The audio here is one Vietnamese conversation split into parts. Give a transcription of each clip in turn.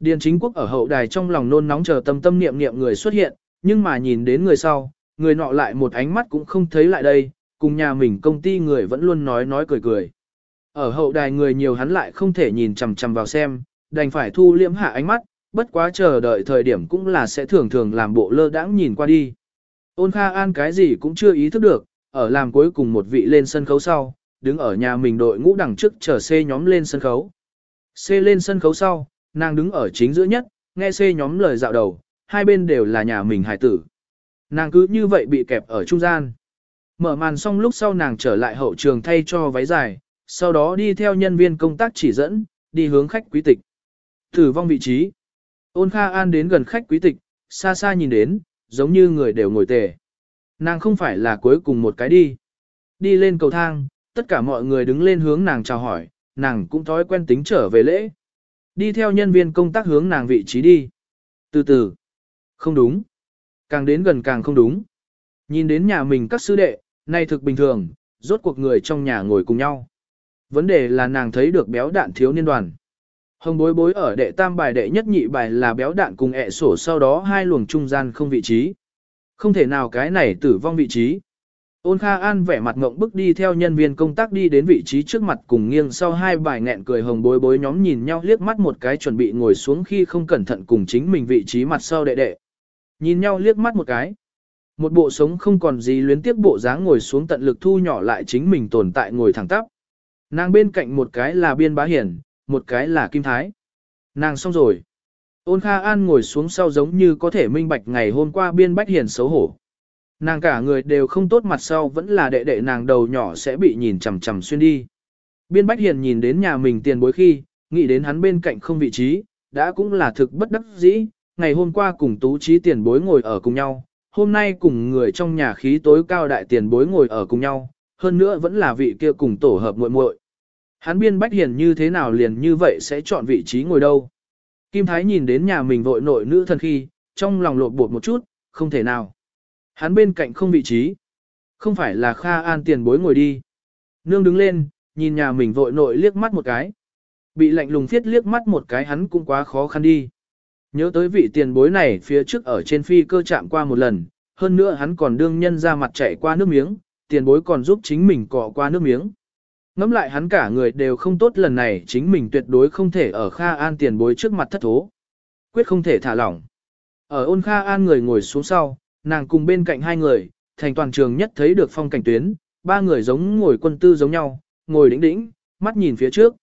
Điền chính quốc ở hậu đài trong lòng nôn nóng chờ tâm tâm niệm niệm người xuất hiện, nhưng mà nhìn đến người sau, người nọ lại một ánh mắt cũng không thấy lại đây, cùng nhà mình công ty người vẫn luôn nói nói cười cười. Ở hậu đài người nhiều hắn lại không thể nhìn chằm chằm vào xem, đành phải thu liễm hạ ánh mắt, bất quá chờ đợi thời điểm cũng là sẽ thường thường làm bộ lơ đãng nhìn qua đi. Ôn Kha An cái gì cũng chưa ý thức được, ở làm cuối cùng một vị lên sân khấu sau, đứng ở nhà mình đội ngũ đằng trước chờ C nhóm lên sân khấu. C lên sân khấu sau, nàng đứng ở chính giữa nhất, nghe xê nhóm lời dạo đầu, hai bên đều là nhà mình hài tử. Nàng cứ như vậy bị kẹp ở trung gian. Mở màn xong lúc sau nàng trở lại hậu trường thay cho váy dài, sau đó đi theo nhân viên công tác chỉ dẫn, đi hướng khách quý tịch. Tử vong vị trí. Ôn Kha An đến gần khách quý tịch, xa xa nhìn đến, giống như người đều ngồi tề. Nàng không phải là cuối cùng một cái đi. Đi lên cầu thang, tất cả mọi người đứng lên hướng nàng chào hỏi, nàng cũng thói quen tính trở về lễ. Đi theo nhân viên công tác hướng nàng vị trí đi. Từ từ. Không đúng. Càng đến gần càng không đúng. Nhìn đến nhà mình các sư đệ, nay thực bình thường, rốt cuộc người trong nhà ngồi cùng nhau. Vấn đề là nàng thấy được béo đạn thiếu niên đoàn. Hồng bối bối ở đệ tam bài đệ nhất nhị bài là béo đạn cùng ẹ sổ sau đó hai luồng trung gian không vị trí. Không thể nào cái này tử vong vị trí. Ôn Kha An vẻ mặt ngộng bức đi theo nhân viên công tác đi đến vị trí trước mặt cùng nghiêng sau hai bài nghẹn cười hồng bối bối nhóm nhìn nhau liếc mắt một cái chuẩn bị ngồi xuống khi không cẩn thận cùng chính mình vị trí mặt sau đệ đệ. Nhìn nhau liếc mắt một cái. Một bộ sống không còn gì luyến tiếp bộ dáng ngồi xuống tận lực thu nhỏ lại chính mình tồn tại ngồi thẳng tắp. Nàng bên cạnh một cái là biên bá hiển, một cái là kim thái. Nàng xong rồi. Ôn Kha An ngồi xuống sau giống như có thể minh bạch ngày hôm qua biên bách hiển xấu hổ. Nàng cả người đều không tốt mặt sau vẫn là đệ đệ nàng đầu nhỏ sẽ bị nhìn chằm chằm xuyên đi. Biên bách Hiền nhìn đến nhà mình tiền bối khi, nghĩ đến hắn bên cạnh không vị trí, đã cũng là thực bất đắc dĩ, ngày hôm qua cùng tú trí tiền bối ngồi ở cùng nhau, hôm nay cùng người trong nhà khí tối cao đại tiền bối ngồi ở cùng nhau, hơn nữa vẫn là vị kia cùng tổ hợp muội muội. Hắn biên bách hiền như thế nào liền như vậy sẽ chọn vị trí ngồi đâu. Kim Thái nhìn đến nhà mình vội nội nữ thân khi, trong lòng lột bột một chút, không thể nào. Hắn bên cạnh không vị trí. Không phải là Kha An tiền bối ngồi đi. Nương đứng lên, nhìn nhà mình vội nội liếc mắt một cái. Bị lạnh lùng thiết liếc mắt một cái hắn cũng quá khó khăn đi. Nhớ tới vị tiền bối này phía trước ở trên phi cơ chạm qua một lần, hơn nữa hắn còn đương nhân ra mặt chạy qua nước miếng, tiền bối còn giúp chính mình cọ qua nước miếng. Ngắm lại hắn cả người đều không tốt lần này chính mình tuyệt đối không thể ở Kha An tiền bối trước mặt thất thố. Quyết không thể thả lỏng. Ở ôn Kha An người ngồi xuống sau, nàng cùng bên cạnh hai người, thành toàn trường nhất thấy được phong cảnh tuyến, ba người giống ngồi quân tư giống nhau, ngồi đĩnh đĩnh, mắt nhìn phía trước.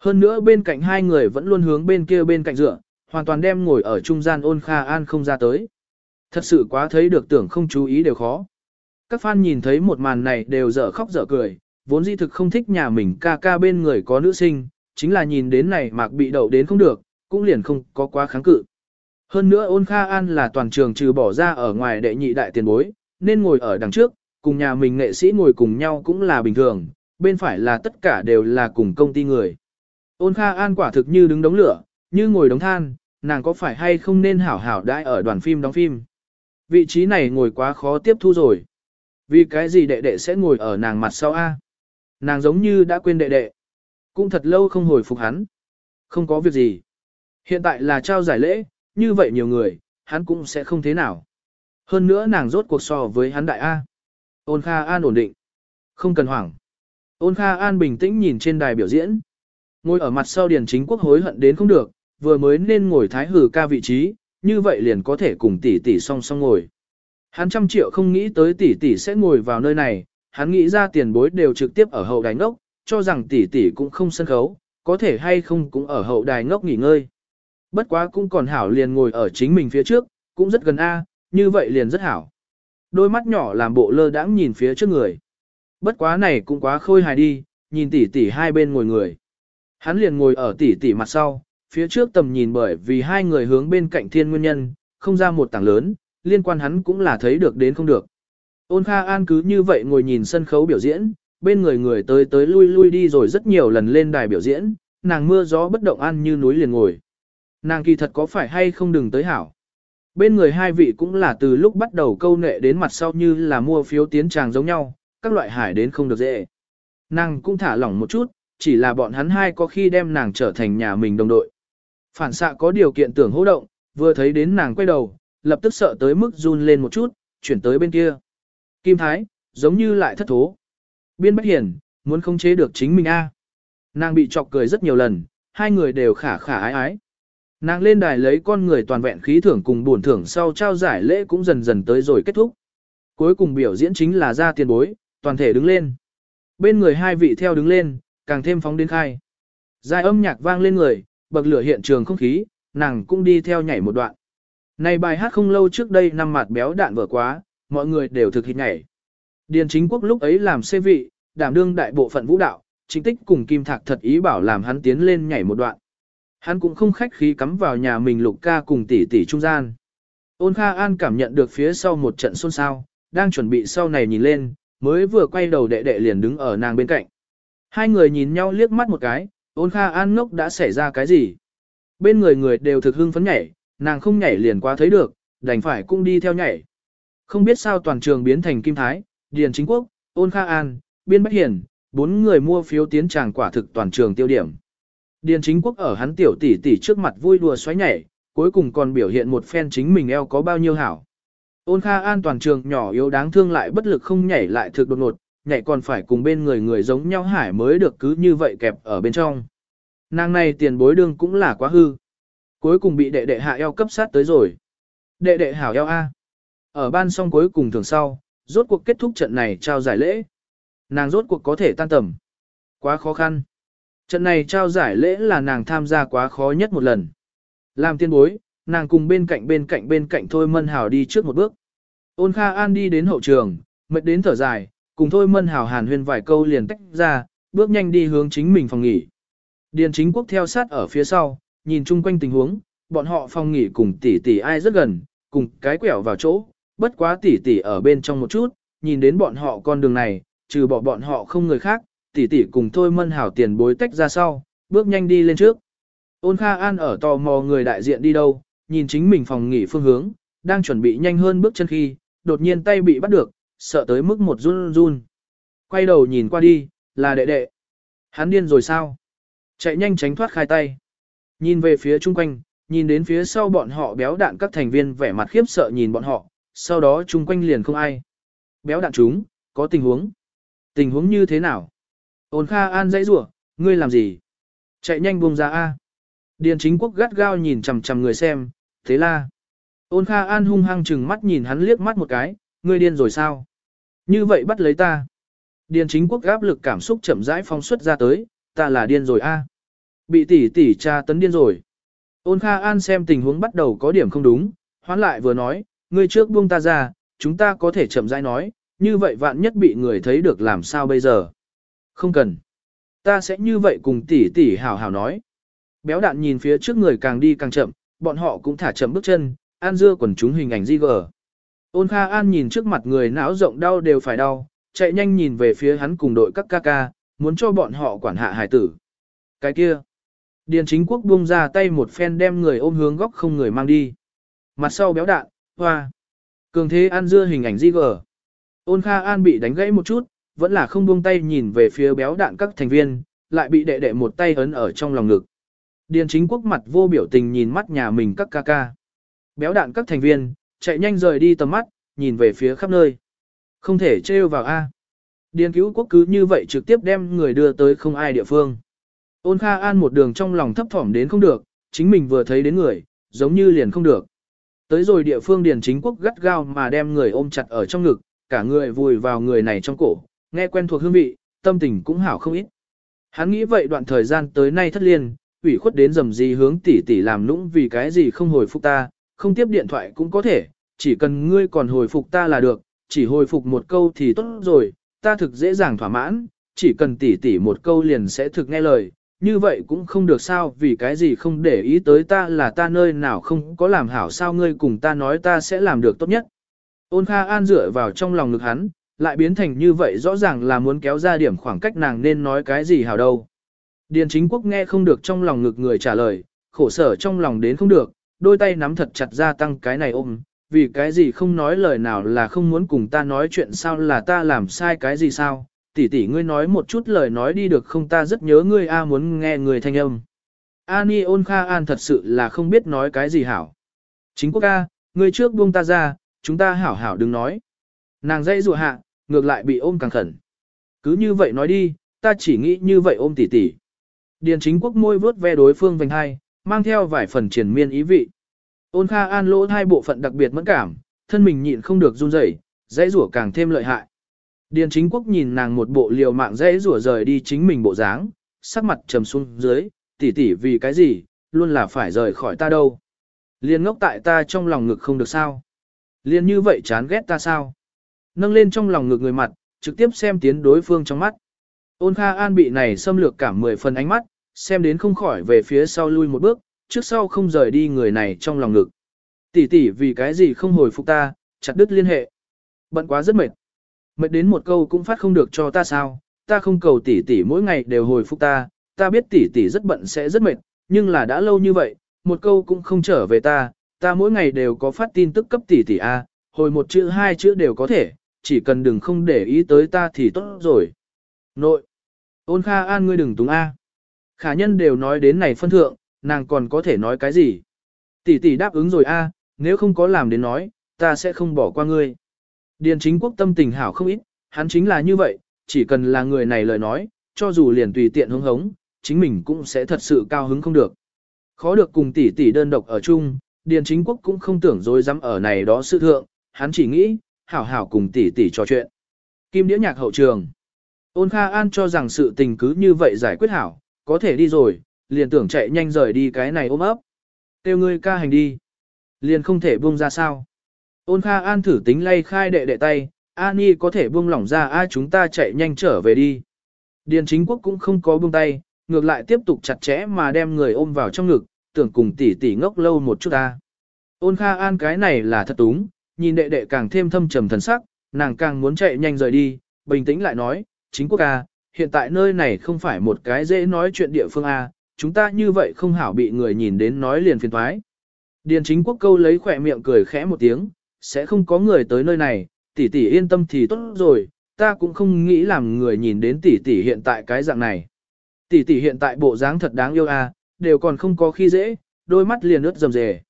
Hơn nữa bên cạnh hai người vẫn luôn hướng bên kia bên cạnh dựa, hoàn toàn đem ngồi ở trung gian ôn Kha An không ra tới. Thật sự quá thấy được tưởng không chú ý đều khó. Các fan nhìn thấy một màn này đều dở khóc dở cười, vốn di thực không thích nhà mình ca ca bên người có nữ sinh, chính là nhìn đến này mạc bị đậu đến không được, cũng liền không có quá kháng cự. Hơn nữa ôn Kha An là toàn trường trừ bỏ ra ở ngoài đệ nhị đại tiền bối, nên ngồi ở đằng trước, cùng nhà mình nghệ sĩ ngồi cùng nhau cũng là bình thường, bên phải là tất cả đều là cùng công ty người. Ôn Kha An quả thực như đứng đống lửa, như ngồi đống than, nàng có phải hay không nên hảo hảo đãi ở đoàn phim đóng phim. Vị trí này ngồi quá khó tiếp thu rồi. Vì cái gì đệ đệ sẽ ngồi ở nàng mặt sau A? Nàng giống như đã quên đệ đệ. Cũng thật lâu không hồi phục hắn. Không có việc gì. Hiện tại là trao giải lễ, như vậy nhiều người, hắn cũng sẽ không thế nào. Hơn nữa nàng rốt cuộc so với hắn đại A. Ôn Kha An ổn định. Không cần hoảng. Ôn Kha An bình tĩnh nhìn trên đài biểu diễn. Ngồi ở mặt sau điền chính quốc hối hận đến không được, vừa mới nên ngồi thái hử ca vị trí, như vậy liền có thể cùng tỷ tỷ song song ngồi. Hắn trăm triệu không nghĩ tới tỷ tỷ sẽ ngồi vào nơi này, hắn nghĩ ra tiền bối đều trực tiếp ở hậu đài ngốc, cho rằng tỷ tỷ cũng không sân khấu, có thể hay không cũng ở hậu đài ngốc nghỉ ngơi. Bất quá cũng còn hảo liền ngồi ở chính mình phía trước, cũng rất gần A, như vậy liền rất hảo. Đôi mắt nhỏ làm bộ lơ đãng nhìn phía trước người. Bất quá này cũng quá khôi hài đi, nhìn tỷ tỷ hai bên ngồi người. Hắn liền ngồi ở tỷ tỷ mặt sau, phía trước tầm nhìn bởi vì hai người hướng bên cạnh thiên nguyên nhân, không ra một tảng lớn, liên quan hắn cũng là thấy được đến không được. Ôn Kha An cứ như vậy ngồi nhìn sân khấu biểu diễn, bên người người tới tới lui lui đi rồi rất nhiều lần lên đài biểu diễn, nàng mưa gió bất động ăn như núi liền ngồi. Nàng kỳ thật có phải hay không đừng tới hảo. Bên người hai vị cũng là từ lúc bắt đầu câu nệ đến mặt sau như là mua phiếu tiến tràng giống nhau, các loại hải đến không được dễ. Nàng cũng thả lỏng một chút, chỉ là bọn hắn hai có khi đem nàng trở thành nhà mình đồng đội. Phản xạ có điều kiện tưởng hô động, vừa thấy đến nàng quay đầu, lập tức sợ tới mức run lên một chút, chuyển tới bên kia. Kim Thái, giống như lại thất thố. Biên Bách Hiền, muốn không chế được chính mình a. Nàng bị chọc cười rất nhiều lần, hai người đều khả khả ái ái. Nàng lên đài lấy con người toàn vẹn khí thưởng cùng buồn thưởng sau trao giải lễ cũng dần dần tới rồi kết thúc. Cuối cùng biểu diễn chính là ra tiền bối, toàn thể đứng lên. Bên người hai vị theo đứng lên, càng thêm phóng đến khai. Dài âm nhạc vang lên người, bậc lửa hiện trường không khí, nàng cũng đi theo nhảy một đoạn. Này bài hát không lâu trước đây năm mặt béo đạn vừa quá, mọi người đều thực hiện nhảy. Điền chính quốc lúc ấy làm xê vị, đảm đương đại bộ phận vũ đạo, chính tích cùng Kim Thạc thật ý bảo làm hắn tiến lên nhảy một đoạn. Hắn cũng không khách khí cắm vào nhà mình lục ca cùng tỷ tỷ trung gian. Ôn Kha An cảm nhận được phía sau một trận xôn xao, đang chuẩn bị sau này nhìn lên, mới vừa quay đầu đệ đệ liền đứng ở nàng bên cạnh. Hai người nhìn nhau liếc mắt một cái, ôn Kha An ngốc đã xảy ra cái gì. Bên người người đều thực hưng phấn nhảy, nàng không nhảy liền quá thấy được, đành phải cũng đi theo nhảy. Không biết sao toàn trường biến thành Kim Thái, Điền Chính Quốc, Ôn Kha An, Biên Bách Hiền, bốn người mua phiếu tiến tràng quả thực toàn trường tiêu điểm. Điền chính quốc ở hắn tiểu tỷ tỷ trước mặt vui đùa xoáy nhảy, cuối cùng còn biểu hiện một phen chính mình eo có bao nhiêu hảo. Ôn Kha An toàn trường nhỏ yếu đáng thương lại bất lực không nhảy lại thực đột ngột, nhảy còn phải cùng bên người người giống nhau hải mới được cứ như vậy kẹp ở bên trong. Nàng này tiền bối đương cũng là quá hư. Cuối cùng bị đệ đệ hạ eo cấp sát tới rồi. Đệ đệ hảo eo A. Ở ban xong cuối cùng thường sau, rốt cuộc kết thúc trận này trao giải lễ. Nàng rốt cuộc có thể tan tầm. Quá khó khăn. Trận này trao giải lễ là nàng tham gia quá khó nhất một lần. Làm tiên bối, nàng cùng bên cạnh bên cạnh bên cạnh Thôi Mân Hào đi trước một bước. Ôn Kha An đi đến hậu trường, mệt đến thở dài, cùng Thôi Mân Hào hàn huyên vài câu liền tách ra, bước nhanh đi hướng chính mình phòng nghỉ. Điền chính quốc theo sát ở phía sau, nhìn chung quanh tình huống, bọn họ phòng nghỉ cùng tỷ tỷ ai rất gần, cùng cái quẹo vào chỗ, bất quá tỷ tỷ ở bên trong một chút, nhìn đến bọn họ con đường này, trừ bỏ bọn họ không người khác, tỷ tỷ cùng thôi mân hảo tiền bối tách ra sau, bước nhanh đi lên trước. Ôn Kha An ở tò mò người đại diện đi đâu, nhìn chính mình phòng nghỉ phương hướng, đang chuẩn bị nhanh hơn bước chân khi, đột nhiên tay bị bắt được, sợ tới mức một run run. Quay đầu nhìn qua đi, là đệ đệ. Hắn điên rồi sao? Chạy nhanh tránh thoát khai tay. Nhìn về phía chung quanh, nhìn đến phía sau bọn họ béo đạn các thành viên vẻ mặt khiếp sợ nhìn bọn họ, sau đó chung quanh liền không ai. Béo đạn chúng, có tình huống. Tình huống như thế nào? Ôn Kha An dãy rủa, ngươi làm gì? Chạy nhanh buông ra A. Điền chính quốc gắt gao nhìn chằm chằm người xem, thế la. Ôn Kha An hung hăng chừng mắt nhìn hắn liếc mắt một cái, ngươi điên rồi sao? Như vậy bắt lấy ta. Điền chính quốc áp lực cảm xúc chậm rãi phóng xuất ra tới, ta là điên rồi a. Bị tỷ tỷ cha tấn điên rồi. Ôn Kha An xem tình huống bắt đầu có điểm không đúng, hoán lại vừa nói, ngươi trước buông ta ra, chúng ta có thể chậm rãi nói, như vậy vạn nhất bị người thấy được làm sao bây giờ. Không cần. Ta sẽ như vậy cùng tỷ tỷ hào hào nói. Béo đạn nhìn phía trước người càng đi càng chậm, bọn họ cũng thả chậm bước chân, an dưa quần chúng hình ảnh di gờ. Ôn Kha An nhìn trước mặt người não rộng đau đều phải đau, chạy nhanh nhìn về phía hắn cùng đội các ca ca, muốn cho bọn họ quản hạ hải tử. Cái kia. Điền chính quốc buông ra tay một phen đem người ôm hướng góc không người mang đi. Mặt sau béo đạn, hoa. Cường thế an dưa hình ảnh di gờ. Ôn Kha An bị đánh gãy một chút, vẫn là không buông tay nhìn về phía béo đạn các thành viên, lại bị đệ đệ một tay ấn ở trong lòng ngực. Điền chính quốc mặt vô biểu tình nhìn mắt nhà mình các ca ca. Béo đạn các thành viên, chạy nhanh rời đi tầm mắt, nhìn về phía khắp nơi. Không thể trêu vào A. Điền cứu quốc cứ như vậy trực tiếp đem người đưa tới không ai địa phương. Ôn Kha An một đường trong lòng thấp thỏm đến không được, chính mình vừa thấy đến người, giống như liền không được. Tới rồi địa phương Điền chính quốc gắt gao mà đem người ôm chặt ở trong ngực, cả người vùi vào người này trong cổ, nghe quen thuộc hương vị, tâm tình cũng hảo không ít. Hắn nghĩ vậy đoạn thời gian tới nay thất liên, ủy khuất đến dầm gì hướng tỷ tỷ làm nũng vì cái gì không hồi phục ta, không tiếp điện thoại cũng có thể, chỉ cần ngươi còn hồi phục ta là được, chỉ hồi phục một câu thì tốt rồi, ta thực dễ dàng thỏa mãn, chỉ cần tỷ tỷ một câu liền sẽ thực nghe lời, như vậy cũng không được sao vì cái gì không để ý tới ta là ta nơi nào không có làm hảo sao ngươi cùng ta nói ta sẽ làm được tốt nhất. Ôn Kha An dựa vào trong lòng ngực hắn, lại biến thành như vậy rõ ràng là muốn kéo ra điểm khoảng cách nàng nên nói cái gì hảo đâu. Điền chính quốc nghe không được trong lòng ngực người trả lời, khổ sở trong lòng đến không được, đôi tay nắm thật chặt ra tăng cái này ôm, vì cái gì không nói lời nào là không muốn cùng ta nói chuyện sao là ta làm sai cái gì sao, tỷ tỷ ngươi nói một chút lời nói đi được không ta rất nhớ ngươi a muốn nghe người thanh âm. Ani ôn Kha An thật sự là không biết nói cái gì hảo. Chính quốc ca, ngươi trước buông ta ra, chúng ta hảo hảo đừng nói. Nàng dây dụ hạ, ngược lại bị ôm càng khẩn. Cứ như vậy nói đi, ta chỉ nghĩ như vậy ôm tỉ tỉ. Điền chính quốc môi vớt ve đối phương vành hai, mang theo vài phần triển miên ý vị. Ôn Kha An lỗ hai bộ phận đặc biệt mẫn cảm, thân mình nhịn không được run rẩy, dãy rủa càng thêm lợi hại. Điền chính quốc nhìn nàng một bộ liều mạng dãy rủa rời đi chính mình bộ dáng, sắc mặt trầm xuống dưới, tỉ tỉ vì cái gì, luôn là phải rời khỏi ta đâu. Liên ngốc tại ta trong lòng ngực không được sao. Liên như vậy chán ghét ta sao. Nâng lên trong lòng ngực người mặt, trực tiếp xem tiến đối phương trong mắt. Ôn Kha An bị này xâm lược cảm mười phần ánh mắt, xem đến không khỏi về phía sau lui một bước, trước sau không rời đi người này trong lòng ngực. Tỷ tỷ vì cái gì không hồi phục ta, chặt đứt liên hệ. Bận quá rất mệt. Mệt đến một câu cũng phát không được cho ta sao, ta không cầu tỷ tỷ mỗi ngày đều hồi phục ta, ta biết tỷ tỷ rất bận sẽ rất mệt, nhưng là đã lâu như vậy, một câu cũng không trở về ta, ta mỗi ngày đều có phát tin tức cấp tỷ tỷ A, hồi một chữ hai chữ đều có thể, chỉ cần đừng không để ý tới ta thì tốt rồi. Nội, ôn kha an ngươi đừng túng A. Khả nhân đều nói đến này phân thượng, nàng còn có thể nói cái gì? Tỷ tỷ đáp ứng rồi A, nếu không có làm đến nói, ta sẽ không bỏ qua ngươi. Điền chính quốc tâm tình hảo không ít, hắn chính là như vậy, chỉ cần là người này lời nói, cho dù liền tùy tiện hứng hống, chính mình cũng sẽ thật sự cao hứng không được. Khó được cùng tỷ tỷ đơn độc ở chung, Điền chính quốc cũng không tưởng dối dám ở này đó sự thượng, hắn chỉ nghĩ, hảo hảo cùng tỷ tỷ trò chuyện. Kim đĩa nhạc hậu trường. Ôn Kha An cho rằng sự tình cứ như vậy giải quyết hảo, có thể đi rồi, liền tưởng chạy nhanh rời đi cái này ôm ấp. Tiêu ngươi ca hành đi. Liền không thể buông ra sao. Ôn Kha An thử tính lay khai đệ đệ tay, Ani có thể buông lỏng ra ai chúng ta chạy nhanh trở về đi. Điền chính quốc cũng không có buông tay, ngược lại tiếp tục chặt chẽ mà đem người ôm vào trong ngực, tưởng cùng tỷ tỷ ngốc lâu một chút ta. Ôn Kha An cái này là thật đúng nhìn đệ đệ càng thêm thâm trầm thần sắc, nàng càng muốn chạy nhanh rời đi, bình tĩnh lại nói, chính quốc ca, hiện tại nơi này không phải một cái dễ nói chuyện địa phương A, chúng ta như vậy không hảo bị người nhìn đến nói liền phiền thoái. Điền chính quốc câu lấy khỏe miệng cười khẽ một tiếng, sẽ không có người tới nơi này, tỷ tỷ yên tâm thì tốt rồi, ta cũng không nghĩ làm người nhìn đến tỷ tỷ hiện tại cái dạng này. Tỷ tỷ hiện tại bộ dáng thật đáng yêu a, đều còn không có khi dễ, đôi mắt liền ướt rầm rề.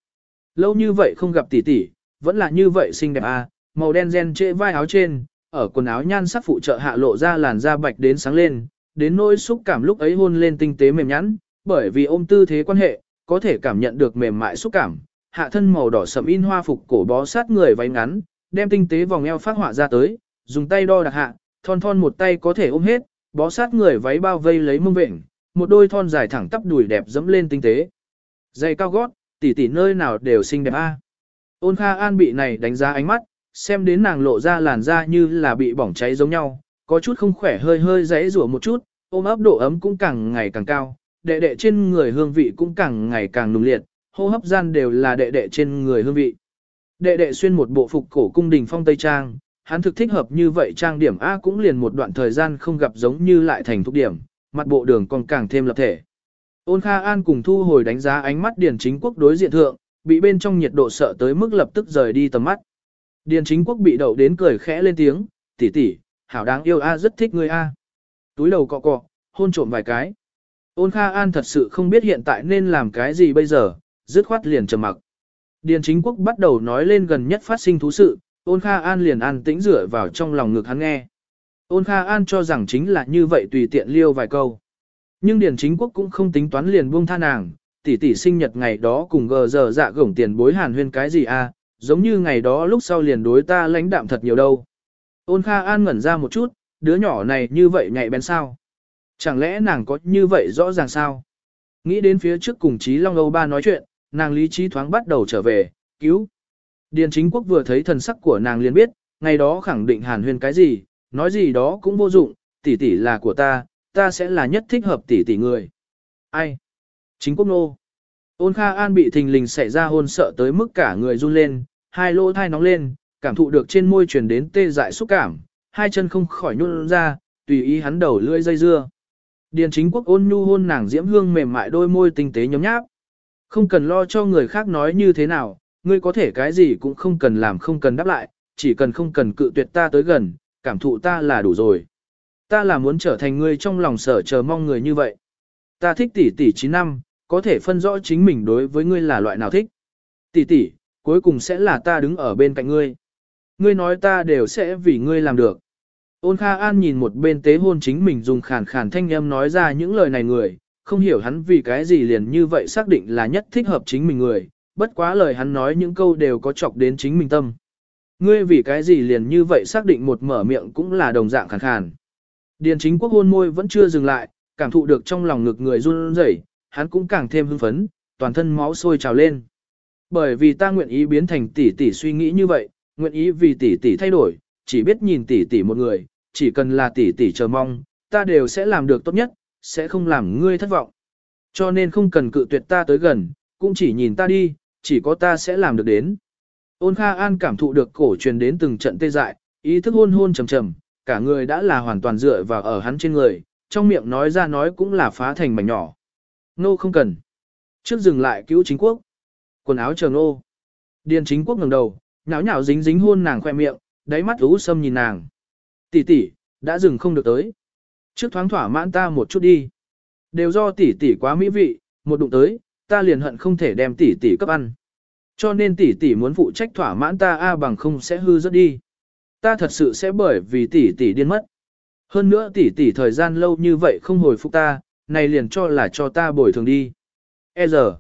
Lâu như vậy không gặp tỷ tỷ, vẫn là như vậy xinh đẹp à màu đen ren trễ vai áo trên, ở quần áo nhan sắc phụ trợ hạ lộ ra làn da bạch đến sáng lên, đến nỗi xúc cảm lúc ấy hôn lên tinh tế mềm nhẵn, bởi vì ôm tư thế quan hệ, có thể cảm nhận được mềm mại xúc cảm. Hạ thân màu đỏ sẫm in hoa phục cổ bó sát người váy ngắn, đem tinh tế vòng eo phát họa ra tới, dùng tay đo đạc hạ, thon thon một tay có thể ôm hết, bó sát người váy bao vây lấy mông vẹn một đôi thon dài thẳng tắp đùi đẹp dẫm lên tinh tế. Giày cao gót, tỉ tỉ nơi nào đều xinh đẹp a. Ôn Kha An bị này đánh giá ánh mắt, xem đến nàng lộ ra làn da như là bị bỏng cháy giống nhau, có chút không khỏe hơi hơi rẽ rủa một chút, ôm ấp độ ấm cũng càng ngày càng cao, đệ đệ trên người hương vị cũng càng ngày càng nùng liệt, hô hấp gian đều là đệ đệ trên người hương vị. Đệ đệ xuyên một bộ phục cổ cung đình phong tây trang, hắn thực thích hợp như vậy trang điểm A cũng liền một đoạn thời gian không gặp giống như lại thành thúc điểm, mặt bộ đường còn càng thêm lập thể. Ôn Kha An cùng thu hồi đánh giá ánh mắt Điền Chính Quốc đối diện thượng, bị bên trong nhiệt độ sợ tới mức lập tức rời đi tầm mắt. Điền Chính Quốc bị đậu đến cười khẽ lên tiếng, tỷ tỷ, hảo đáng yêu A rất thích ngươi A. Túi đầu cọ cọ, hôn trộm vài cái. Ôn Kha An thật sự không biết hiện tại nên làm cái gì bây giờ, dứt khoát liền trầm mặc. Điền chính quốc bắt đầu nói lên gần nhất phát sinh thú sự, ôn Kha An liền an tĩnh rửa vào trong lòng ngực hắn nghe. Ôn Kha An cho rằng chính là như vậy tùy tiện liêu vài câu. Nhưng Điền chính quốc cũng không tính toán liền buông tha nàng, tỷ tỷ sinh nhật ngày đó cùng gờ giờ dạ gổng tiền bối hàn huyên cái gì à, giống như ngày đó lúc sau liền đối ta lãnh đạm thật nhiều đâu. Ôn Kha An ngẩn ra một chút, đứa nhỏ này như vậy nhạy bén sao? Chẳng lẽ nàng có như vậy rõ ràng sao? Nghĩ đến phía trước cùng Chí Long Âu Ba nói chuyện, nàng lý trí thoáng bắt đầu trở về, cứu. Điền chính quốc vừa thấy thần sắc của nàng liền biết, ngày đó khẳng định hàn huyên cái gì, nói gì đó cũng vô dụng, tỷ tỷ là của ta, ta sẽ là nhất thích hợp tỷ tỷ người. Ai? Chính quốc nô. Ôn Kha An bị thình lình xảy ra hôn sợ tới mức cả người run lên, hai lỗ thai nóng lên, cảm thụ được trên môi truyền đến tê dại xúc cảm, hai chân không khỏi nhún ra, tùy ý hắn đầu lưỡi dây dưa. Điền chính quốc ôn nhu hôn nàng diễm hương mềm mại đôi môi tinh tế nhóm nháp. Không cần lo cho người khác nói như thế nào, ngươi có thể cái gì cũng không cần làm không cần đáp lại, chỉ cần không cần cự tuyệt ta tới gần, cảm thụ ta là đủ rồi. Ta là muốn trở thành ngươi trong lòng sở chờ mong người như vậy. Ta thích tỷ tỷ 9 năm, có thể phân rõ chính mình đối với ngươi là loại nào thích. Tỷ tỷ, cuối cùng sẽ là ta đứng ở bên cạnh ngươi. Ngươi nói ta đều sẽ vì ngươi làm được. Ôn Kha An nhìn một bên tế hôn chính mình dùng khàn khàn thanh âm nói ra những lời này người, không hiểu hắn vì cái gì liền như vậy xác định là nhất thích hợp chính mình người, bất quá lời hắn nói những câu đều có chọc đến chính mình tâm. Ngươi vì cái gì liền như vậy xác định một mở miệng cũng là đồng dạng khàn khàn. Điền chính quốc hôn môi vẫn chưa dừng lại, cảm thụ được trong lòng ngực người run rẩy, hắn cũng càng thêm hưng phấn, toàn thân máu sôi trào lên. Bởi vì ta nguyện ý biến thành tỷ tỷ suy nghĩ như vậy, nguyện ý vì tỷ tỷ thay đổi, chỉ biết nhìn tỷ tỷ một người, chỉ cần là tỷ tỷ chờ mong, ta đều sẽ làm được tốt nhất, sẽ không làm ngươi thất vọng. Cho nên không cần cự tuyệt ta tới gần, cũng chỉ nhìn ta đi, chỉ có ta sẽ làm được đến. Ôn Kha An cảm thụ được cổ truyền đến từng trận tê dại, ý thức hôn hôn trầm trầm, cả người đã là hoàn toàn dựa vào ở hắn trên người, trong miệng nói ra nói cũng là phá thành mảnh nhỏ. Nô không cần. Trước dừng lại cứu chính quốc. Quần áo chờ nô. Điền chính quốc ngẩng đầu, nháo nhào dính dính hôn nàng khoe miệng, đáy mắt ú sâm nhìn nàng. Tỷ tỷ, đã dừng không được tới. Trước thoáng thỏa mãn ta một chút đi. Đều do tỷ tỷ quá mỹ vị, một đụng tới, ta liền hận không thể đem tỷ tỷ cấp ăn. Cho nên tỷ tỷ muốn phụ trách thỏa mãn ta a bằng không sẽ hư rất đi. Ta thật sự sẽ bởi vì tỷ tỷ điên mất. Hơn nữa tỷ tỷ thời gian lâu như vậy không hồi phục ta, này liền cho là cho ta bồi thường đi. E giờ.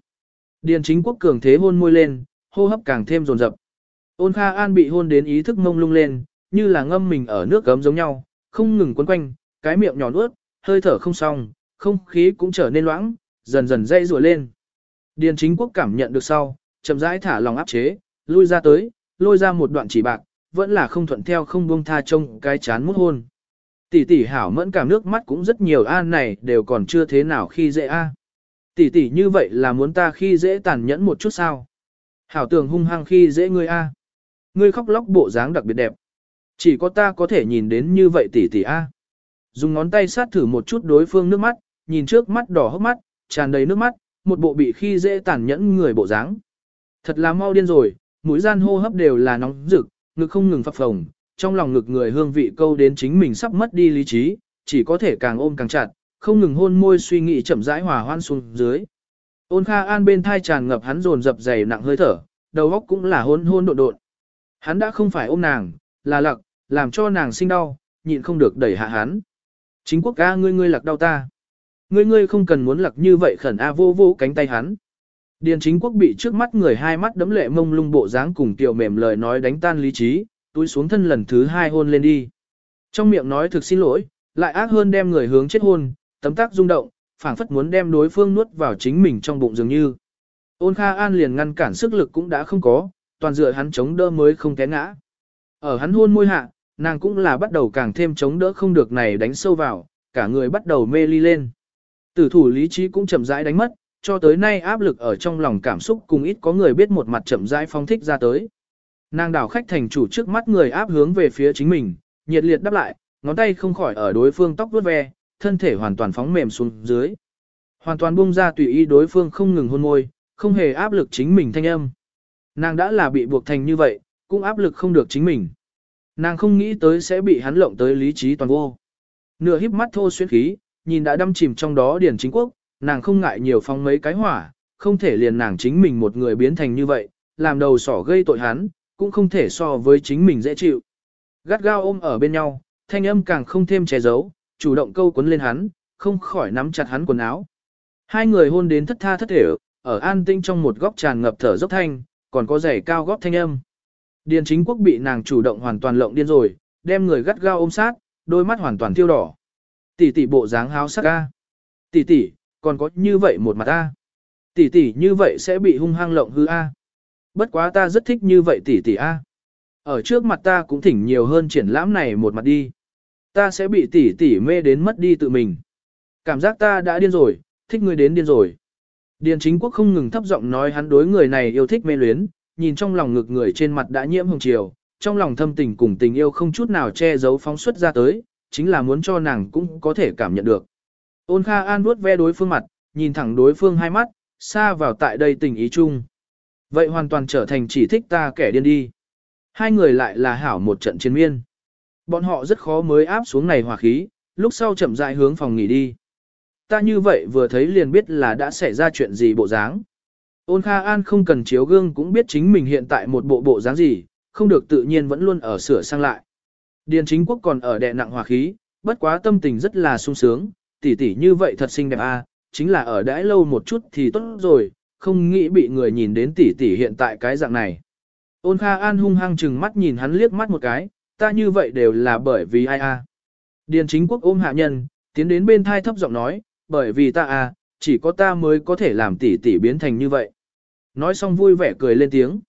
Điền chính quốc cường thế hôn môi lên, hô hấp càng thêm rồn rập. Ôn Kha An bị hôn đến ý thức mông lung lên, như là ngâm mình ở nước gấm giống nhau, không ngừng quấn quanh, cái miệng nhỏ nuốt, hơi thở không xong, không khí cũng trở nên loãng, dần dần dây rùa lên. Điền chính quốc cảm nhận được sau, chậm rãi thả lòng áp chế, lui ra tới, lôi ra một đoạn chỉ bạc, vẫn là không thuận theo không buông tha trông cái chán mút hôn. Tỷ tỷ hảo mẫn cảm nước mắt cũng rất nhiều a này đều còn chưa thế nào khi dễ a. Tỷ tỷ như vậy là muốn ta khi dễ tàn nhẫn một chút sao? Hảo tưởng hung hăng khi dễ ngươi a. Ngươi khóc lóc bộ dáng đặc biệt đẹp. Chỉ có ta có thể nhìn đến như vậy tỷ tỷ a. Dùng ngón tay sát thử một chút đối phương nước mắt, nhìn trước mắt đỏ hốc mắt, tràn đầy nước mắt, một bộ bị khi dễ tàn nhẫn người bộ dáng. Thật là mau điên rồi, mũi gian hô hấp đều là nóng rực, ngực không ngừng phập phồng, trong lòng ngực người hương vị câu đến chính mình sắp mất đi lý trí, chỉ có thể càng ôm càng chặt, không ngừng hôn môi suy nghĩ chậm rãi hòa hoan xuống dưới. Ôn Kha An bên thai tràn ngập hắn dồn dập dày nặng hơi thở, đầu óc cũng là hôn hôn độn độn. Hắn đã không phải ôm nàng, là lặc, làm cho nàng sinh đau, nhịn không được đẩy hạ hắn. Chính quốc ca ngươi ngươi lặc đau ta. Ngươi ngươi không cần muốn lặc như vậy khẩn a vô vô cánh tay hắn. Điền chính quốc bị trước mắt người hai mắt đấm lệ mông lung bộ dáng cùng tiểu mềm lời nói đánh tan lý trí, túi xuống thân lần thứ hai hôn lên đi. Trong miệng nói thực xin lỗi, lại ác hơn đem người hướng chết hôn, tấm tác rung động, phảng phất muốn đem đối phương nuốt vào chính mình trong bụng dường như. Ôn Kha An liền ngăn cản sức lực cũng đã không có, toàn dựa hắn chống đỡ mới không té ngã. Ở hắn hôn môi hạ, nàng cũng là bắt đầu càng thêm chống đỡ không được này đánh sâu vào, cả người bắt đầu mê ly lên. Tử thủ lý trí cũng chậm rãi đánh mất, cho tới nay áp lực ở trong lòng cảm xúc cùng ít có người biết một mặt chậm rãi phong thích ra tới. Nàng đảo khách thành chủ trước mắt người áp hướng về phía chính mình, nhiệt liệt đáp lại, ngón tay không khỏi ở đối phương tóc vuốt ve, thân thể hoàn toàn phóng mềm xuống dưới. Hoàn toàn buông ra tùy ý đối phương không ngừng hôn môi, không hề áp lực chính mình thanh âm. Nàng đã là bị buộc thành như vậy, cũng áp lực không được chính mình. Nàng không nghĩ tới sẽ bị hắn lộng tới lý trí toàn vô. Nửa híp mắt thô xuyên khí, nhìn đã đâm chìm trong đó điển chính quốc, nàng không ngại nhiều phong mấy cái hỏa, không thể liền nàng chính mình một người biến thành như vậy, làm đầu sỏ gây tội hắn, cũng không thể so với chính mình dễ chịu. Gắt gao ôm ở bên nhau, thanh âm càng không thêm che giấu, chủ động câu cuốn lên hắn, không khỏi nắm chặt hắn quần áo. Hai người hôn đến thất tha thất thể, ở an tinh trong một góc tràn ngập thở dốc thanh, còn có giày cao góp thanh âm. Điền chính quốc bị nàng chủ động hoàn toàn lộng điên rồi, đem người gắt gao ôm sát, đôi mắt hoàn toàn tiêu đỏ. Tỷ tỷ bộ dáng háo sắc a. Tỷ tỷ, còn có như vậy một mặt ta. Tỷ tỷ như vậy sẽ bị hung hăng lộng hư a. Bất quá ta rất thích như vậy tỷ tỷ a. À. Ở trước mặt ta cũng thỉnh nhiều hơn triển lãm này một mặt đi. Ta sẽ bị tỷ tỷ mê đến mất đi tự mình. Cảm giác ta đã điên rồi, thích người đến điên rồi. Điền chính quốc không ngừng thấp giọng nói hắn đối người này yêu thích mê luyến, nhìn trong lòng ngực người trên mặt đã nhiễm hồng chiều, trong lòng thâm tình cùng tình yêu không chút nào che giấu phóng xuất ra tới, chính là muốn cho nàng cũng có thể cảm nhận được. Ôn Kha An vuốt ve đối phương mặt, nhìn thẳng đối phương hai mắt, xa vào tại đây tình ý chung. Vậy hoàn toàn trở thành chỉ thích ta kẻ điên đi. Hai người lại là hảo một trận chiến miên. Bọn họ rất khó mới áp xuống này hòa khí, lúc sau chậm rãi hướng phòng nghỉ đi. ta như vậy vừa thấy liền biết là đã xảy ra chuyện gì bộ dáng. Ôn Kha An không cần chiếu gương cũng biết chính mình hiện tại một bộ bộ dáng gì, không được tự nhiên vẫn luôn ở sửa sang lại. Điền chính quốc còn ở đè nặng hòa khí, bất quá tâm tình rất là sung sướng, tỷ tỷ như vậy thật xinh đẹp a, à, chính là ở đãi lâu một chút thì tốt rồi, không nghĩ bị người nhìn đến tỷ tỷ hiện tại cái dạng này. Ôn Kha An hung hăng chừng mắt nhìn hắn liếc mắt một cái, ta như vậy đều là bởi vì ai a. À. Điền chính quốc ôm hạ nhân, tiến đến bên thai thấp giọng nói, bởi vì ta a, à, chỉ có ta mới có thể làm tỷ tỷ biến thành như vậy. Nói xong vui vẻ cười lên tiếng.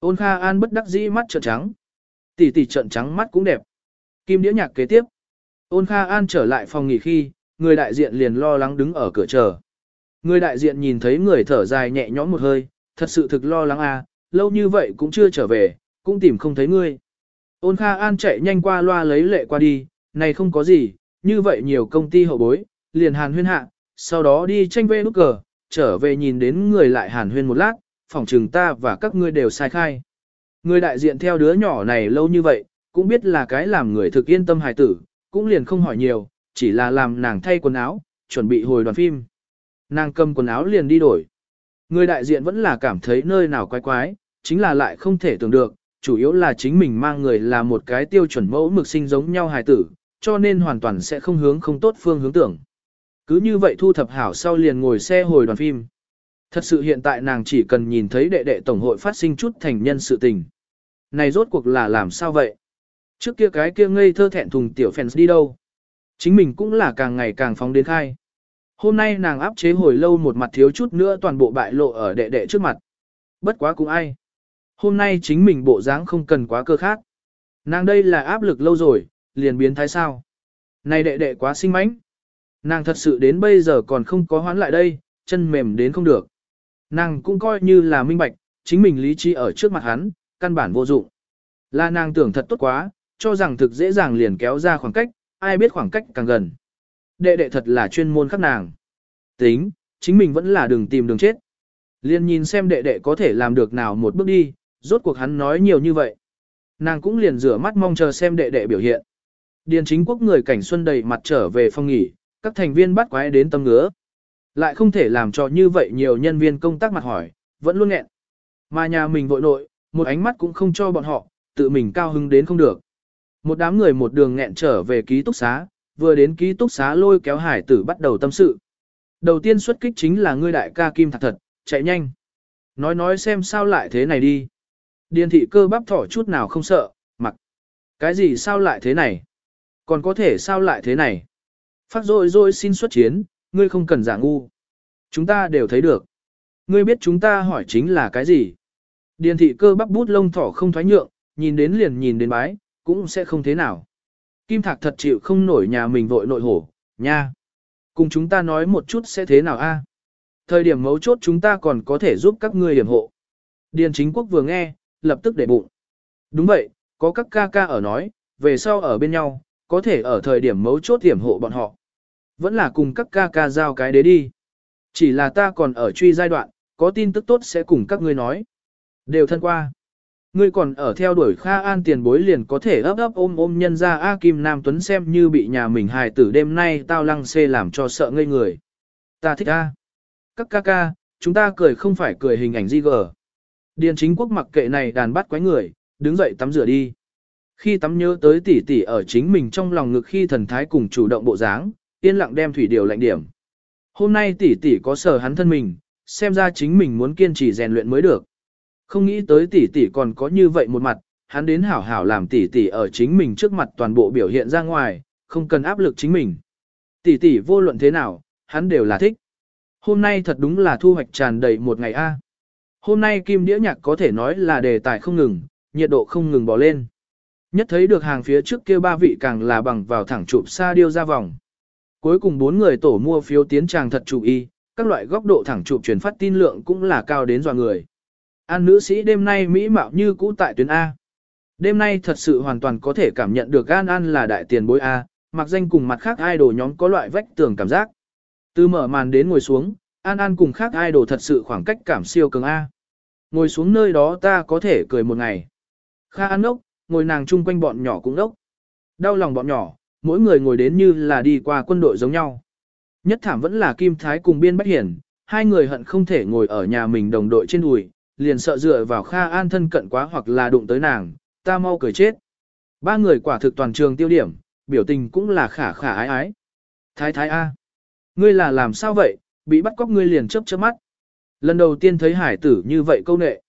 Ôn Kha An bất đắc dĩ mắt trợn trắng. Tỷ tỷ trợn trắng mắt cũng đẹp. Kim đĩa nhạc kế tiếp. Ôn Kha An trở lại phòng nghỉ khi, người đại diện liền lo lắng đứng ở cửa chờ. Người đại diện nhìn thấy người thở dài nhẹ nhõm một hơi, thật sự thực lo lắng à, lâu như vậy cũng chưa trở về, cũng tìm không thấy ngươi. Ôn Kha An chạy nhanh qua loa lấy lệ qua đi, này không có gì, như vậy nhiều công ty hậu bối, liền hàn huyên hạ, sau đó đi tranh vê nút cờ, trở về nhìn đến người lại hàn huyên một lát, phòng trừng ta và các ngươi đều sai khai. Người đại diện theo đứa nhỏ này lâu như vậy, cũng biết là cái làm người thực yên tâm hài tử, cũng liền không hỏi nhiều, chỉ là làm nàng thay quần áo, chuẩn bị hồi đoàn phim. Nàng cầm quần áo liền đi đổi. Người đại diện vẫn là cảm thấy nơi nào quái quái, chính là lại không thể tưởng được, chủ yếu là chính mình mang người là một cái tiêu chuẩn mẫu mực sinh giống nhau hài tử, cho nên hoàn toàn sẽ không hướng không tốt phương hướng tưởng. Cứ như vậy thu thập hảo sau liền ngồi xe hồi đoàn phim. Thật sự hiện tại nàng chỉ cần nhìn thấy đệ đệ tổng hội phát sinh chút thành nhân sự tình. Này rốt cuộc là làm sao vậy? Trước kia cái kia ngây thơ thẹn thùng tiểu fans đi đâu? Chính mình cũng là càng ngày càng phóng đến khai. Hôm nay nàng áp chế hồi lâu một mặt thiếu chút nữa toàn bộ bại lộ ở đệ đệ trước mặt. Bất quá cũng ai. Hôm nay chính mình bộ dáng không cần quá cơ khác. Nàng đây là áp lực lâu rồi, liền biến thái sao. Này đệ đệ quá sinh mánh. Nàng thật sự đến bây giờ còn không có hoán lại đây, chân mềm đến không được. Nàng cũng coi như là minh bạch, chính mình lý trí ở trước mặt hắn, căn bản vô dụng. Là nàng tưởng thật tốt quá, cho rằng thực dễ dàng liền kéo ra khoảng cách, ai biết khoảng cách càng gần. Đệ đệ thật là chuyên môn khắc nàng. Tính, chính mình vẫn là đừng tìm đường chết. liên nhìn xem đệ đệ có thể làm được nào một bước đi, rốt cuộc hắn nói nhiều như vậy. Nàng cũng liền rửa mắt mong chờ xem đệ đệ biểu hiện. Điền chính quốc người cảnh xuân đầy mặt trở về phòng nghỉ, các thành viên bắt quái đến tâm ngứa. Lại không thể làm cho như vậy nhiều nhân viên công tác mặt hỏi, vẫn luôn nghẹn. Mà nhà mình vội nội, một ánh mắt cũng không cho bọn họ, tự mình cao hứng đến không được. Một đám người một đường nghẹn trở về ký túc xá, vừa đến ký túc xá lôi kéo hải tử bắt đầu tâm sự. Đầu tiên xuất kích chính là ngươi đại ca Kim Thạc Thật, chạy nhanh. Nói nói xem sao lại thế này đi. Điền thị cơ bắp thỏ chút nào không sợ, mặc. Cái gì sao lại thế này? Còn có thể sao lại thế này? Phát rồi rồi xin xuất chiến, ngươi không cần giả ngu. Chúng ta đều thấy được. Ngươi biết chúng ta hỏi chính là cái gì? Điền thị cơ bắp bút lông thỏ không thoái nhượng, nhìn đến liền nhìn đến bái, cũng sẽ không thế nào. Kim Thạc thật chịu không nổi nhà mình vội nội hổ, nha. Cùng chúng ta nói một chút sẽ thế nào a? Thời điểm mấu chốt chúng ta còn có thể giúp các ngươi điểm hộ. Điền chính quốc vừa nghe, lập tức để bụng. Đúng vậy, có các ca ca ở nói, về sau ở bên nhau, có thể ở thời điểm mấu chốt điểm hộ bọn họ. Vẫn là cùng các ca ca giao cái đấy đi. Chỉ là ta còn ở truy giai đoạn, có tin tức tốt sẽ cùng các ngươi nói. Đều thân qua. Ngươi còn ở theo đuổi Kha An tiền bối liền có thể ấp ấp ôm ôm nhân ra A Kim Nam Tuấn xem như bị nhà mình hài tử đêm nay tao lăng xê làm cho sợ ngây người. Ta thích A. Các ca ca, chúng ta cười không phải cười hình ảnh di gờ. Điền chính quốc mặc kệ này đàn bắt quái người, đứng dậy tắm rửa đi. Khi tắm nhớ tới tỷ tỷ ở chính mình trong lòng ngực khi thần thái cùng chủ động bộ dáng, yên lặng đem thủy điều lạnh điểm. Hôm nay tỷ tỷ có sở hắn thân mình, xem ra chính mình muốn kiên trì rèn luyện mới được. Không nghĩ tới tỷ tỷ còn có như vậy một mặt, hắn đến hảo hảo làm tỷ tỷ ở chính mình trước mặt toàn bộ biểu hiện ra ngoài, không cần áp lực chính mình. Tỷ tỷ vô luận thế nào, hắn đều là thích. Hôm nay thật đúng là thu hoạch tràn đầy một ngày a. Hôm nay kim đĩa nhạc có thể nói là đề tài không ngừng, nhiệt độ không ngừng bỏ lên. Nhất thấy được hàng phía trước kia ba vị càng là bằng vào thẳng chụp xa điêu ra vòng. Cuối cùng bốn người tổ mua phiếu tiến tràng thật chủ y, các loại góc độ thẳng chụp truyền phát tin lượng cũng là cao đến dọa người. An nữ sĩ đêm nay mỹ mạo như cũ tại tuyến A. Đêm nay thật sự hoàn toàn có thể cảm nhận được An An là đại tiền bối A, mặc danh cùng mặt khác idol nhóm có loại vách tường cảm giác. Từ mở màn đến ngồi xuống, An An cùng khác idol thật sự khoảng cách cảm siêu cường A. Ngồi xuống nơi đó ta có thể cười một ngày. Kha An ốc, ngồi nàng chung quanh bọn nhỏ cũng ốc. Đau lòng bọn nhỏ, mỗi người ngồi đến như là đi qua quân đội giống nhau. Nhất thảm vẫn là Kim Thái cùng Biên Bách Hiển, hai người hận không thể ngồi ở nhà mình đồng đội trên đùi, liền sợ dựa vào Kha An thân cận quá hoặc là đụng tới nàng, ta mau cười chết. Ba người quả thực toàn trường tiêu điểm, biểu tình cũng là khả khả ái ái. Thái thái A. Ngươi là làm sao vậy, bị bắt cóc ngươi liền chớp chớp mắt. Lần đầu tiên thấy hải tử như vậy câu nệ.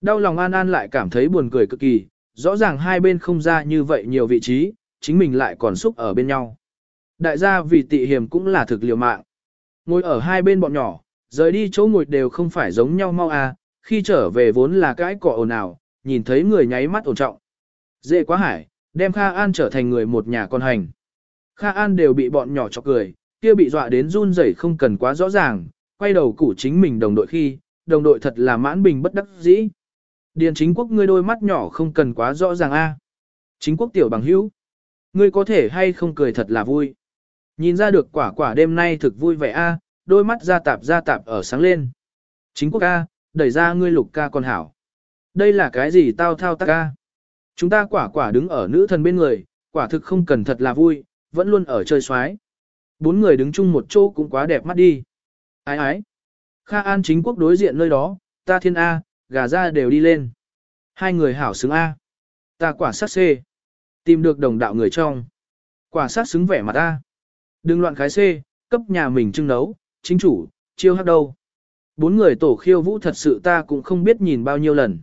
Đau lòng An An lại cảm thấy buồn cười cực kỳ, rõ ràng hai bên không ra như vậy nhiều vị trí, chính mình lại còn xúc ở bên nhau. Đại gia vì tị hiểm cũng là thực liều mạng. Ngồi ở hai bên bọn nhỏ, rời đi chỗ ngồi đều không phải giống nhau mau à, khi trở về vốn là cái cỏ ồn ào, nhìn thấy người nháy mắt ổn trọng. Dễ quá hải, đem Kha An trở thành người một nhà con hành. Kha An đều bị bọn nhỏ chọc cười, kia bị dọa đến run rẩy không cần quá rõ ràng, quay đầu củ chính mình đồng đội khi, đồng đội thật là mãn bình bất đắc dĩ. Điền chính quốc ngươi đôi mắt nhỏ không cần quá rõ ràng a. Chính quốc tiểu bằng hữu. Ngươi có thể hay không cười thật là vui. Nhìn ra được quả quả đêm nay thực vui vẻ a, đôi mắt ra tạp ra tạp ở sáng lên. Chính quốc a, đẩy ra ngươi lục ca con hảo. Đây là cái gì tao thao tác ca? Chúng ta quả quả đứng ở nữ thần bên người, quả thực không cần thật là vui, vẫn luôn ở chơi xoái. Bốn người đứng chung một chỗ cũng quá đẹp mắt đi. Ái ái. Kha An chính quốc đối diện nơi đó, ta thiên A, gà ra đều đi lên. Hai người hảo xứng A. Ta quả sát C. Tìm được đồng đạo người trong. Quả sát xứng vẻ mặt A. Đừng loạn khái C, cấp nhà mình trưng nấu, chính chủ, chiêu hát đâu. Bốn người tổ khiêu vũ thật sự ta cũng không biết nhìn bao nhiêu lần.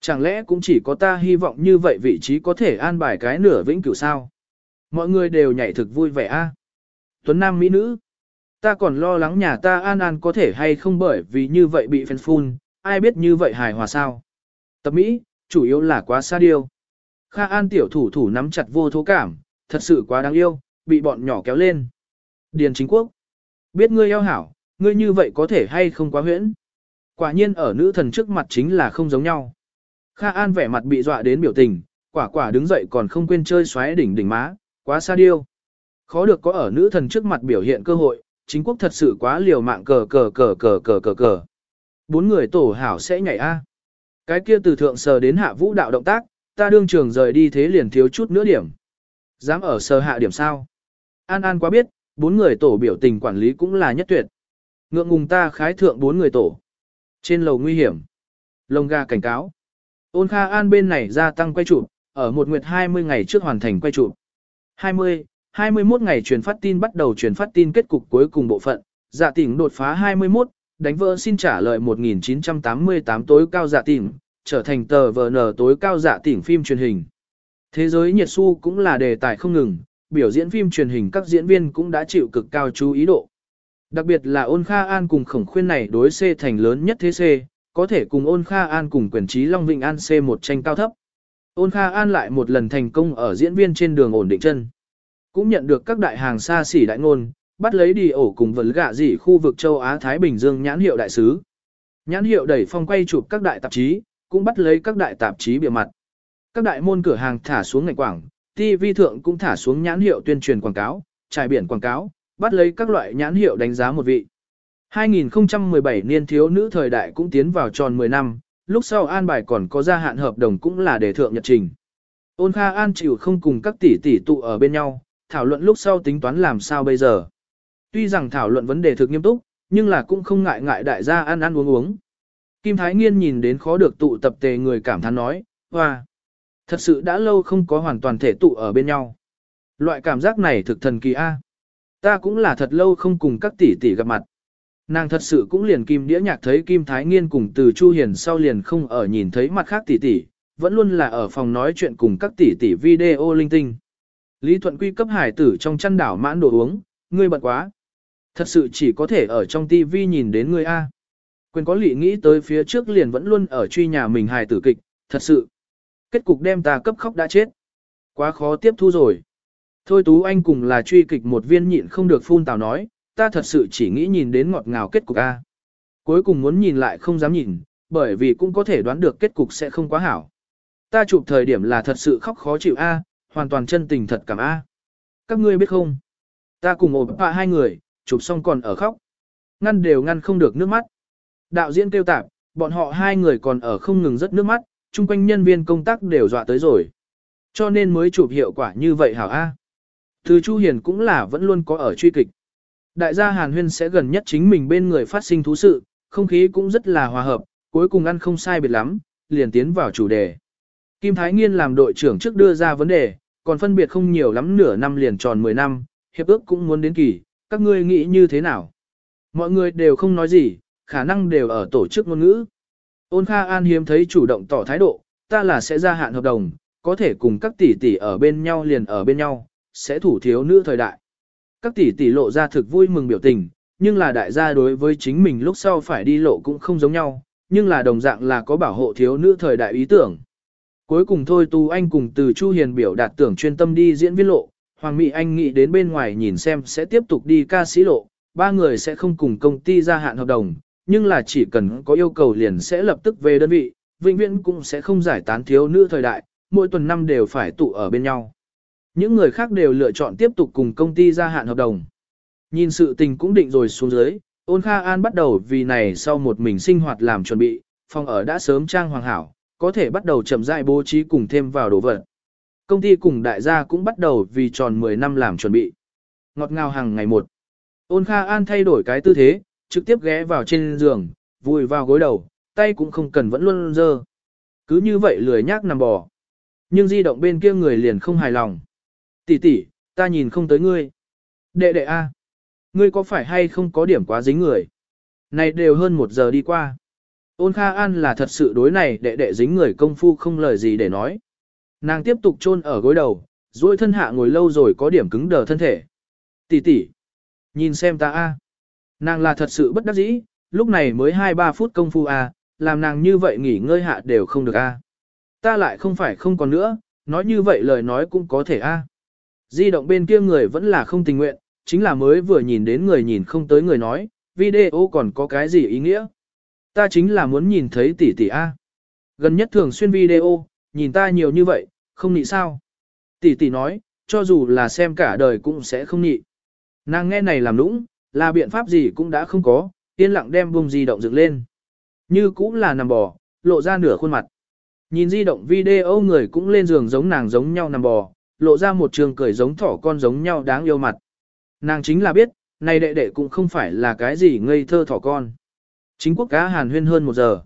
Chẳng lẽ cũng chỉ có ta hy vọng như vậy vị trí có thể an bài cái nửa vĩnh cửu sao? Mọi người đều nhảy thực vui vẻ a. Tuấn Nam Mỹ Nữ. Ta còn lo lắng nhà ta an an có thể hay không bởi vì như vậy bị fan phun, ai biết như vậy hài hòa sao. Tập Mỹ, chủ yếu là quá xa điêu. Kha An tiểu thủ thủ nắm chặt vô thố cảm, thật sự quá đáng yêu, bị bọn nhỏ kéo lên. Điền chính quốc. Biết ngươi eo hảo, ngươi như vậy có thể hay không quá huyễn. Quả nhiên ở nữ thần trước mặt chính là không giống nhau. Kha An vẻ mặt bị dọa đến biểu tình, quả quả đứng dậy còn không quên chơi xoáy đỉnh đỉnh má, quá xa điêu. Khó được có ở nữ thần trước mặt biểu hiện cơ hội, chính quốc thật sự quá liều mạng cờ cờ cờ cờ cờ cờ cờ. Bốn người tổ hảo sẽ nhảy A. Cái kia từ thượng sờ đến hạ vũ đạo động tác, ta đương trường rời đi thế liền thiếu chút nữa điểm. Dám ở sờ hạ điểm sao? An An quá biết, bốn người tổ biểu tình quản lý cũng là nhất tuyệt. Ngượng ngùng ta khái thượng bốn người tổ. Trên lầu nguy hiểm. Lông ga cảnh cáo. Ôn Kha An bên này gia tăng quay chụp, ở một nguyệt 20 ngày trước hoàn thành quay chụp. 20, 21 ngày truyền phát tin bắt đầu truyền phát tin kết cục cuối cùng bộ phận, dạ tỉnh đột phá 21, đánh vỡ xin trả lời 1988 tối cao dạ tỉnh, trở thành tờ VN tối cao dạ tỉnh phim truyền hình. Thế giới nhiệt su cũng là đề tài không ngừng, biểu diễn phim truyền hình các diễn viên cũng đã chịu cực cao chú ý độ. Đặc biệt là ôn Kha An cùng khổng khuyên này đối C thành lớn nhất thế C, có thể cùng ôn Kha An cùng quyền trí Long Vịnh An C một tranh cao thấp. Ôn Kha An lại một lần thành công ở diễn viên trên đường ổn định chân. Cũng nhận được các đại hàng xa xỉ đại ngôn, bắt lấy đi ổ cùng vấn gạ dị khu vực châu Á Thái Bình Dương nhãn hiệu đại sứ. Nhãn hiệu đẩy phong quay chụp các đại tạp chí, cũng bắt lấy các đại tạp chí bìa mặt. Các đại môn cửa hàng thả xuống ngành quảng, TV thượng cũng thả xuống nhãn hiệu tuyên truyền quảng cáo, trải biển quảng cáo, bắt lấy các loại nhãn hiệu đánh giá một vị. 2017 niên thiếu nữ thời đại cũng tiến vào tròn 10 năm, lúc sau an bài còn có gia hạn hợp đồng cũng là để thượng nhật trình. Ôn Kha An chịu không cùng các tỷ tỷ tụ ở bên nhau, thảo luận lúc sau tính toán làm sao bây giờ. Tuy rằng thảo luận vấn đề thực nghiêm túc, nhưng là cũng không ngại ngại đại gia ăn ăn uống uống. Kim Thái Nghiên nhìn đến khó được tụ tập tề người cảm thán nói, hoa, thật sự đã lâu không có hoàn toàn thể tụ ở bên nhau. Loại cảm giác này thực thần kỳ a. Ta cũng là thật lâu không cùng các tỷ tỷ gặp mặt. Nàng thật sự cũng liền kim đĩa nhạc thấy Kim Thái Nghiên cùng từ Chu Hiền sau liền không ở nhìn thấy mặt khác tỷ tỷ, vẫn luôn là ở phòng nói chuyện cùng các tỷ tỷ video linh tinh. Lý Thuận Quy cấp hải tử trong chăn đảo mãn đồ uống, ngươi bận quá. Thật sự chỉ có thể ở trong tivi nhìn đến ngươi A. Quyền có lị nghĩ tới phía trước liền vẫn luôn ở truy nhà mình hài tử kịch, thật sự. Kết cục đem ta cấp khóc đã chết. Quá khó tiếp thu rồi. Thôi Tú Anh cùng là truy kịch một viên nhịn không được phun tào nói, ta thật sự chỉ nghĩ nhìn đến ngọt ngào kết cục A. Cuối cùng muốn nhìn lại không dám nhìn, bởi vì cũng có thể đoán được kết cục sẽ không quá hảo. Ta chụp thời điểm là thật sự khóc khó chịu A, hoàn toàn chân tình thật cảm A. Các ngươi biết không? Ta cùng ổ bạ hai người, chụp xong còn ở khóc. Ngăn đều ngăn không được nước mắt. Đạo diễn kêu tạp, bọn họ hai người còn ở không ngừng rất nước mắt, chung quanh nhân viên công tác đều dọa tới rồi. Cho nên mới chụp hiệu quả như vậy hảo A. Từ Chu Hiền cũng là vẫn luôn có ở truy kịch. Đại gia Hàn Huyên sẽ gần nhất chính mình bên người phát sinh thú sự, không khí cũng rất là hòa hợp, cuối cùng ăn không sai biệt lắm, liền tiến vào chủ đề. Kim Thái Nghiên làm đội trưởng trước đưa ra vấn đề, còn phân biệt không nhiều lắm nửa năm liền tròn 10 năm, hiệp ước cũng muốn đến kỳ, các ngươi nghĩ như thế nào? Mọi người đều không nói gì, khả năng đều ở tổ chức ngôn ngữ. Ôn Kha An hiếm thấy chủ động tỏ thái độ, ta là sẽ gia hạn hợp đồng, có thể cùng các tỷ tỷ ở bên nhau liền ở bên nhau, sẽ thủ thiếu nữ thời đại. Các tỷ tỷ lộ ra thực vui mừng biểu tình, nhưng là đại gia đối với chính mình lúc sau phải đi lộ cũng không giống nhau, nhưng là đồng dạng là có bảo hộ thiếu nữ thời đại ý tưởng. Cuối cùng thôi Tu Anh cùng từ Chu Hiền biểu đạt tưởng chuyên tâm đi diễn viên lộ, Hoàng Mỹ Anh nghĩ đến bên ngoài nhìn xem sẽ tiếp tục đi ca sĩ lộ, ba người sẽ không cùng công ty gia hạn hợp đồng, nhưng là chỉ cần có yêu cầu liền sẽ lập tức về đơn vị, vĩnh viễn cũng sẽ không giải tán thiếu nữ thời đại, mỗi tuần năm đều phải tụ ở bên nhau. Những người khác đều lựa chọn tiếp tục cùng công ty gia hạn hợp đồng. Nhìn sự tình cũng định rồi xuống dưới, ôn Kha An bắt đầu vì này sau một mình sinh hoạt làm chuẩn bị, phòng ở đã sớm trang hoàng hảo, có thể bắt đầu chậm rãi bố trí cùng thêm vào đồ vật. Công ty cùng đại gia cũng bắt đầu vì tròn 10 năm làm chuẩn bị. Ngọt ngào hàng ngày một. Ôn Kha An thay đổi cái tư thế, trực tiếp ghé vào trên giường, vùi vào gối đầu, tay cũng không cần vẫn luôn dơ. Cứ như vậy lười nhác nằm bò. Nhưng di động bên kia người liền không hài lòng. Tỷ tỷ, ta nhìn không tới ngươi. Đệ đệ A. Ngươi có phải hay không có điểm quá dính người? Này đều hơn một giờ đi qua. Ôn Kha An là thật sự đối này đệ đệ dính người công phu không lời gì để nói. Nàng tiếp tục chôn ở gối đầu, duỗi thân hạ ngồi lâu rồi có điểm cứng đờ thân thể. Tỷ tỷ, nhìn xem ta a. Nàng là thật sự bất đắc dĩ, lúc này mới 2-3 phút công phu a, làm nàng như vậy nghỉ ngơi hạ đều không được a. Ta lại không phải không còn nữa, nói như vậy lời nói cũng có thể a. Di động bên kia người vẫn là không tình nguyện, chính là mới vừa nhìn đến người nhìn không tới người nói, video còn có cái gì ý nghĩa. Ta chính là muốn nhìn thấy tỷ tỷ A. Gần nhất thường xuyên video, nhìn ta nhiều như vậy, không nị sao. Tỷ tỷ nói, cho dù là xem cả đời cũng sẽ không nị. Nàng nghe này làm nũng, là biện pháp gì cũng đã không có, yên lặng đem vùng di động dựng lên. Như cũng là nằm bò, lộ ra nửa khuôn mặt. Nhìn di động video người cũng lên giường giống nàng giống nhau nằm bò, lộ ra một trường cười giống thỏ con giống nhau đáng yêu mặt. Nàng chính là biết, này đệ đệ cũng không phải là cái gì ngây thơ thỏ con. Chính quốc cá hàn huyên hơn một giờ.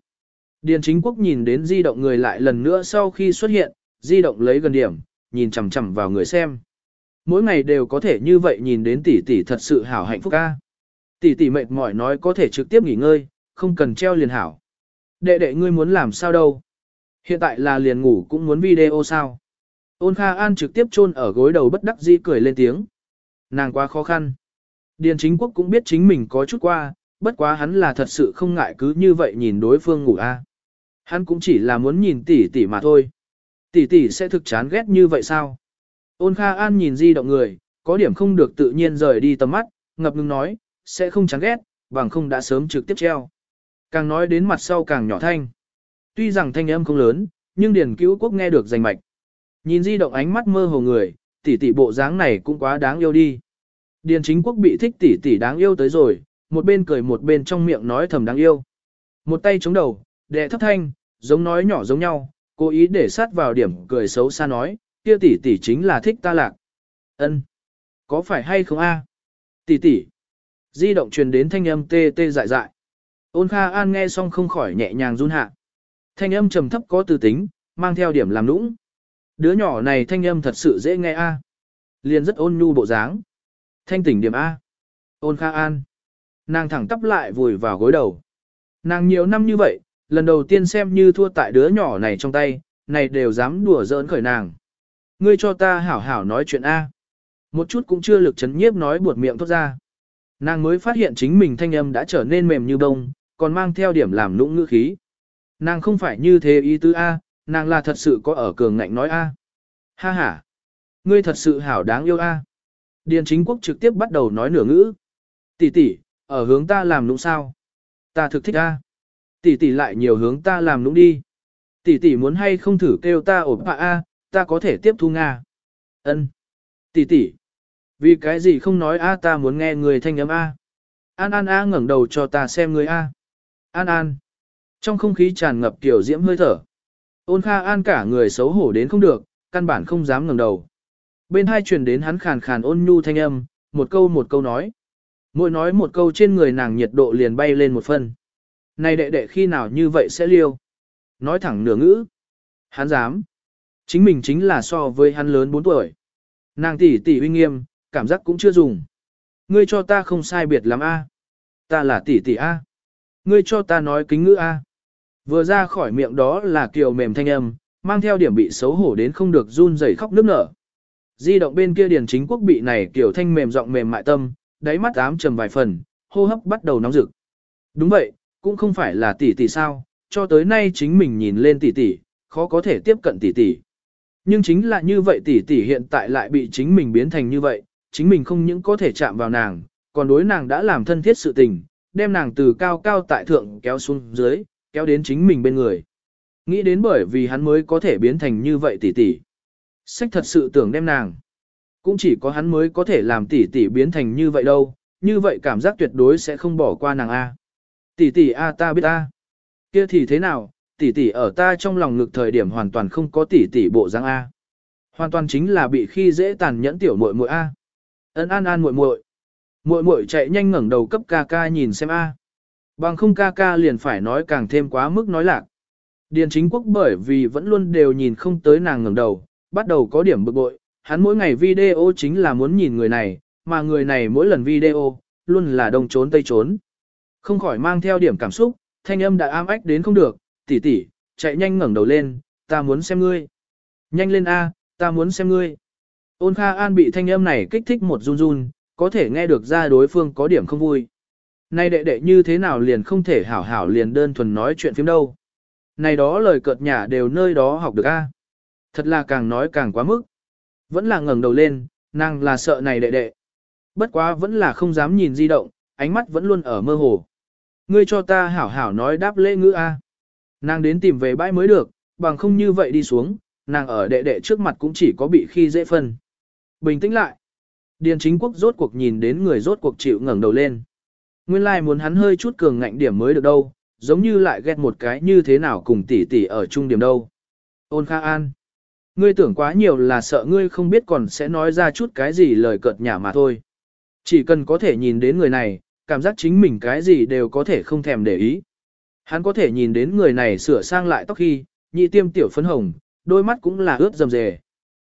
Điền chính quốc nhìn đến di động người lại lần nữa sau khi xuất hiện, di động lấy gần điểm, nhìn chằm chằm vào người xem. Mỗi ngày đều có thể như vậy nhìn đến tỷ tỷ thật sự hảo hạnh phúc ca. Tỷ tỷ mệt mỏi nói có thể trực tiếp nghỉ ngơi, không cần treo liền hảo. Đệ đệ ngươi muốn làm sao đâu? Hiện tại là liền ngủ cũng muốn video sao? Ôn Kha An trực tiếp chôn ở gối đầu bất đắc dĩ cười lên tiếng. Nàng quá khó khăn. Điền chính quốc cũng biết chính mình có chút qua, bất quá hắn là thật sự không ngại cứ như vậy nhìn đối phương ngủ a. Hắn cũng chỉ là muốn nhìn tỷ tỷ mà thôi. Tỷ tỷ sẽ thực chán ghét như vậy sao? Ôn Kha An nhìn di động người, có điểm không được tự nhiên rời đi tầm mắt, ngập ngừng nói, sẽ không chán ghét, bằng không đã sớm trực tiếp treo. Càng nói đến mặt sau càng nhỏ thanh. Tuy rằng thanh âm không lớn, nhưng Điền Cứu Quốc nghe được rành mạch. Nhìn di động ánh mắt mơ hồ người, tỷ tỷ bộ dáng này cũng quá đáng yêu đi. Điền Chính Quốc bị thích tỷ tỷ đáng yêu tới rồi, một bên cười một bên trong miệng nói thầm đáng yêu. Một tay chống đầu, đệ thấp thanh, giống nói nhỏ giống nhau, cố ý để sát vào điểm cười xấu xa nói, kia tỷ tỷ chính là thích ta lạc. Ân, Có phải hay không a? Tỷ tỷ. Di động truyền đến thanh âm tê tê dại dại. Ôn Kha An nghe xong không khỏi nhẹ nhàng run hạ. Thanh âm trầm thấp có từ tính, mang theo điểm làm nũng. Đứa nhỏ này thanh âm thật sự dễ nghe a. Liền rất ôn nhu bộ dáng. Thanh tỉnh điểm A. Ôn Kha An. Nàng thẳng tắp lại vùi vào gối đầu. Nàng nhiều năm như vậy, lần đầu tiên xem như thua tại đứa nhỏ này trong tay, này đều dám đùa giỡn khởi nàng. Ngươi cho ta hảo hảo nói chuyện A. Một chút cũng chưa lực chấn nhiếp nói buột miệng thốt ra. Nàng mới phát hiện chính mình thanh âm đã trở nên mềm như bông, còn mang theo điểm làm lũng ngữ khí. Nàng không phải như thế ý tứ A, nàng là thật sự có ở cường ngạnh nói A. Ha ha. Ngươi thật sự hảo đáng yêu A. Điền chính quốc trực tiếp bắt đầu nói nửa ngữ. Tỷ tỷ, ở hướng ta làm nũng sao? Ta thực thích A. Tỷ tỷ lại nhiều hướng ta làm nũng đi. Tỷ tỷ muốn hay không thử kêu ta ổn bạ A, ta có thể tiếp thu Nga. Ân. Tỷ tỷ. Vì cái gì không nói A ta muốn nghe người thanh âm A. An An A ngẩng đầu cho ta xem người A. An An. Trong không khí tràn ngập kiểu diễm hơi thở. Ôn Kha An cả người xấu hổ đến không được, căn bản không dám ngẩng đầu. Bên hai truyền đến hắn khàn khàn ôn nhu thanh âm, một câu một câu nói. Mỗi nói một câu trên người nàng nhiệt độ liền bay lên một phân. Này đệ đệ khi nào như vậy sẽ liêu. Nói thẳng nửa ngữ. Hắn dám. Chính mình chính là so với hắn lớn 4 tuổi. Nàng tỷ tỷ uy nghiêm, cảm giác cũng chưa dùng. Ngươi cho ta không sai biệt lắm a. Ta là tỷ tỷ a. Ngươi cho ta nói kính ngữ a. Vừa ra khỏi miệng đó là kiều mềm thanh âm, mang theo điểm bị xấu hổ đến không được run rẩy khóc nức nở. Di động bên kia điền chính quốc bị này kiểu thanh mềm giọng mềm mại tâm, đáy mắt ám trầm vài phần, hô hấp bắt đầu nóng rực. Đúng vậy, cũng không phải là tỷ tỷ sao, cho tới nay chính mình nhìn lên tỷ tỷ, khó có thể tiếp cận tỷ tỷ. Nhưng chính là như vậy tỷ tỷ hiện tại lại bị chính mình biến thành như vậy, chính mình không những có thể chạm vào nàng, còn đối nàng đã làm thân thiết sự tình, đem nàng từ cao cao tại thượng kéo xuống dưới, kéo đến chính mình bên người. Nghĩ đến bởi vì hắn mới có thể biến thành như vậy tỷ tỷ. Sách thật sự tưởng đem nàng. Cũng chỉ có hắn mới có thể làm tỷ tỷ biến thành như vậy đâu, như vậy cảm giác tuyệt đối sẽ không bỏ qua nàng A. Tỷ tỷ A ta biết A. Kia thì thế nào, tỷ tỷ ở ta trong lòng ngực thời điểm hoàn toàn không có tỷ tỷ bộ dáng A. Hoàn toàn chính là bị khi dễ tàn nhẫn tiểu muội muội A. Ấn an an muội muội. Muội muội chạy nhanh ngẩng đầu cấp ca ca nhìn xem A. Bằng không ca ca liền phải nói càng thêm quá mức nói lạc. Điền chính quốc bởi vì vẫn luôn đều nhìn không tới nàng ngẩng đầu, bắt đầu có điểm bực bội, hắn mỗi ngày video chính là muốn nhìn người này, mà người này mỗi lần video, luôn là đông trốn tây trốn. Không khỏi mang theo điểm cảm xúc, thanh âm đã am ách đến không được, tỷ tỷ, chạy nhanh ngẩng đầu lên, ta muốn xem ngươi. Nhanh lên A, ta muốn xem ngươi. Ôn Kha An bị thanh âm này kích thích một run run, có thể nghe được ra đối phương có điểm không vui. Này đệ đệ như thế nào liền không thể hảo hảo liền đơn thuần nói chuyện phim đâu. Này đó lời cợt nhả đều nơi đó học được A. Thật là càng nói càng quá mức. Vẫn là ngẩng đầu lên, nàng là sợ này đệ đệ. Bất quá vẫn là không dám nhìn di động, ánh mắt vẫn luôn ở mơ hồ. Ngươi cho ta hảo hảo nói đáp lễ ngữ A. Nàng đến tìm về bãi mới được, bằng không như vậy đi xuống, nàng ở đệ đệ trước mặt cũng chỉ có bị khi dễ phân. Bình tĩnh lại. Điền chính quốc rốt cuộc nhìn đến người rốt cuộc chịu ngẩng đầu lên. Nguyên lai like muốn hắn hơi chút cường ngạnh điểm mới được đâu, giống như lại ghét một cái như thế nào cùng tỷ tỷ ở chung điểm đâu. Ôn Kha An. Ngươi tưởng quá nhiều là sợ ngươi không biết còn sẽ nói ra chút cái gì lời cợt nhả mà thôi. Chỉ cần có thể nhìn đến người này, cảm giác chính mình cái gì đều có thể không thèm để ý. Hắn có thể nhìn đến người này sửa sang lại tóc khi, nhị tiêm tiểu phấn hồng, đôi mắt cũng là ướt rầm rề.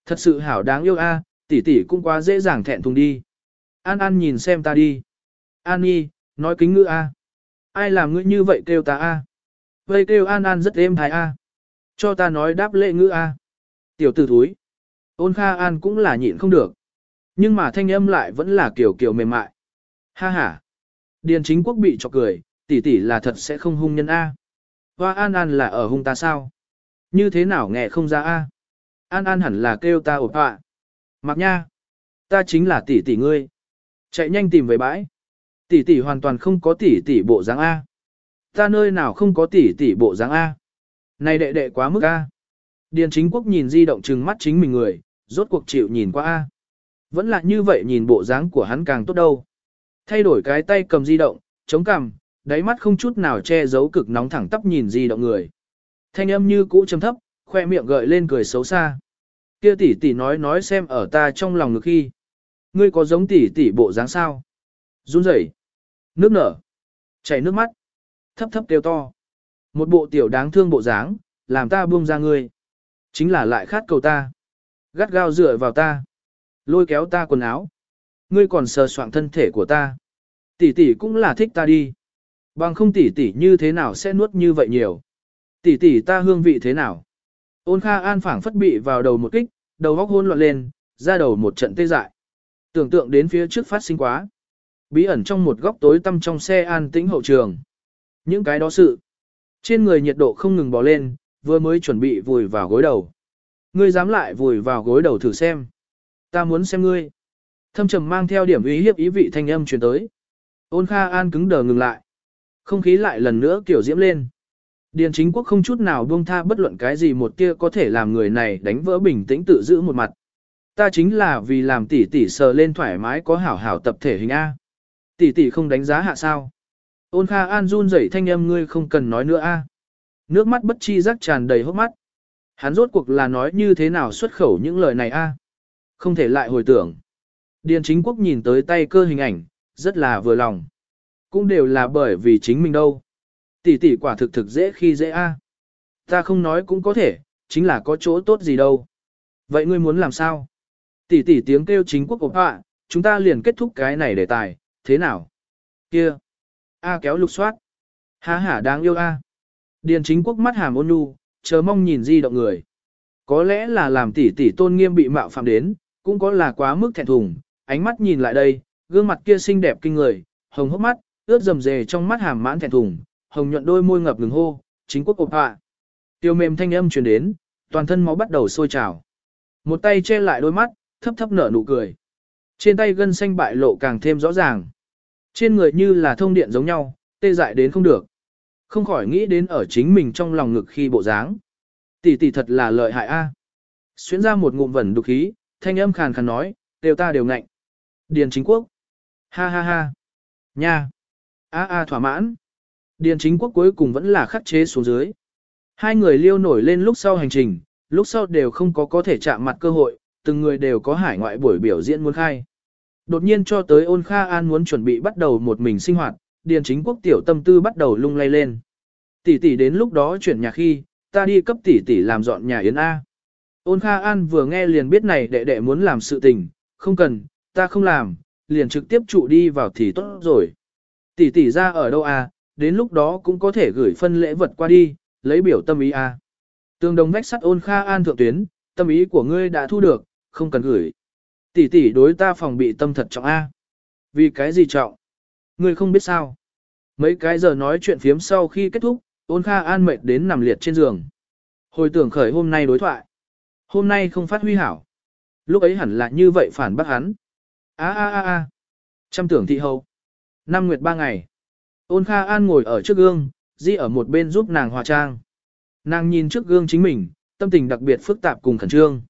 Thật sự hảo đáng yêu a, à, tỷ tỷ cũng quá dễ dàng thẹn thùng đi. An An nhìn xem ta đi. An Nhi, nói kính ngữ a. Ai làm ngươi như vậy kêu ta a? Vây kêu An An rất êm thái a. Cho ta nói đáp lệ ngữ a. Tiểu tử thúi. Ôn Kha An cũng là nhịn không được. Nhưng mà thanh âm lại vẫn là kiểu kiểu mềm mại. Ha ha. Điền chính quốc bị chọc cười, tỷ tỷ là thật sẽ không hung nhân A. Hoa An An là ở hung ta sao? Như thế nào nghe không ra A? An An hẳn là kêu ta ổn ạ. Mặc nha. Ta chính là tỷ tỷ ngươi. Chạy nhanh tìm về bãi. Tỷ tỷ hoàn toàn không có tỷ tỷ bộ dáng A. Ta nơi nào không có tỷ tỷ bộ dáng A. Này đệ đệ quá mức A. Điền chính quốc nhìn di động trừng mắt chính mình người, rốt cuộc chịu nhìn qua A. Vẫn là như vậy nhìn bộ dáng của hắn càng tốt đâu. Thay đổi cái tay cầm di động, chống cằm, đáy mắt không chút nào che giấu cực nóng thẳng tắp nhìn di động người. Thanh âm như cũ trầm thấp, khoe miệng gợi lên cười xấu xa. Kia tỷ tỷ nói nói xem ở ta trong lòng ngực khi. Ngươi có giống tỷ tỷ bộ dáng sao? Run rẩy, nước nở, chảy nước mắt, thấp thấp kêu to. Một bộ tiểu đáng thương bộ dáng, làm ta buông ra ngươi. Chính là lại khát cầu ta. Gắt gao dựa vào ta. Lôi kéo ta quần áo. Ngươi còn sờ soạng thân thể của ta. Tỷ tỷ cũng là thích ta đi. Bằng không tỷ tỷ như thế nào sẽ nuốt như vậy nhiều. Tỷ tỷ ta hương vị thế nào. Ôn Kha An phảng phất bị vào đầu một kích, đầu góc hôn loạn lên, ra đầu một trận tê dại. Tưởng tượng đến phía trước phát sinh quá. Bí ẩn trong một góc tối tăm trong xe an tĩnh hậu trường. Những cái đó sự. Trên người nhiệt độ không ngừng bò lên, vừa mới chuẩn bị vùi vào gối đầu. Ngươi dám lại vùi vào gối đầu thử xem. Ta muốn xem ngươi. Thâm trầm mang theo điểm ý hiếp ý vị thanh âm truyền tới. Ôn Kha An cứng đờ ngừng lại. Không khí lại lần nữa kiểu diễm lên. Điền chính quốc không chút nào buông tha bất luận cái gì một kia có thể làm người này đánh vỡ bình tĩnh tự giữ một mặt. Ta chính là vì làm tỷ tỷ sờ lên thoải mái có hảo hảo tập thể hình A. Tỷ tỷ không đánh giá hạ sao. Ôn Kha An run rẩy thanh âm ngươi không cần nói nữa A. À? Nước mắt bất chi giác tràn đầy hốc mắt. Hắn rốt cuộc là nói như thế nào xuất khẩu những lời này A. À? Không thể lại hồi tưởng. Điền chính quốc nhìn tới tay cơ hình ảnh, rất là vừa lòng. Cũng đều là bởi vì chính mình đâu. Tỷ tỷ quả thực thực dễ khi dễ a. À? Ta không nói cũng có thể, chính là có chỗ tốt gì đâu. Vậy ngươi muốn làm sao? Tỷ tỷ tiếng kêu chính quốc ộp họa, chúng ta liền kết thúc cái này đề tài, thế nào? Kia! A kéo lục soát. Há hả đáng yêu a. Điền chính quốc mắt hàm ôn nhu, chờ mong nhìn di động người. Có lẽ là làm tỷ tỷ tôn nghiêm bị mạo phạm đến, cũng có là quá mức thẹn thùng, ánh mắt nhìn lại đây, gương mặt kia xinh đẹp kinh người, hồng hốc mắt, ướt rầm rề trong mắt hàm mãn thẹn thùng, hồng nhuận đôi môi ngập ngừng hô, chính quốc ộp hạ. Tiêu mềm thanh âm truyền đến, toàn thân máu bắt đầu sôi trào. Một tay che lại đôi mắt, thấp thấp nở nụ cười. Trên tay gân xanh bại lộ càng thêm rõ ràng. Trên người như là thông điện giống nhau, tê dại đến không được. Không khỏi nghĩ đến ở chính mình trong lòng ngực khi bộ dáng. Tỷ tỷ thật là lợi hại a. Xuyến ra một ngụm vẩn đục khí, thanh âm khàn khàn nói, đều ta đều ngạnh. Điền chính quốc. Ha ha ha. Nha. A a thỏa mãn. Điền chính quốc cuối cùng vẫn là khắc chế xuống dưới. Hai người liêu nổi lên lúc sau hành trình, lúc sau đều không có có thể chạm mặt cơ hội, từng người đều có hải ngoại buổi biểu diễn muốn khai. Đột nhiên cho tới ôn Kha An muốn chuẩn bị bắt đầu một mình sinh hoạt, điền chính quốc tiểu tâm tư bắt đầu lung lay lên. Tỷ tỷ đến lúc đó chuyển nhà khi, ta đi cấp tỷ tỷ làm dọn nhà yến A. Ôn Kha An vừa nghe liền biết này đệ đệ muốn làm sự tình, không cần, ta không làm, liền trực tiếp trụ đi vào thì tốt rồi. Tỷ tỷ ra ở đâu a? đến lúc đó cũng có thể gửi phân lễ vật qua đi, lấy biểu tâm ý à. a. Tương đồng vách sắt ôn Kha An thượng tuyến, tâm ý của ngươi đã thu được, không cần gửi. Tỷ tỷ đối ta phòng bị tâm thật trọng A. Vì cái gì trọng? Ngươi không biết sao. Mấy cái giờ nói chuyện phiếm sau khi kết thúc, ôn kha an mệt đến nằm liệt trên giường. Hồi tưởng khởi hôm nay đối thoại. Hôm nay không phát huy hảo. Lúc ấy hẳn là như vậy phản bác hắn. a a a a Trăm tưởng thị hầu. Năm nguyệt ba ngày. Ôn kha an ngồi ở trước gương, di ở một bên giúp nàng hòa trang. Nàng nhìn trước gương chính mình, tâm tình đặc biệt phức tạp cùng khẩn trương.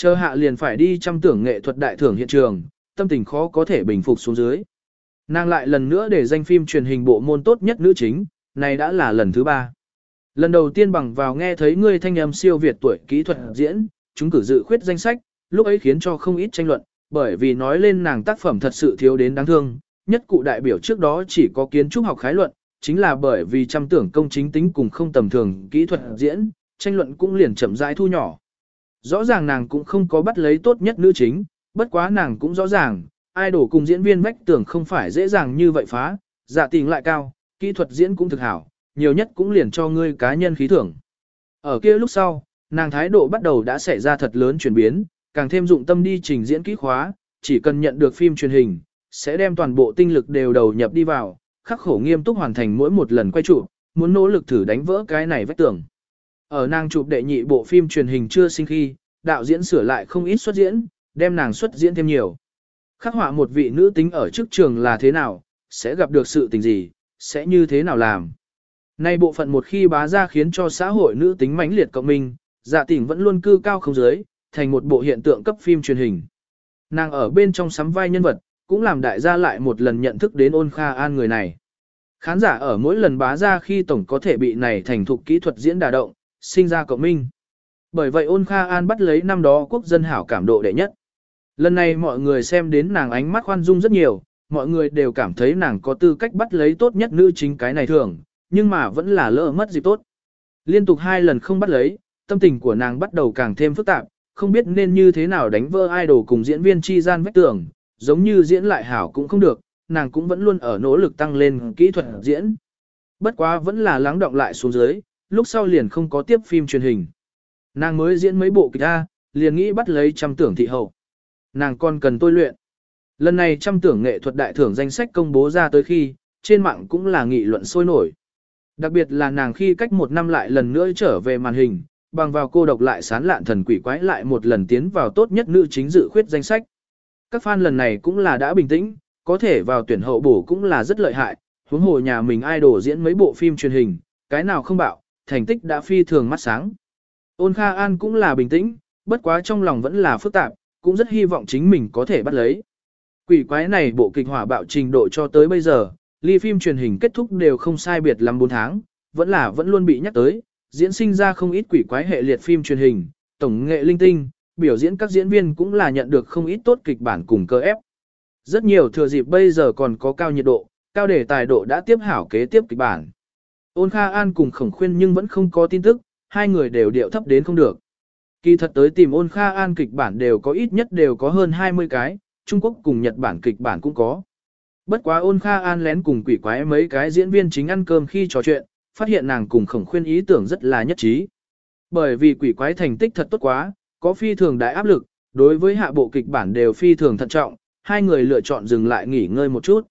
Chờ hạ liền phải đi chăm tưởng nghệ thuật đại thưởng hiện trường, tâm tình khó có thể bình phục xuống dưới. Nàng lại lần nữa để danh phim truyền hình bộ môn tốt nhất nữ chính, này đã là lần thứ ba. Lần đầu tiên bằng vào nghe thấy ngươi thanh âm siêu việt tuổi kỹ thuật diễn, chúng cử dự khuyết danh sách, lúc ấy khiến cho không ít tranh luận, bởi vì nói lên nàng tác phẩm thật sự thiếu đến đáng thương, nhất cụ đại biểu trước đó chỉ có kiến trúc học khái luận, chính là bởi vì chăm tưởng công chính tính cùng không tầm thường kỹ thuật diễn, tranh luận cũng liền chậm rãi thu nhỏ. Rõ ràng nàng cũng không có bắt lấy tốt nhất nữ chính, bất quá nàng cũng rõ ràng, idol cùng diễn viên vách tưởng không phải dễ dàng như vậy phá, dạ tình lại cao, kỹ thuật diễn cũng thực hảo, nhiều nhất cũng liền cho ngươi cá nhân khí thưởng. Ở kia lúc sau, nàng thái độ bắt đầu đã xảy ra thật lớn chuyển biến, càng thêm dụng tâm đi trình diễn kỹ khóa, chỉ cần nhận được phim truyền hình, sẽ đem toàn bộ tinh lực đều đầu nhập đi vào, khắc khổ nghiêm túc hoàn thành mỗi một lần quay trụ, muốn nỗ lực thử đánh vỡ cái này vách tường. Ở nàng chụp đệ nhị bộ phim truyền hình chưa sinh khi, đạo diễn sửa lại không ít xuất diễn, đem nàng xuất diễn thêm nhiều. Khắc họa một vị nữ tính ở trước trường là thế nào, sẽ gặp được sự tình gì, sẽ như thế nào làm. Nay bộ phận một khi bá ra khiến cho xã hội nữ tính mãnh liệt cộng minh, dạ tỉnh vẫn luôn cư cao không dưới, thành một bộ hiện tượng cấp phim truyền hình. Nàng ở bên trong sắm vai nhân vật, cũng làm đại gia lại một lần nhận thức đến ôn kha an người này. Khán giả ở mỗi lần bá ra khi tổng có thể bị này thành thục kỹ thuật diễn đà động, sinh ra cộng minh. Bởi vậy ôn kha an bắt lấy năm đó quốc dân hảo cảm độ đệ nhất. Lần này mọi người xem đến nàng ánh mắt khoan dung rất nhiều, mọi người đều cảm thấy nàng có tư cách bắt lấy tốt nhất nữ chính cái này thường, nhưng mà vẫn là lỡ mất dịp tốt. Liên tục hai lần không bắt lấy, tâm tình của nàng bắt đầu càng thêm phức tạp, không biết nên như thế nào đánh vỡ idol cùng diễn viên chi gian vách tường, giống như diễn lại hảo cũng không được, nàng cũng vẫn luôn ở nỗ lực tăng lên kỹ thuật diễn. Bất quá vẫn là lắng động lại xuống dưới, lúc sau liền không có tiếp phim truyền hình. Nàng mới diễn mấy bộ kịch A, liền nghĩ bắt lấy trăm tưởng thị hậu. Nàng còn cần tôi luyện. Lần này trăm tưởng nghệ thuật đại thưởng danh sách công bố ra tới khi, trên mạng cũng là nghị luận sôi nổi. Đặc biệt là nàng khi cách một năm lại lần nữa trở về màn hình, bằng vào cô độc lại sán lạn thần quỷ quái lại một lần tiến vào tốt nhất nữ chính dự khuyết danh sách. Các fan lần này cũng là đã bình tĩnh, có thể vào tuyển hậu bổ cũng là rất lợi hại, huống hồ nhà mình idol diễn mấy bộ phim truyền hình, cái nào không bạo, thành tích đã phi thường mắt sáng. Ôn Kha An cũng là bình tĩnh, bất quá trong lòng vẫn là phức tạp, cũng rất hy vọng chính mình có thể bắt lấy. Quỷ quái này bộ kịch hỏa bạo trình độ cho tới bây giờ, ly phim truyền hình kết thúc đều không sai biệt lắm 4 tháng, vẫn là vẫn luôn bị nhắc tới, diễn sinh ra không ít quỷ quái hệ liệt phim truyền hình, tổng nghệ linh tinh, biểu diễn các diễn viên cũng là nhận được không ít tốt kịch bản cùng cơ ép. Rất nhiều thừa dịp bây giờ còn có cao nhiệt độ, cao đề tài độ đã tiếp hảo kế tiếp kịch bản. Ôn Kha An cùng khổng khuyên nhưng vẫn không có tin tức, hai người đều điệu thấp đến không được. Kỳ thật tới tìm ôn Kha An kịch bản đều có ít nhất đều có hơn 20 cái, Trung Quốc cùng Nhật Bản kịch bản cũng có. Bất quá ôn Kha An lén cùng quỷ quái mấy cái diễn viên chính ăn cơm khi trò chuyện, phát hiện nàng cùng khổng khuyên ý tưởng rất là nhất trí. Bởi vì quỷ quái thành tích thật tốt quá, có phi thường đại áp lực, đối với hạ bộ kịch bản đều phi thường thận trọng, hai người lựa chọn dừng lại nghỉ ngơi một chút.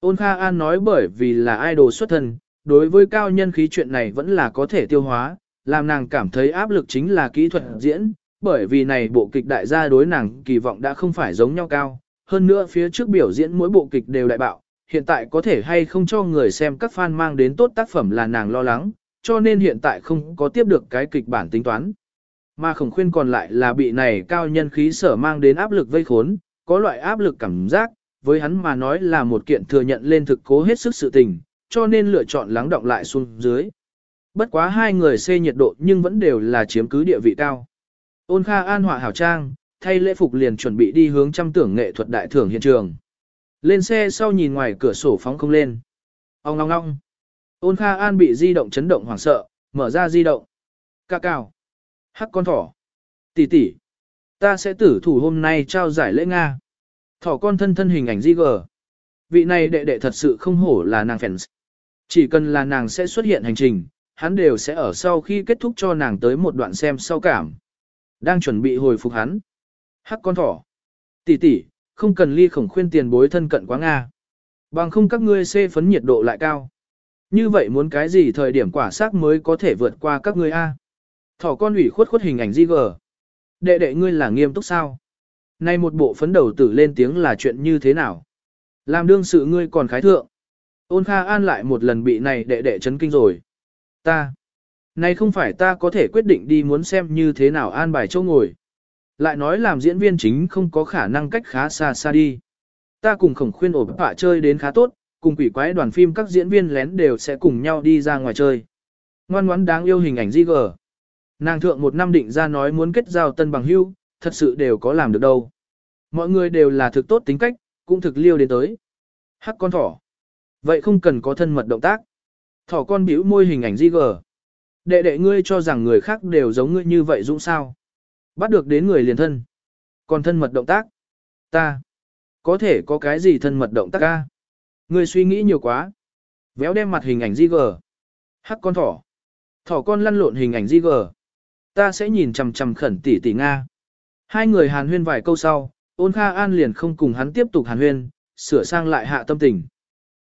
Ôn Kha An nói bởi vì là idol xuất thân, đối với cao nhân khí chuyện này vẫn là có thể tiêu hóa, làm nàng cảm thấy áp lực chính là kỹ thuật diễn, bởi vì này bộ kịch đại gia đối nàng kỳ vọng đã không phải giống nhau cao, hơn nữa phía trước biểu diễn mỗi bộ kịch đều đại bạo, hiện tại có thể hay không cho người xem các fan mang đến tốt tác phẩm là nàng lo lắng, cho nên hiện tại không có tiếp được cái kịch bản tính toán. Mà khổng khuyên còn lại là bị này cao nhân khí sở mang đến áp lực vây khốn, có loại áp lực cảm giác, với hắn mà nói là một kiện thừa nhận lên thực cố hết sức sự tình, cho nên lựa chọn lắng động lại xuống dưới. Bất quá hai người xê nhiệt độ nhưng vẫn đều là chiếm cứ địa vị cao. Ôn Kha An họa hảo trang, thay lễ phục liền chuẩn bị đi hướng trăm tưởng nghệ thuật đại thưởng hiện trường. Lên xe sau nhìn ngoài cửa sổ phóng không lên. Ông ngong ngong. Ôn Kha An bị di động chấn động hoảng sợ, mở ra di động. Ca cao. Hắc con thỏ. Tỷ tỷ. Ta sẽ tử thủ hôm nay trao giải lễ Nga. Thỏ con thân thân hình ảnh di gờ. Vị này đệ đệ thật sự không hổ là nàng fans. Chỉ cần là nàng sẽ xuất hiện hành trình, hắn đều sẽ ở sau khi kết thúc cho nàng tới một đoạn xem sau cảm. Đang chuẩn bị hồi phục hắn. Hắc con thỏ. Tỷ tỷ, không cần ly khổng khuyên tiền bối thân cận quá Nga. Bằng không các ngươi xê phấn nhiệt độ lại cao. Như vậy muốn cái gì thời điểm quả xác mới có thể vượt qua các ngươi A. Thỏ con ủy khuất khuất hình ảnh di gờ. Đệ đệ ngươi là nghiêm túc sao? Nay một bộ phấn đầu tử lên tiếng là chuyện như thế nào? Làm đương sự ngươi còn khái thượng. Ôn Kha An lại một lần bị này đệ đệ chấn kinh rồi. Ta. Này không phải ta có thể quyết định đi muốn xem như thế nào an bài châu ngồi. Lại nói làm diễn viên chính không có khả năng cách khá xa xa đi. Ta cùng khổng khuyên ổ bạ chơi đến khá tốt, cùng quỷ quái đoàn phim các diễn viên lén đều sẽ cùng nhau đi ra ngoài chơi. Ngoan ngoãn đáng yêu hình ảnh di gờ. Nàng thượng một năm định ra nói muốn kết giao tân bằng hưu, thật sự đều có làm được đâu. Mọi người đều là thực tốt tính cách, cũng thực liêu đến tới. Hắc con thỏ. Vậy không cần có thân mật động tác. Thỏ con bĩu môi hình ảnh di gờ. Đệ đệ ngươi cho rằng người khác đều giống ngươi như vậy dũng sao. Bắt được đến người liền thân. Còn thân mật động tác. Ta. Có thể có cái gì thân mật động tác ca. Ngươi suy nghĩ nhiều quá. Véo đem mặt hình ảnh di gờ. Hắc con thỏ. Thỏ con lăn lộn hình ảnh di gờ. Ta sẽ nhìn chằm chằm khẩn tỷ tỷ Nga. Hai người hàn huyên vài câu sau, ôn kha an liền không cùng hắn tiếp tục hàn huyên, sửa sang lại hạ tâm tình.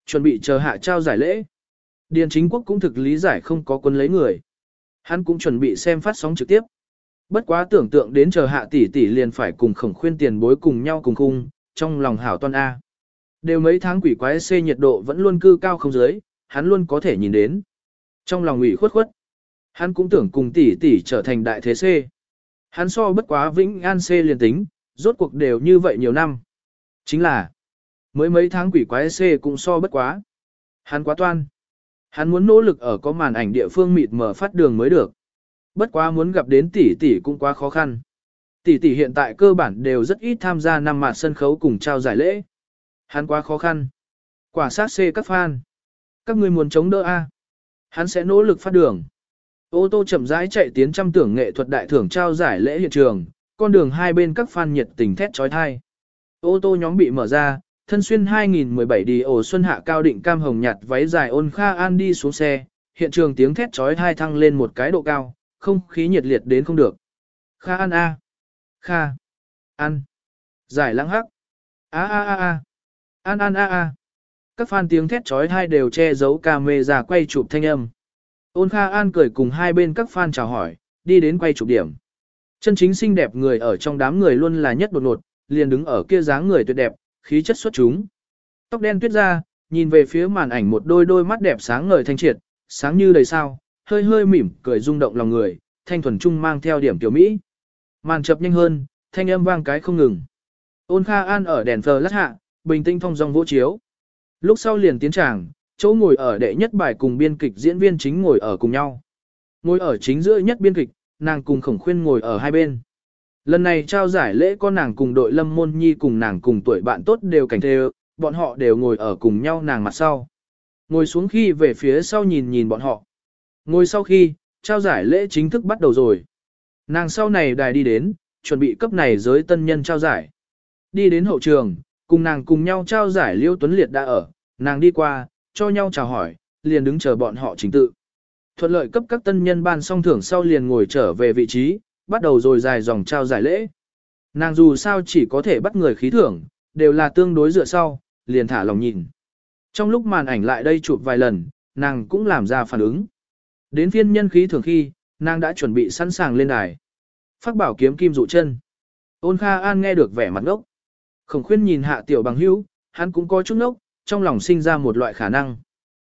Chuẩn bị chờ hạ trao giải lễ. Điền chính quốc cũng thực lý giải không có quân lấy người. Hắn cũng chuẩn bị xem phát sóng trực tiếp. Bất quá tưởng tượng đến chờ hạ tỷ tỷ liền phải cùng khổng khuyên tiền bối cùng nhau cùng khung, trong lòng hảo toan A. Đều mấy tháng quỷ quái C nhiệt độ vẫn luôn cư cao không dưới, hắn luôn có thể nhìn đến. Trong lòng ủy khuất khuất. Hắn cũng tưởng cùng tỷ tỷ trở thành đại thế C. Hắn so bất quá vĩnh an C liền tính, rốt cuộc đều như vậy nhiều năm. Chính là, mới mấy tháng quỷ quái C cũng so bất quá. Hắn quá toan. Hắn muốn nỗ lực ở có màn ảnh địa phương mịt mở phát đường mới được. Bất quá muốn gặp đến tỷ tỷ cũng quá khó khăn. Tỷ tỷ hiện tại cơ bản đều rất ít tham gia năm mặt sân khấu cùng trao giải lễ. Hắn quá khó khăn. Quả sát C các fan. Các người muốn chống đỡ A. Hắn sẽ nỗ lực phát đường. Ô tô chậm rãi chạy tiến trăm tưởng nghệ thuật đại thưởng trao giải lễ hiện trường, con đường hai bên các fan nhiệt tình thét trói thai. Ô tô nhóm bị mở ra, thân xuyên 2017 đi ổ xuân hạ cao định cam hồng nhạt váy dài ôn kha an đi xuống xe, hiện trường tiếng thét trói thai thăng lên một cái độ cao, không khí nhiệt liệt đến không được. Kha an a, kha, an, giải lãng hắc, a a a a, an an a a. Các fan tiếng thét trói thai đều che giấu camera quay chụp thanh âm. Ôn Kha An cười cùng hai bên các fan chào hỏi, đi đến quay chụp điểm. Chân chính xinh đẹp người ở trong đám người luôn là nhất đột nột, liền đứng ở kia dáng người tuyệt đẹp, khí chất xuất chúng. Tóc đen tuyết ra, nhìn về phía màn ảnh một đôi đôi mắt đẹp sáng ngời thanh triệt, sáng như đầy sao, hơi hơi mỉm, cười rung động lòng người, thanh thuần trung mang theo điểm tiểu Mỹ. Màn chập nhanh hơn, thanh âm vang cái không ngừng. Ôn Kha An ở đèn phờ lát hạ, bình tĩnh phong dong vỗ chiếu. Lúc sau liền tiến tràng, chỗ ngồi ở đệ nhất bài cùng biên kịch diễn viên chính ngồi ở cùng nhau. Ngồi ở chính giữa nhất biên kịch, nàng cùng khổng khuyên ngồi ở hai bên. Lần này trao giải lễ có nàng cùng đội lâm môn nhi cùng nàng cùng tuổi bạn tốt đều cảnh thề, bọn họ đều ngồi ở cùng nhau nàng mặt sau. Ngồi xuống khi về phía sau nhìn nhìn bọn họ. Ngồi sau khi, trao giải lễ chính thức bắt đầu rồi. Nàng sau này đài đi đến, chuẩn bị cấp này giới tân nhân trao giải. Đi đến hậu trường, cùng nàng cùng nhau trao giải Liêu Tuấn Liệt đã ở, nàng đi qua, cho nhau chào hỏi, liền đứng chờ bọn họ chính tự. Thuận lợi cấp các tân nhân ban xong thưởng sau liền ngồi trở về vị trí, bắt đầu rồi dài dòng trao giải lễ. Nàng dù sao chỉ có thể bắt người khí thưởng, đều là tương đối dựa sau, liền thả lòng nhìn. Trong lúc màn ảnh lại đây chụp vài lần, nàng cũng làm ra phản ứng. Đến phiên nhân khí thường khi, nàng đã chuẩn bị sẵn sàng lên đài. Phát bảo kiếm kim dụ chân. Ôn Kha An nghe được vẻ mặt ngốc. Khổng khuyên nhìn hạ tiểu bằng hữu, hắn cũng có chút ngốc, trong lòng sinh ra một loại khả năng.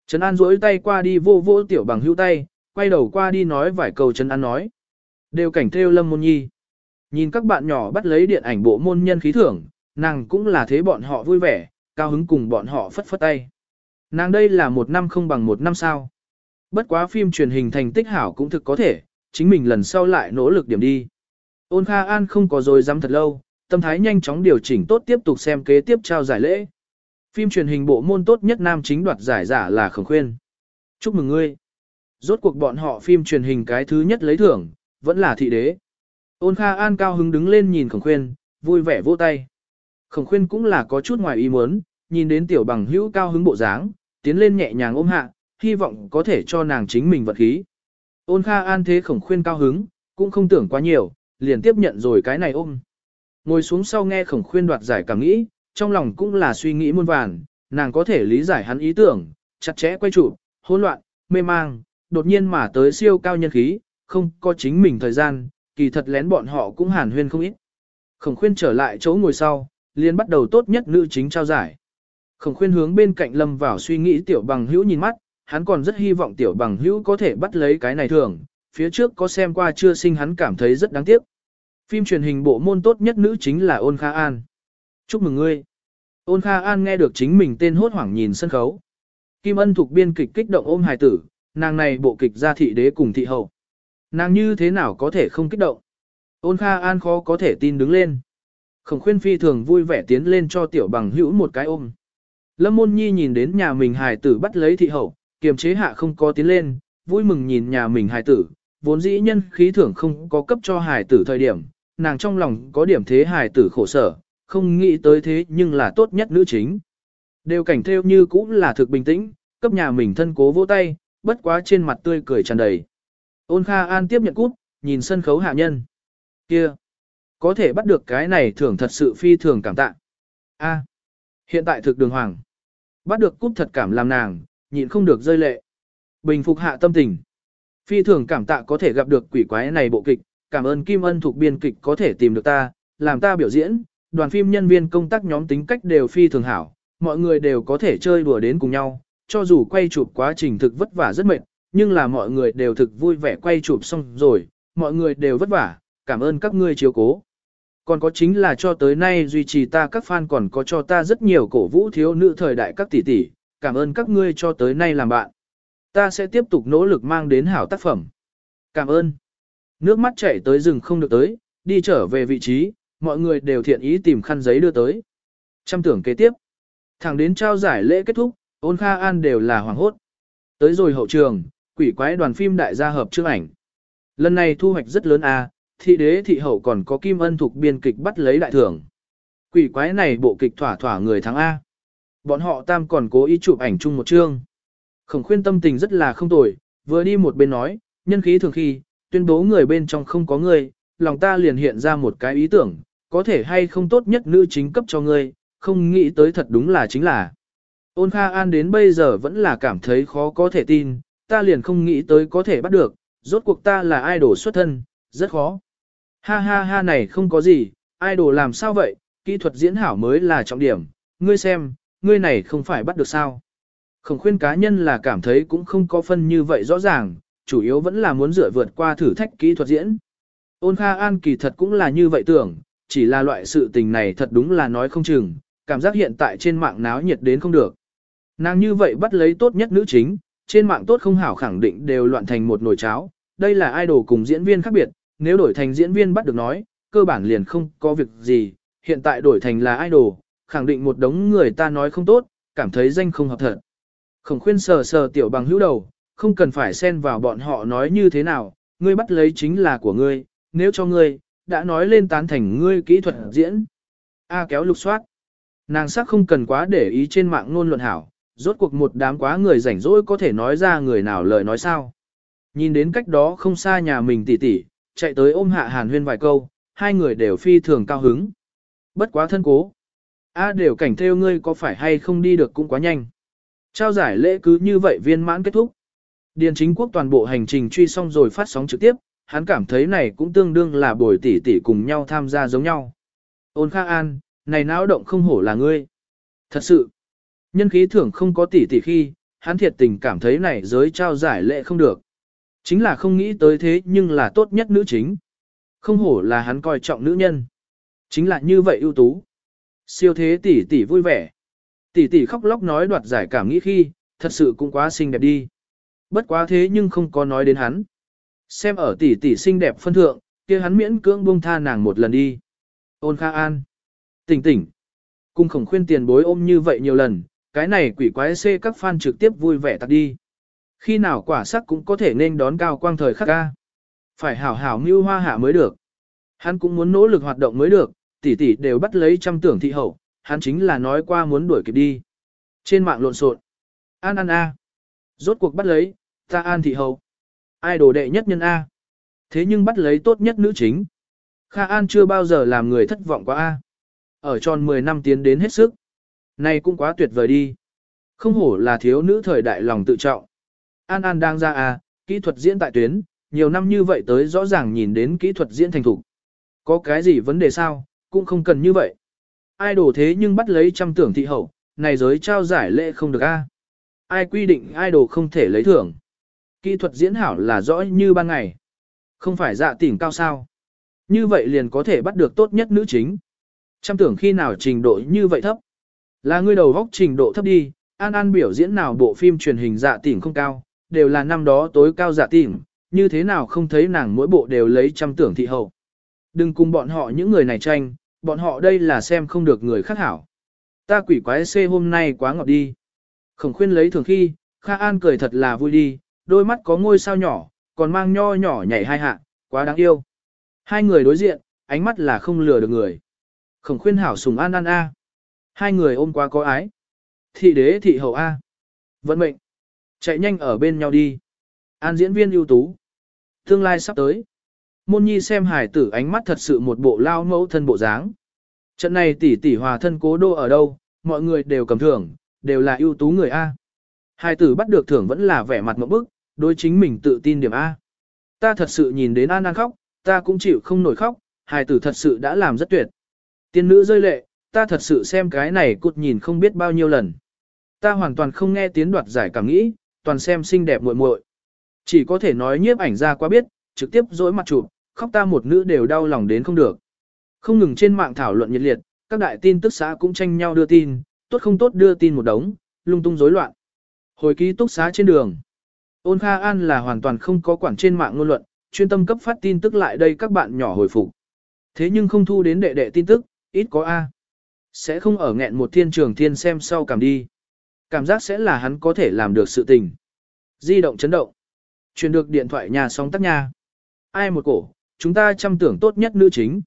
Trấn An duỗi tay qua đi vô vô tiểu bằng hữu tay, quay đầu qua đi nói vài câu Trấn An nói. Đều cảnh theo lâm môn nhi. Nhìn các bạn nhỏ bắt lấy điện ảnh bộ môn nhân khí thưởng, nàng cũng là thế bọn họ vui vẻ, cao hứng cùng bọn họ phất phất tay. Nàng đây là một năm không bằng một năm sao. Bất quá phim truyền hình thành tích hảo cũng thực có thể, chính mình lần sau lại nỗ lực điểm đi. Ôn Kha An không có rồi dám thật lâu, tâm thái nhanh chóng điều chỉnh tốt tiếp tục xem kế tiếp trao giải lễ. Phim truyền hình bộ môn tốt nhất nam chính đoạt giải giả là Khổng Khuyên. Chúc mừng ngươi. Rốt cuộc bọn họ phim truyền hình cái thứ nhất lấy thưởng, vẫn là thị đế. Ôn Kha An cao hứng đứng lên nhìn Khổng Khuyên, vui vẻ vỗ tay. Khổng Khuyên cũng là có chút ngoài ý muốn, nhìn đến tiểu bằng hữu cao hứng bộ dáng, tiến lên nhẹ nhàng ôm hạ, hy vọng có thể cho nàng chính mình vật khí. Ôn Kha An thế Khổng Khuyên cao hứng, cũng không tưởng quá nhiều, liền tiếp nhận rồi cái này ôm. Ngồi xuống sau nghe Khổng Khuyên đoạt giải cảm nghĩ, trong lòng cũng là suy nghĩ muôn vàn, nàng có thể lý giải hắn ý tưởng, chặt chẽ quay trụ, hỗn loạn, mê mang, đột nhiên mà tới siêu cao nhân khí, không có chính mình thời gian, kỳ thật lén bọn họ cũng hàn huyên không ít. Khổng khuyên trở lại chỗ ngồi sau, liền bắt đầu tốt nhất nữ chính trao giải. Khổng khuyên hướng bên cạnh lâm vào suy nghĩ tiểu bằng hữu nhìn mắt, hắn còn rất hy vọng tiểu bằng hữu có thể bắt lấy cái này thường, phía trước có xem qua chưa sinh hắn cảm thấy rất đáng tiếc. Phim truyền hình bộ môn tốt nhất nữ chính là Ôn Kha An. Chúc mừng ngươi. Ôn Kha An nghe được chính mình tên hốt hoảng nhìn sân khấu. Kim Ân thuộc biên kịch kích động ôm hài tử, nàng này bộ kịch ra thị đế cùng thị hậu. Nàng như thế nào có thể không kích động? Ôn Kha An khó có thể tin đứng lên. Khổng khuyên phi thường vui vẻ tiến lên cho tiểu bằng hữu một cái ôm. Lâm môn nhi nhìn đến nhà mình hài tử bắt lấy thị hậu, kiềm chế hạ không có tiến lên, vui mừng nhìn nhà mình hài tử, vốn dĩ nhân khí thưởng không có cấp cho hài tử thời điểm, nàng trong lòng có điểm thế hài tử khổ sở, không nghĩ tới thế nhưng là tốt nhất nữ chính. Đều cảnh theo như cũng là thực bình tĩnh, cấp nhà mình thân cố vỗ tay, bất quá trên mặt tươi cười tràn đầy. Ôn Kha An tiếp nhận cút, nhìn sân khấu hạ nhân. Kia, có thể bắt được cái này thưởng thật sự phi thường cảm tạ. A, hiện tại thực đường hoàng. Bắt được cút thật cảm làm nàng, nhịn không được rơi lệ. Bình phục hạ tâm tình. Phi thường cảm tạ có thể gặp được quỷ quái này bộ kịch, cảm ơn Kim Ân thuộc biên kịch có thể tìm được ta, làm ta biểu diễn, đoàn phim nhân viên công tác nhóm tính cách đều phi thường hảo, mọi người đều có thể chơi đùa đến cùng nhau, cho dù quay chụp quá trình thực vất vả rất mệt, nhưng là mọi người đều thực vui vẻ quay chụp xong rồi, mọi người đều vất vả, cảm ơn các ngươi chiếu cố. Còn có chính là cho tới nay duy trì ta các fan còn có cho ta rất nhiều cổ vũ thiếu nữ thời đại các tỷ tỷ, cảm ơn các ngươi cho tới nay làm bạn. Ta sẽ tiếp tục nỗ lực mang đến hảo tác phẩm. Cảm ơn. Nước mắt chảy tới rừng không được tới, đi trở về vị trí, mọi người đều thiện ý tìm khăn giấy đưa tới. Trăm tưởng kế tiếp. Thẳng đến trao giải lễ kết thúc, ôn kha an đều là hoàng hốt. Tới rồi hậu trường, quỷ quái đoàn phim đại gia hợp trước ảnh. Lần này thu hoạch rất lớn a, à, thị đế thị hậu còn có kim ân thuộc biên kịch bắt lấy đại thưởng. Quỷ quái này bộ kịch thỏa thỏa người thắng A. Bọn họ tam còn cố ý chụp ảnh chung một chương. Khổng khuyên tâm tình rất là không tồi, vừa đi một bên nói, nhân khí thường khi, tuyên bố người bên trong không có người, lòng ta liền hiện ra một cái ý tưởng, có thể hay không tốt nhất nữ chính cấp cho ngươi, không nghĩ tới thật đúng là chính là. Ôn Kha An đến bây giờ vẫn là cảm thấy khó có thể tin, ta liền không nghĩ tới có thể bắt được, rốt cuộc ta là idol xuất thân, rất khó. Ha ha ha này không có gì, idol làm sao vậy, kỹ thuật diễn hảo mới là trọng điểm, ngươi xem, ngươi này không phải bắt được sao. Khổng khuyên cá nhân là cảm thấy cũng không có phân như vậy rõ ràng, chủ yếu vẫn là muốn dựa vượt qua thử thách kỹ thuật diễn. Ôn Kha An kỳ thật cũng là như vậy tưởng, chỉ là loại sự tình này thật đúng là nói không chừng, cảm giác hiện tại trên mạng náo nhiệt đến không được. Nàng như vậy bắt lấy tốt nhất nữ chính, trên mạng tốt không hảo khẳng định đều loạn thành một nồi cháo, đây là idol cùng diễn viên khác biệt, nếu đổi thành diễn viên bắt được nói, cơ bản liền không có việc gì, hiện tại đổi thành là idol, khẳng định một đống người ta nói không tốt, cảm thấy danh không hợp thật. Khổng khuyên sờ sờ tiểu bằng hữu đầu, không cần phải xen vào bọn họ nói như thế nào, ngươi bắt lấy chính là của ngươi, nếu cho ngươi, đã nói lên tán thành ngươi kỹ thuật diễn. A kéo lục soát. Nàng sắc không cần quá để ý trên mạng ngôn luận hảo, rốt cuộc một đám quá người rảnh rỗi có thể nói ra người nào lời nói sao. Nhìn đến cách đó không xa nhà mình tỉ tỉ, chạy tới ôm hạ hàn huyên vài câu, hai người đều phi thường cao hứng. Bất quá thân cố. A đều cảnh theo ngươi có phải hay không đi được cũng quá nhanh. Trao giải lễ cứ như vậy viên mãn kết thúc. Điền chính quốc toàn bộ hành trình truy xong rồi phát sóng trực tiếp, hắn cảm thấy này cũng tương đương là bồi tỷ tỷ cùng nhau tham gia giống nhau. Ôn Kha An, này náo động không hổ là ngươi. Thật sự, nhân khí thưởng không có tỷ tỷ khi, hắn thiệt tình cảm thấy này giới trao giải lệ không được. Chính là không nghĩ tới thế nhưng là tốt nhất nữ chính. Không hổ là hắn coi trọng nữ nhân. Chính là như vậy ưu tú. Siêu thế tỷ tỷ vui vẻ. Tỷ tỷ khóc lóc nói đoạt giải cảm nghĩ khi, thật sự cũng quá xinh đẹp đi. Bất quá thế nhưng không có nói đến hắn. Xem ở tỷ tỷ xinh đẹp phân thượng, kia hắn miễn cưỡng buông tha nàng một lần đi. Ôn Kha An. Tỉnh tỉnh. Cung khổng khuyên tiền bối ôm như vậy nhiều lần, cái này quỷ quái xê các fan trực tiếp vui vẻ tắt đi. Khi nào quả sắc cũng có thể nên đón cao quang thời khắc ca. Phải hảo hảo mưu hoa hạ mới được. Hắn cũng muốn nỗ lực hoạt động mới được, tỷ tỷ đều bắt lấy trăm tưởng thị hậu, hắn chính là nói qua muốn đuổi kịp đi. Trên mạng lộn xộn. An an a. Rốt cuộc bắt lấy, ta an thị hậu. Ai đồ đệ nhất nhân A. Thế nhưng bắt lấy tốt nhất nữ chính. Kha An chưa bao giờ làm người thất vọng quá A. Ở tròn 10 năm tiến đến hết sức. Này cũng quá tuyệt vời đi. Không hổ là thiếu nữ thời đại lòng tự trọng. An An đang ra à, kỹ thuật diễn tại tuyến, nhiều năm như vậy tới rõ ràng nhìn đến kỹ thuật diễn thành thục. Có cái gì vấn đề sao, cũng không cần như vậy. Ai đổ thế nhưng bắt lấy trăm tưởng thị hậu, này giới trao giải lễ không được A. Ai quy định idol không thể lấy thưởng. Kỹ thuật diễn hảo là rõ như ban ngày. Không phải dạ tỉnh cao sao. Như vậy liền có thể bắt được tốt nhất nữ chính. Trăm tưởng khi nào trình độ như vậy thấp. Là người đầu góc trình độ thấp đi, An An biểu diễn nào bộ phim truyền hình dạ tỉnh không cao, đều là năm đó tối cao dạ tỉnh, như thế nào không thấy nàng mỗi bộ đều lấy trăm tưởng thị hậu. Đừng cùng bọn họ những người này tranh, bọn họ đây là xem không được người khác hảo. Ta quỷ quái xê hôm nay quá ngọt đi. Khổng khuyên lấy thường khi, Kha An cười thật là vui đi, đôi mắt có ngôi sao nhỏ, còn mang nho nhỏ nhảy hai hạ, quá đáng yêu. Hai người đối diện, ánh mắt là không lừa được người. Khổng khuyên hảo sùng an an a. Hai người ôm quá có ái. Thị đế thị hậu a. Vận mệnh. Chạy nhanh ở bên nhau đi. An diễn viên ưu tú. Tương lai sắp tới. Môn nhi xem hải tử ánh mắt thật sự một bộ lao mẫu thân bộ dáng. Trận này tỷ tỷ hòa thân cố đô ở đâu, mọi người đều cầm thưởng, đều là ưu tú người A. Hải tử bắt được thưởng vẫn là vẻ mặt mẫu bức, đối chính mình tự tin điểm A. Ta thật sự nhìn đến An An khóc, ta cũng chịu không nổi khóc, hải tử thật sự đã làm rất tuyệt. Tiên nữ rơi lệ, ta thật sự xem cái này cút nhìn không biết bao nhiêu lần. Ta hoàn toàn không nghe tiếng đoạt giải cảm nghĩ, toàn xem xinh đẹp muội muội. Chỉ có thể nói nhiếp ảnh ra quá biết, trực tiếp dỗi mặt chụp, khóc ta một nữ đều đau lòng đến không được. Không ngừng trên mạng thảo luận nhiệt liệt, các đại tin tức xã cũng tranh nhau đưa tin, tốt không tốt đưa tin một đống, lung tung rối loạn. Hồi ký túc xá trên đường. Ôn Kha An là hoàn toàn không có quản trên mạng ngôn luận, chuyên tâm cấp phát tin tức lại đây các bạn nhỏ hồi phục. Thế nhưng không thu đến đệ đệ tin tức, ít có A. Sẽ không ở nghẹn một thiên trường thiên xem sau cảm đi. Cảm giác sẽ là hắn có thể làm được sự tình. Di động chấn động. Truyền được điện thoại nhà sóng tắt nha. Ai một cổ, chúng ta chăm tưởng tốt nhất nữ chính.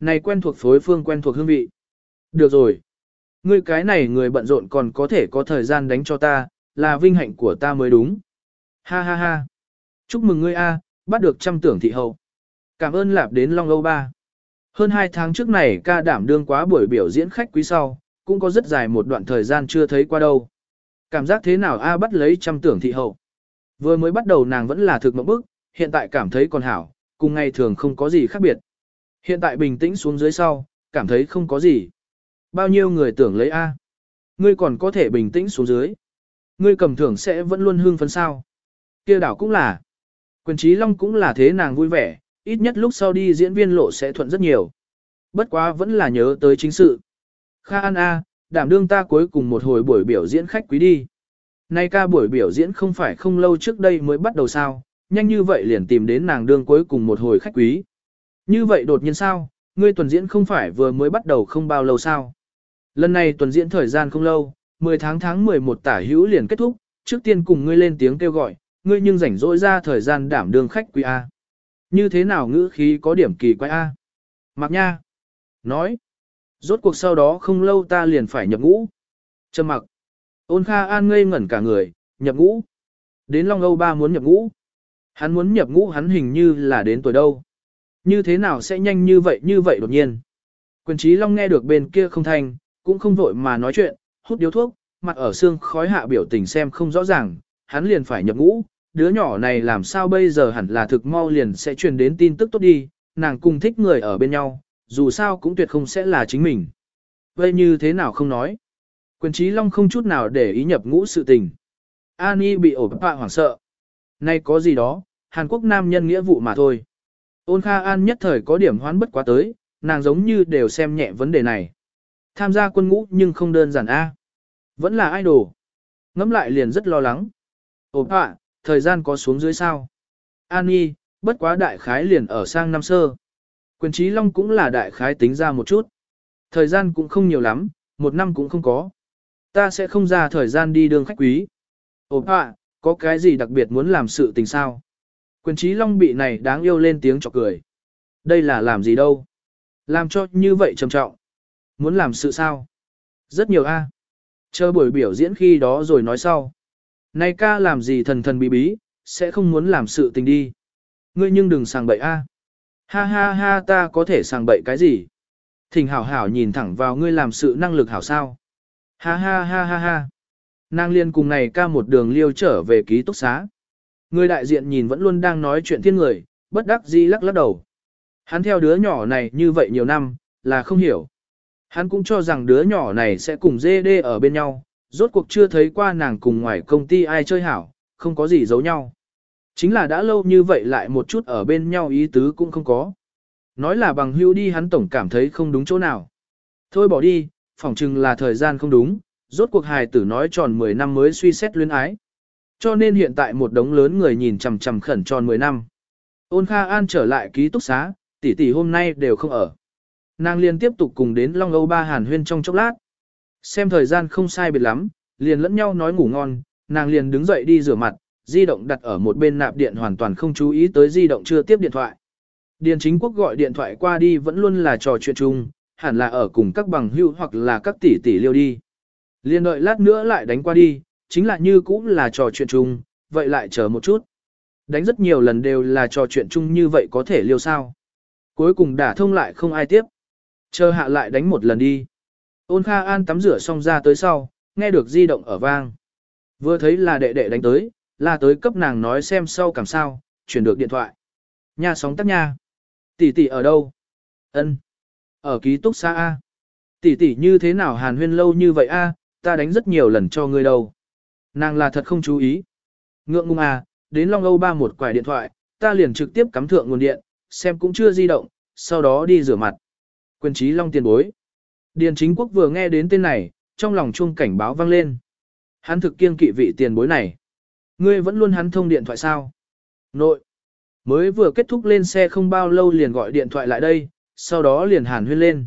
Này quen thuộc phối phương quen thuộc hương vị. Được rồi. Ngươi cái này người bận rộn còn có thể có thời gian đánh cho ta, là vinh hạnh của ta mới đúng. Ha ha ha. Chúc mừng ngươi a, bắt được trăm tưởng thị hậu. Cảm ơn lạp đến Long Âu Ba. Hơn hai tháng trước này ca đảm đương quá buổi biểu diễn khách quý sau, cũng có rất dài một đoạn thời gian chưa thấy qua đâu. Cảm giác thế nào a bắt lấy trăm tưởng thị hậu. Vừa mới bắt đầu nàng vẫn là thực mộng bức, hiện tại cảm thấy còn hảo, cùng ngày thường không có gì khác biệt. Hiện tại bình tĩnh xuống dưới sau, cảm thấy không có gì. Bao nhiêu người tưởng lấy A. Ngươi còn có thể bình tĩnh xuống dưới. Ngươi cầm thưởng sẽ vẫn luôn hương phấn sao kia đảo cũng là. Quyền trí long cũng là thế nàng vui vẻ, ít nhất lúc sau đi diễn viên lộ sẽ thuận rất nhiều. Bất quá vẫn là nhớ tới chính sự. Kha An A, đảm đương ta cuối cùng một hồi buổi biểu diễn khách quý đi. Nay ca buổi biểu diễn không phải không lâu trước đây mới bắt đầu sao, nhanh như vậy liền tìm đến nàng đương cuối cùng một hồi khách quý. Như vậy đột nhiên sao, ngươi tuần diễn không phải vừa mới bắt đầu không bao lâu sao. Lần này tuần diễn thời gian không lâu, 10 tháng tháng 11 tả hữu liền kết thúc, trước tiên cùng ngươi lên tiếng kêu gọi, ngươi nhưng rảnh rỗi ra thời gian đảm đương khách quý A. Như thế nào ngữ khí có điểm kỳ quái A? Mặc nha. Nói. Rốt cuộc sau đó không lâu ta liền phải nhập ngũ. Trầm mặc. Ôn Kha An ngây ngẩn cả người, nhập ngũ. Đến Long Âu Ba muốn nhập ngũ. Hắn muốn nhập ngũ hắn hình như là đến tuổi đâu. Như thế nào sẽ nhanh như vậy như vậy đột nhiên. Quyền trí Long nghe được bên kia không thanh, cũng không vội mà nói chuyện, hút điếu thuốc, mặt ở xương khói hạ biểu tình xem không rõ ràng, hắn liền phải nhập ngũ, đứa nhỏ này làm sao bây giờ hẳn là thực mau liền sẽ truyền đến tin tức tốt đi, nàng cùng thích người ở bên nhau, dù sao cũng tuyệt không sẽ là chính mình. Vậy như thế nào không nói? Quyền trí long không chút nào để ý nhập ngũ sự tình. Ani bị ổ bạ hoảng sợ. Nay có gì đó, Hàn Quốc nam nhân nghĩa vụ mà thôi. Ôn Kha An nhất thời có điểm hoán bất quá tới, nàng giống như đều xem nhẹ vấn đề này. Tham gia quân ngũ nhưng không đơn giản a. Vẫn là idol. Ngắm lại liền rất lo lắng. Ồ ạ, thời gian có xuống dưới sao? An Nhi, bất quá đại khái liền ở sang năm sơ. Quyền trí long cũng là đại khái tính ra một chút. Thời gian cũng không nhiều lắm, một năm cũng không có. Ta sẽ không ra thời gian đi đường khách quý. Ồ ạ, có cái gì đặc biệt muốn làm sự tình sao? Quyền trí long bị này đáng yêu lên tiếng chọc cười. Đây là làm gì đâu? Làm cho như vậy trầm trọng. Muốn làm sự sao? Rất nhiều a. Chờ buổi biểu diễn khi đó rồi nói sau. Này ca làm gì thần thần bí bí, sẽ không muốn làm sự tình đi. Ngươi nhưng đừng sàng bậy a. Ha ha ha ta có thể sàng bậy cái gì? Thỉnh hảo hảo nhìn thẳng vào ngươi làm sự năng lực hảo sao. Ha ha ha ha ha. Nàng liên cùng này ca một đường liêu trở về ký túc xá. Người đại diện nhìn vẫn luôn đang nói chuyện thiên người, bất đắc dĩ lắc lắc đầu. Hắn theo đứa nhỏ này như vậy nhiều năm, là không hiểu. Hắn cũng cho rằng đứa nhỏ này sẽ cùng dê đê ở bên nhau, rốt cuộc chưa thấy qua nàng cùng ngoài công ty ai chơi hảo, không có gì giấu nhau. Chính là đã lâu như vậy lại một chút ở bên nhau ý tứ cũng không có. Nói là bằng hữu đi hắn tổng cảm thấy không đúng chỗ nào. Thôi bỏ đi, phỏng chừng là thời gian không đúng, rốt cuộc hài tử nói tròn 10 năm mới suy xét luyến ái. Cho nên hiện tại một đống lớn người nhìn chằm chằm khẩn tròn 10 năm. Ôn Kha An trở lại ký túc xá, tỷ tỷ hôm nay đều không ở. Nàng liên tiếp tục cùng đến Long Âu Ba Hàn Huyên trong chốc lát. Xem thời gian không sai biệt lắm, liền lẫn nhau nói ngủ ngon, nàng liền đứng dậy đi rửa mặt, di động đặt ở một bên nạp điện hoàn toàn không chú ý tới di động chưa tiếp điện thoại. Điền chính quốc gọi điện thoại qua đi vẫn luôn là trò chuyện chung, hẳn là ở cùng các bằng hữu hoặc là các tỷ tỷ liêu đi. Liên đợi lát nữa lại đánh qua đi, chính là như cũng là trò chuyện chung, vậy lại chờ một chút. Đánh rất nhiều lần đều là trò chuyện chung như vậy có thể liêu sao. Cuối cùng đả thông lại không ai tiếp. Chờ hạ lại đánh một lần đi. Ôn Kha An tắm rửa xong ra tới sau, nghe được di động ở vang. Vừa thấy là đệ đệ đánh tới, là tới cấp nàng nói xem sau cảm sao, chuyển được điện thoại. Nhà sóng tắt nha. Tỷ tỷ ở đâu? Ân. Ở ký túc xa A. Tỷ tỷ như thế nào hàn huyên lâu như vậy A, ta đánh rất nhiều lần cho ngươi đâu. Nàng là thật không chú ý. Ngượng ngung A, à, đến Long Âu ba một quải điện thoại, ta liền trực tiếp cắm thượng nguồn điện, xem cũng chưa di động, sau đó đi rửa mặt. Quyền trí Long tiền bối. Điền chính quốc vừa nghe đến tên này, trong lòng chuông cảnh báo vang lên. Hắn thực kiên kỵ vị tiền bối này. Ngươi vẫn luôn hắn thông điện thoại sao? Nội. Mới vừa kết thúc lên xe không bao lâu liền gọi điện thoại lại đây, sau đó liền hàn huyên lên.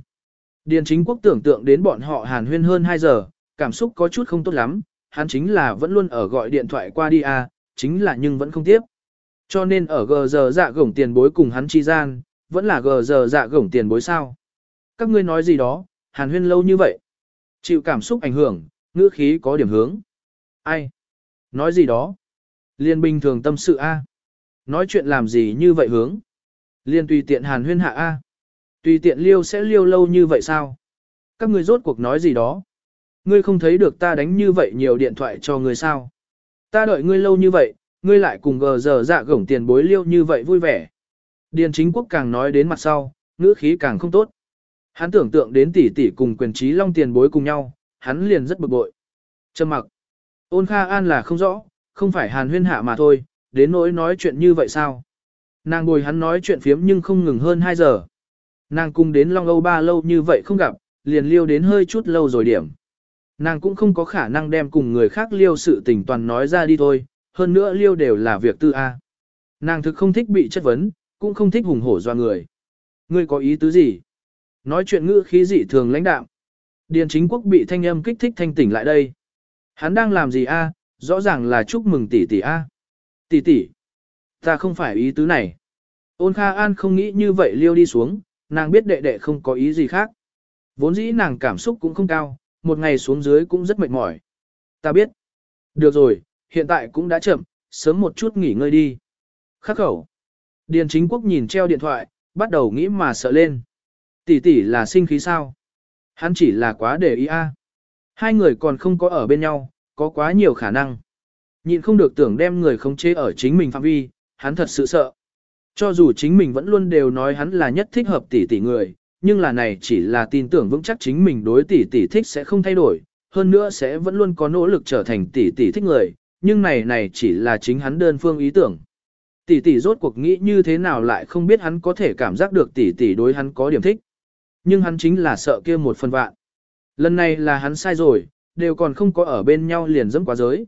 Điền chính quốc tưởng tượng đến bọn họ hàn huyên hơn 2 giờ, cảm xúc có chút không tốt lắm, hắn chính là vẫn luôn ở gọi điện thoại qua đi à, chính là nhưng vẫn không tiếp. Cho nên ở gờ giờ dạ gổng tiền bối cùng hắn chi gian, vẫn là gờ giờ dạ gổng tiền bối sao. Các ngươi nói gì đó, hàn huyên lâu như vậy. Chịu cảm xúc ảnh hưởng, ngữ khí có điểm hướng. Ai? Nói gì đó? Liên bình thường tâm sự A. Nói chuyện làm gì như vậy hướng? Liên tùy tiện hàn huyên hạ A. Tùy tiện liêu sẽ liêu lâu như vậy sao? Các ngươi rốt cuộc nói gì đó? Ngươi không thấy được ta đánh như vậy nhiều điện thoại cho ngươi sao? Ta đợi ngươi lâu như vậy, ngươi lại cùng gờ giờ dạ gổng tiền bối liêu như vậy vui vẻ. Điền chính quốc càng nói đến mặt sau, ngữ khí càng không tốt. Hắn tưởng tượng đến tỷ tỷ cùng quyền trí long tiền bối cùng nhau, hắn liền rất bực bội. Trầm mặc. Ôn Kha An là không rõ, không phải hàn huyên hạ mà thôi, đến nỗi nói chuyện như vậy sao? Nàng bồi hắn nói chuyện phiếm nhưng không ngừng hơn 2 giờ. Nàng cùng đến Long Âu ba lâu như vậy không gặp, liền liêu đến hơi chút lâu rồi điểm. Nàng cũng không có khả năng đem cùng người khác liêu sự tình toàn nói ra đi thôi, hơn nữa liêu đều là việc tư A. Nàng thực không thích bị chất vấn, cũng không thích hùng hổ doa người. Ngươi có ý tứ gì? Nói chuyện ngữ khí dị thường lãnh đạm. Điền chính quốc bị thanh âm kích thích thanh tỉnh lại đây. Hắn đang làm gì a? Rõ ràng là chúc mừng tỷ tỷ a. Tỷ tỷ, ta không phải ý tứ này. Ôn Kha An không nghĩ như vậy liêu đi xuống, nàng biết đệ đệ không có ý gì khác. Vốn dĩ nàng cảm xúc cũng không cao, một ngày xuống dưới cũng rất mệt mỏi. Ta biết. Được rồi, hiện tại cũng đã chậm, sớm một chút nghỉ ngơi đi. Khắc khẩu. Điền chính quốc nhìn treo điện thoại, bắt đầu nghĩ mà sợ lên. Tỷ tỷ là sinh khí sao? Hắn chỉ là quá để ý a. Hai người còn không có ở bên nhau, có quá nhiều khả năng. Nhịn không được tưởng đem người khống chế ở chính mình phạm vi, hắn thật sự sợ. Cho dù chính mình vẫn luôn đều nói hắn là nhất thích hợp tỷ tỷ người, nhưng là này chỉ là tin tưởng vững chắc chính mình đối tỷ tỷ thích sẽ không thay đổi, hơn nữa sẽ vẫn luôn có nỗ lực trở thành tỷ tỷ thích người, nhưng này này chỉ là chính hắn đơn phương ý tưởng. Tỷ tỷ rốt cuộc nghĩ như thế nào lại không biết hắn có thể cảm giác được tỷ tỷ đối hắn có điểm thích. Nhưng hắn chính là sợ kia một phần vạn. Lần này là hắn sai rồi, đều còn không có ở bên nhau liền dẫm quá giới.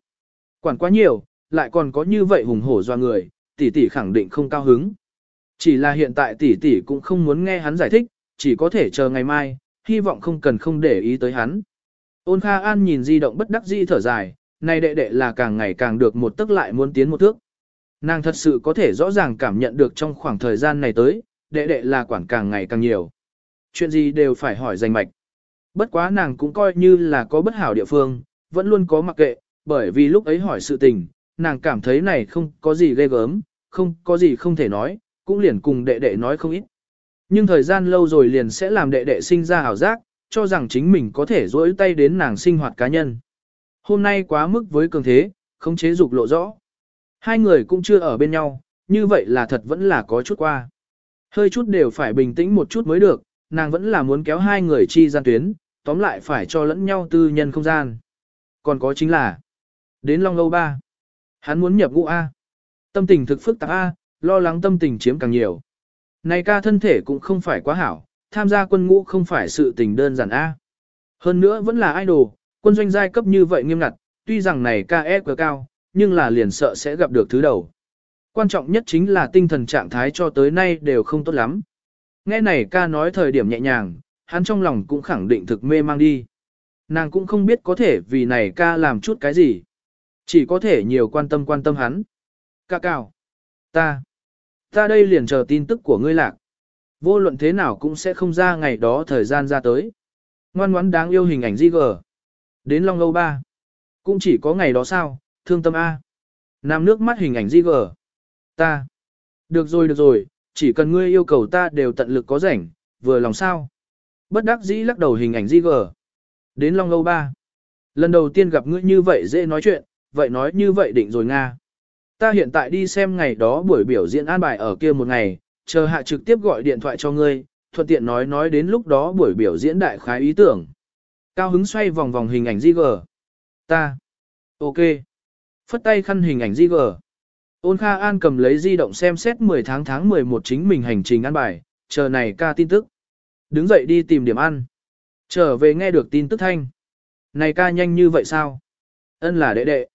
Quản quá nhiều, lại còn có như vậy hùng hổ doa người, tỷ tỷ khẳng định không cao hứng. Chỉ là hiện tại tỷ tỷ cũng không muốn nghe hắn giải thích, chỉ có thể chờ ngày mai, hy vọng không cần không để ý tới hắn. Ôn Kha An nhìn di động bất đắc dĩ thở dài, này đệ đệ là càng ngày càng được một tức lại muốn tiến một thước. Nàng thật sự có thể rõ ràng cảm nhận được trong khoảng thời gian này tới, đệ đệ là quản càng ngày càng nhiều. Chuyện gì đều phải hỏi danh mạch. Bất quá nàng cũng coi như là có bất hảo địa phương, vẫn luôn có mặc kệ, bởi vì lúc ấy hỏi sự tình, nàng cảm thấy này không có gì ghê gớm, không có gì không thể nói, cũng liền cùng đệ đệ nói không ít. Nhưng thời gian lâu rồi liền sẽ làm đệ đệ sinh ra hảo giác, cho rằng chính mình có thể dỗi tay đến nàng sinh hoạt cá nhân. Hôm nay quá mức với cường thế, không chế dục lộ rõ. Hai người cũng chưa ở bên nhau, như vậy là thật vẫn là có chút qua. Hơi chút đều phải bình tĩnh một chút mới được, nàng vẫn là muốn kéo hai người chi gian tuyến, tóm lại phải cho lẫn nhau tư nhân không gian. Còn có chính là, đến Long Lâu ba hắn muốn nhập ngũ A. Tâm tình thực phức tạp A, lo lắng tâm tình chiếm càng nhiều. Này ca thân thể cũng không phải quá hảo, tham gia quân ngũ không phải sự tình đơn giản A. Hơn nữa vẫn là idol, quân doanh giai cấp như vậy nghiêm ngặt, tuy rằng này ca e quá cao, nhưng là liền sợ sẽ gặp được thứ đầu. Quan trọng nhất chính là tinh thần trạng thái cho tới nay đều không tốt lắm. Nghe này ca nói thời điểm nhẹ nhàng, hắn trong lòng cũng khẳng định thực mê mang đi. Nàng cũng không biết có thể vì này ca làm chút cái gì. Chỉ có thể nhiều quan tâm quan tâm hắn. Ca cao. Ta. Ta đây liền chờ tin tức của ngươi lạc. Vô luận thế nào cũng sẽ không ra ngày đó thời gian ra tới. Ngoan ngoãn đáng yêu hình ảnh di gờ. Đến Long lâu ba Cũng chỉ có ngày đó sao, thương tâm A. Nam nước mắt hình ảnh di gờ. Ta. Được rồi được rồi, chỉ cần ngươi yêu cầu ta đều tận lực có rảnh, vừa lòng sao. Bất đắc dĩ lắc đầu hình ảnh di gờ. Đến Long Âu 3. Lần đầu tiên gặp ngươi như vậy dễ nói chuyện, vậy nói như vậy định rồi Nga. Ta hiện tại đi xem ngày đó buổi biểu diễn an bài ở kia một ngày, chờ hạ trực tiếp gọi điện thoại cho ngươi, thuận tiện nói nói đến lúc đó buổi biểu diễn đại khái ý tưởng. Cao hứng xoay vòng vòng hình ảnh di gờ. Ta. Ok. Phất tay khăn hình ảnh di gờ. Ôn Kha An cầm lấy di động xem xét 10 tháng tháng 11 chính mình hành trình ăn bài, chờ này ca tin tức. Đứng dậy đi tìm điểm ăn. Trở về nghe được tin tức thanh. Này ca nhanh như vậy sao? Ân là đệ đệ.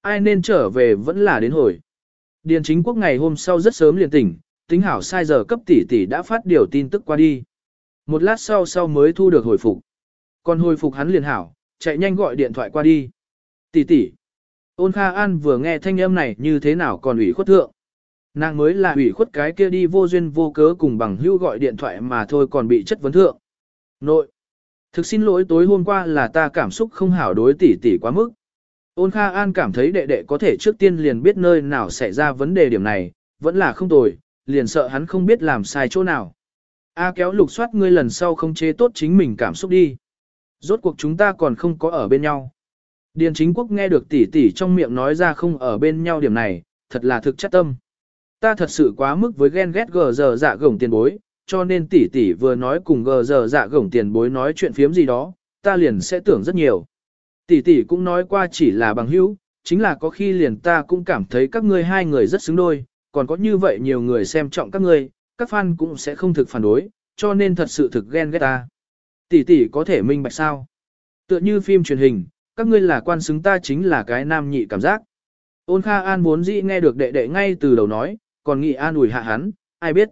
Ai nên trở về vẫn là đến hồi. Điền chính quốc ngày hôm sau rất sớm liền tỉnh, tính hảo sai giờ cấp tỷ tỷ đã phát điều tin tức qua đi. Một lát sau sau mới thu được hồi phục. Còn hồi phục hắn liền hảo, chạy nhanh gọi điện thoại qua đi. Tỷ tỷ. Ôn Kha An vừa nghe thanh âm này như thế nào còn ủy khuất thượng. Nàng mới là ủy khuất cái kia đi vô duyên vô cớ cùng bằng hữu gọi điện thoại mà thôi còn bị chất vấn thượng. Nội. Thực xin lỗi tối hôm qua là ta cảm xúc không hảo đối tỷ tỷ quá mức. Ôn Kha An cảm thấy đệ đệ có thể trước tiên liền biết nơi nào xảy ra vấn đề điểm này, vẫn là không tồi, liền sợ hắn không biết làm sai chỗ nào. A kéo lục soát ngươi lần sau không chế tốt chính mình cảm xúc đi. Rốt cuộc chúng ta còn không có ở bên nhau. Điền chính quốc nghe được tỷ tỷ trong miệng nói ra không ở bên nhau điểm này, thật là thực chất tâm. Ta thật sự quá mức với ghen ghét gờ giờ dạ gổng tiền bối, cho nên tỷ tỷ vừa nói cùng gờ giờ dạ gổng tiền bối nói chuyện phiếm gì đó, ta liền sẽ tưởng rất nhiều. Tỷ tỷ cũng nói qua chỉ là bằng hữu, chính là có khi liền ta cũng cảm thấy các ngươi hai người rất xứng đôi, còn có như vậy nhiều người xem trọng các ngươi, các fan cũng sẽ không thực phản đối, cho nên thật sự thực ghen ghét ta. Tỷ tỷ có thể minh bạch sao? Tựa như phim truyền hình, các ngươi là quan xứng ta chính là cái nam nhị cảm giác. Ôn Kha An muốn dĩ nghe được đệ đệ ngay từ đầu nói, còn nghị an ủi hạ hắn, ai biết.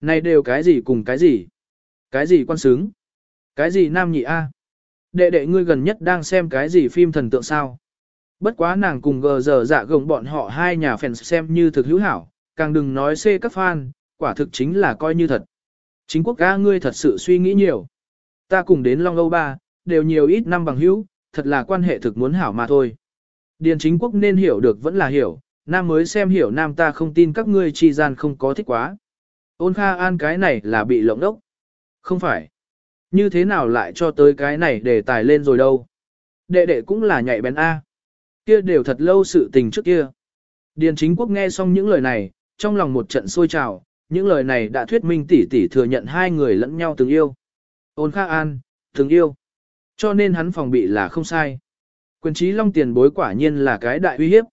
Này đều cái gì cùng cái gì? Cái gì quan xứng? Cái gì nam nhị A? Đệ đệ ngươi gần nhất đang xem cái gì phim thần tượng sao? Bất quá nàng cùng gờ giờ dạ gồng bọn họ hai nhà fans xem như thực hữu hảo, càng đừng nói xê các fan, quả thực chính là coi như thật. Chính quốc ca ngươi thật sự suy nghĩ nhiều. Ta cùng đến Long Âu Ba, đều nhiều ít năm bằng hữu, thật là quan hệ thực muốn hảo mà thôi. Điền chính quốc nên hiểu được vẫn là hiểu, nam mới xem hiểu nam ta không tin các ngươi chi gian không có thích quá. Ôn Kha An cái này là bị lộng đốc. Không phải. Như thế nào lại cho tới cái này để tài lên rồi đâu. Đệ đệ cũng là nhạy bén A. Kia đều thật lâu sự tình trước kia. Điền chính quốc nghe xong những lời này, trong lòng một trận sôi trào, những lời này đã thuyết minh tỷ tỷ thừa nhận hai người lẫn nhau từng yêu. Ôn Kha An, từng yêu. Cho nên hắn phòng bị là không sai. Quyền trí long tiền bối quả nhiên là cái đại uy hiếp.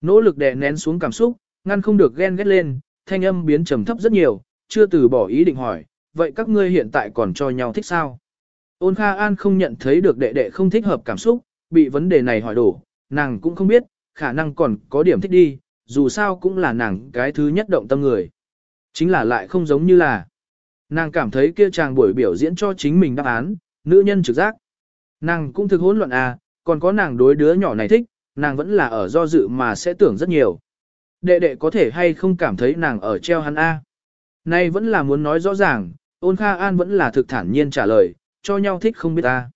Nỗ lực đè nén xuống cảm xúc, ngăn không được ghen ghét lên, thanh âm biến trầm thấp rất nhiều, chưa từ bỏ ý định hỏi, vậy các ngươi hiện tại còn cho nhau thích sao? Ôn Kha An không nhận thấy được đệ đệ không thích hợp cảm xúc, bị vấn đề này hỏi đổ, nàng cũng không biết, khả năng còn có điểm thích đi, dù sao cũng là nàng cái thứ nhất động tâm người. Chính là lại không giống như là, nàng cảm thấy kia chàng buổi biểu diễn cho chính mình đáp án, nữ nhân trực giác. Nàng cũng thực hỗn loạn à, còn có nàng đối đứa nhỏ này thích, nàng vẫn là ở do dự mà sẽ tưởng rất nhiều. Đệ đệ có thể hay không cảm thấy nàng ở treo hắn A. Nay vẫn là muốn nói rõ ràng, ôn Kha An vẫn là thực thản nhiên trả lời, cho nhau thích không biết ta.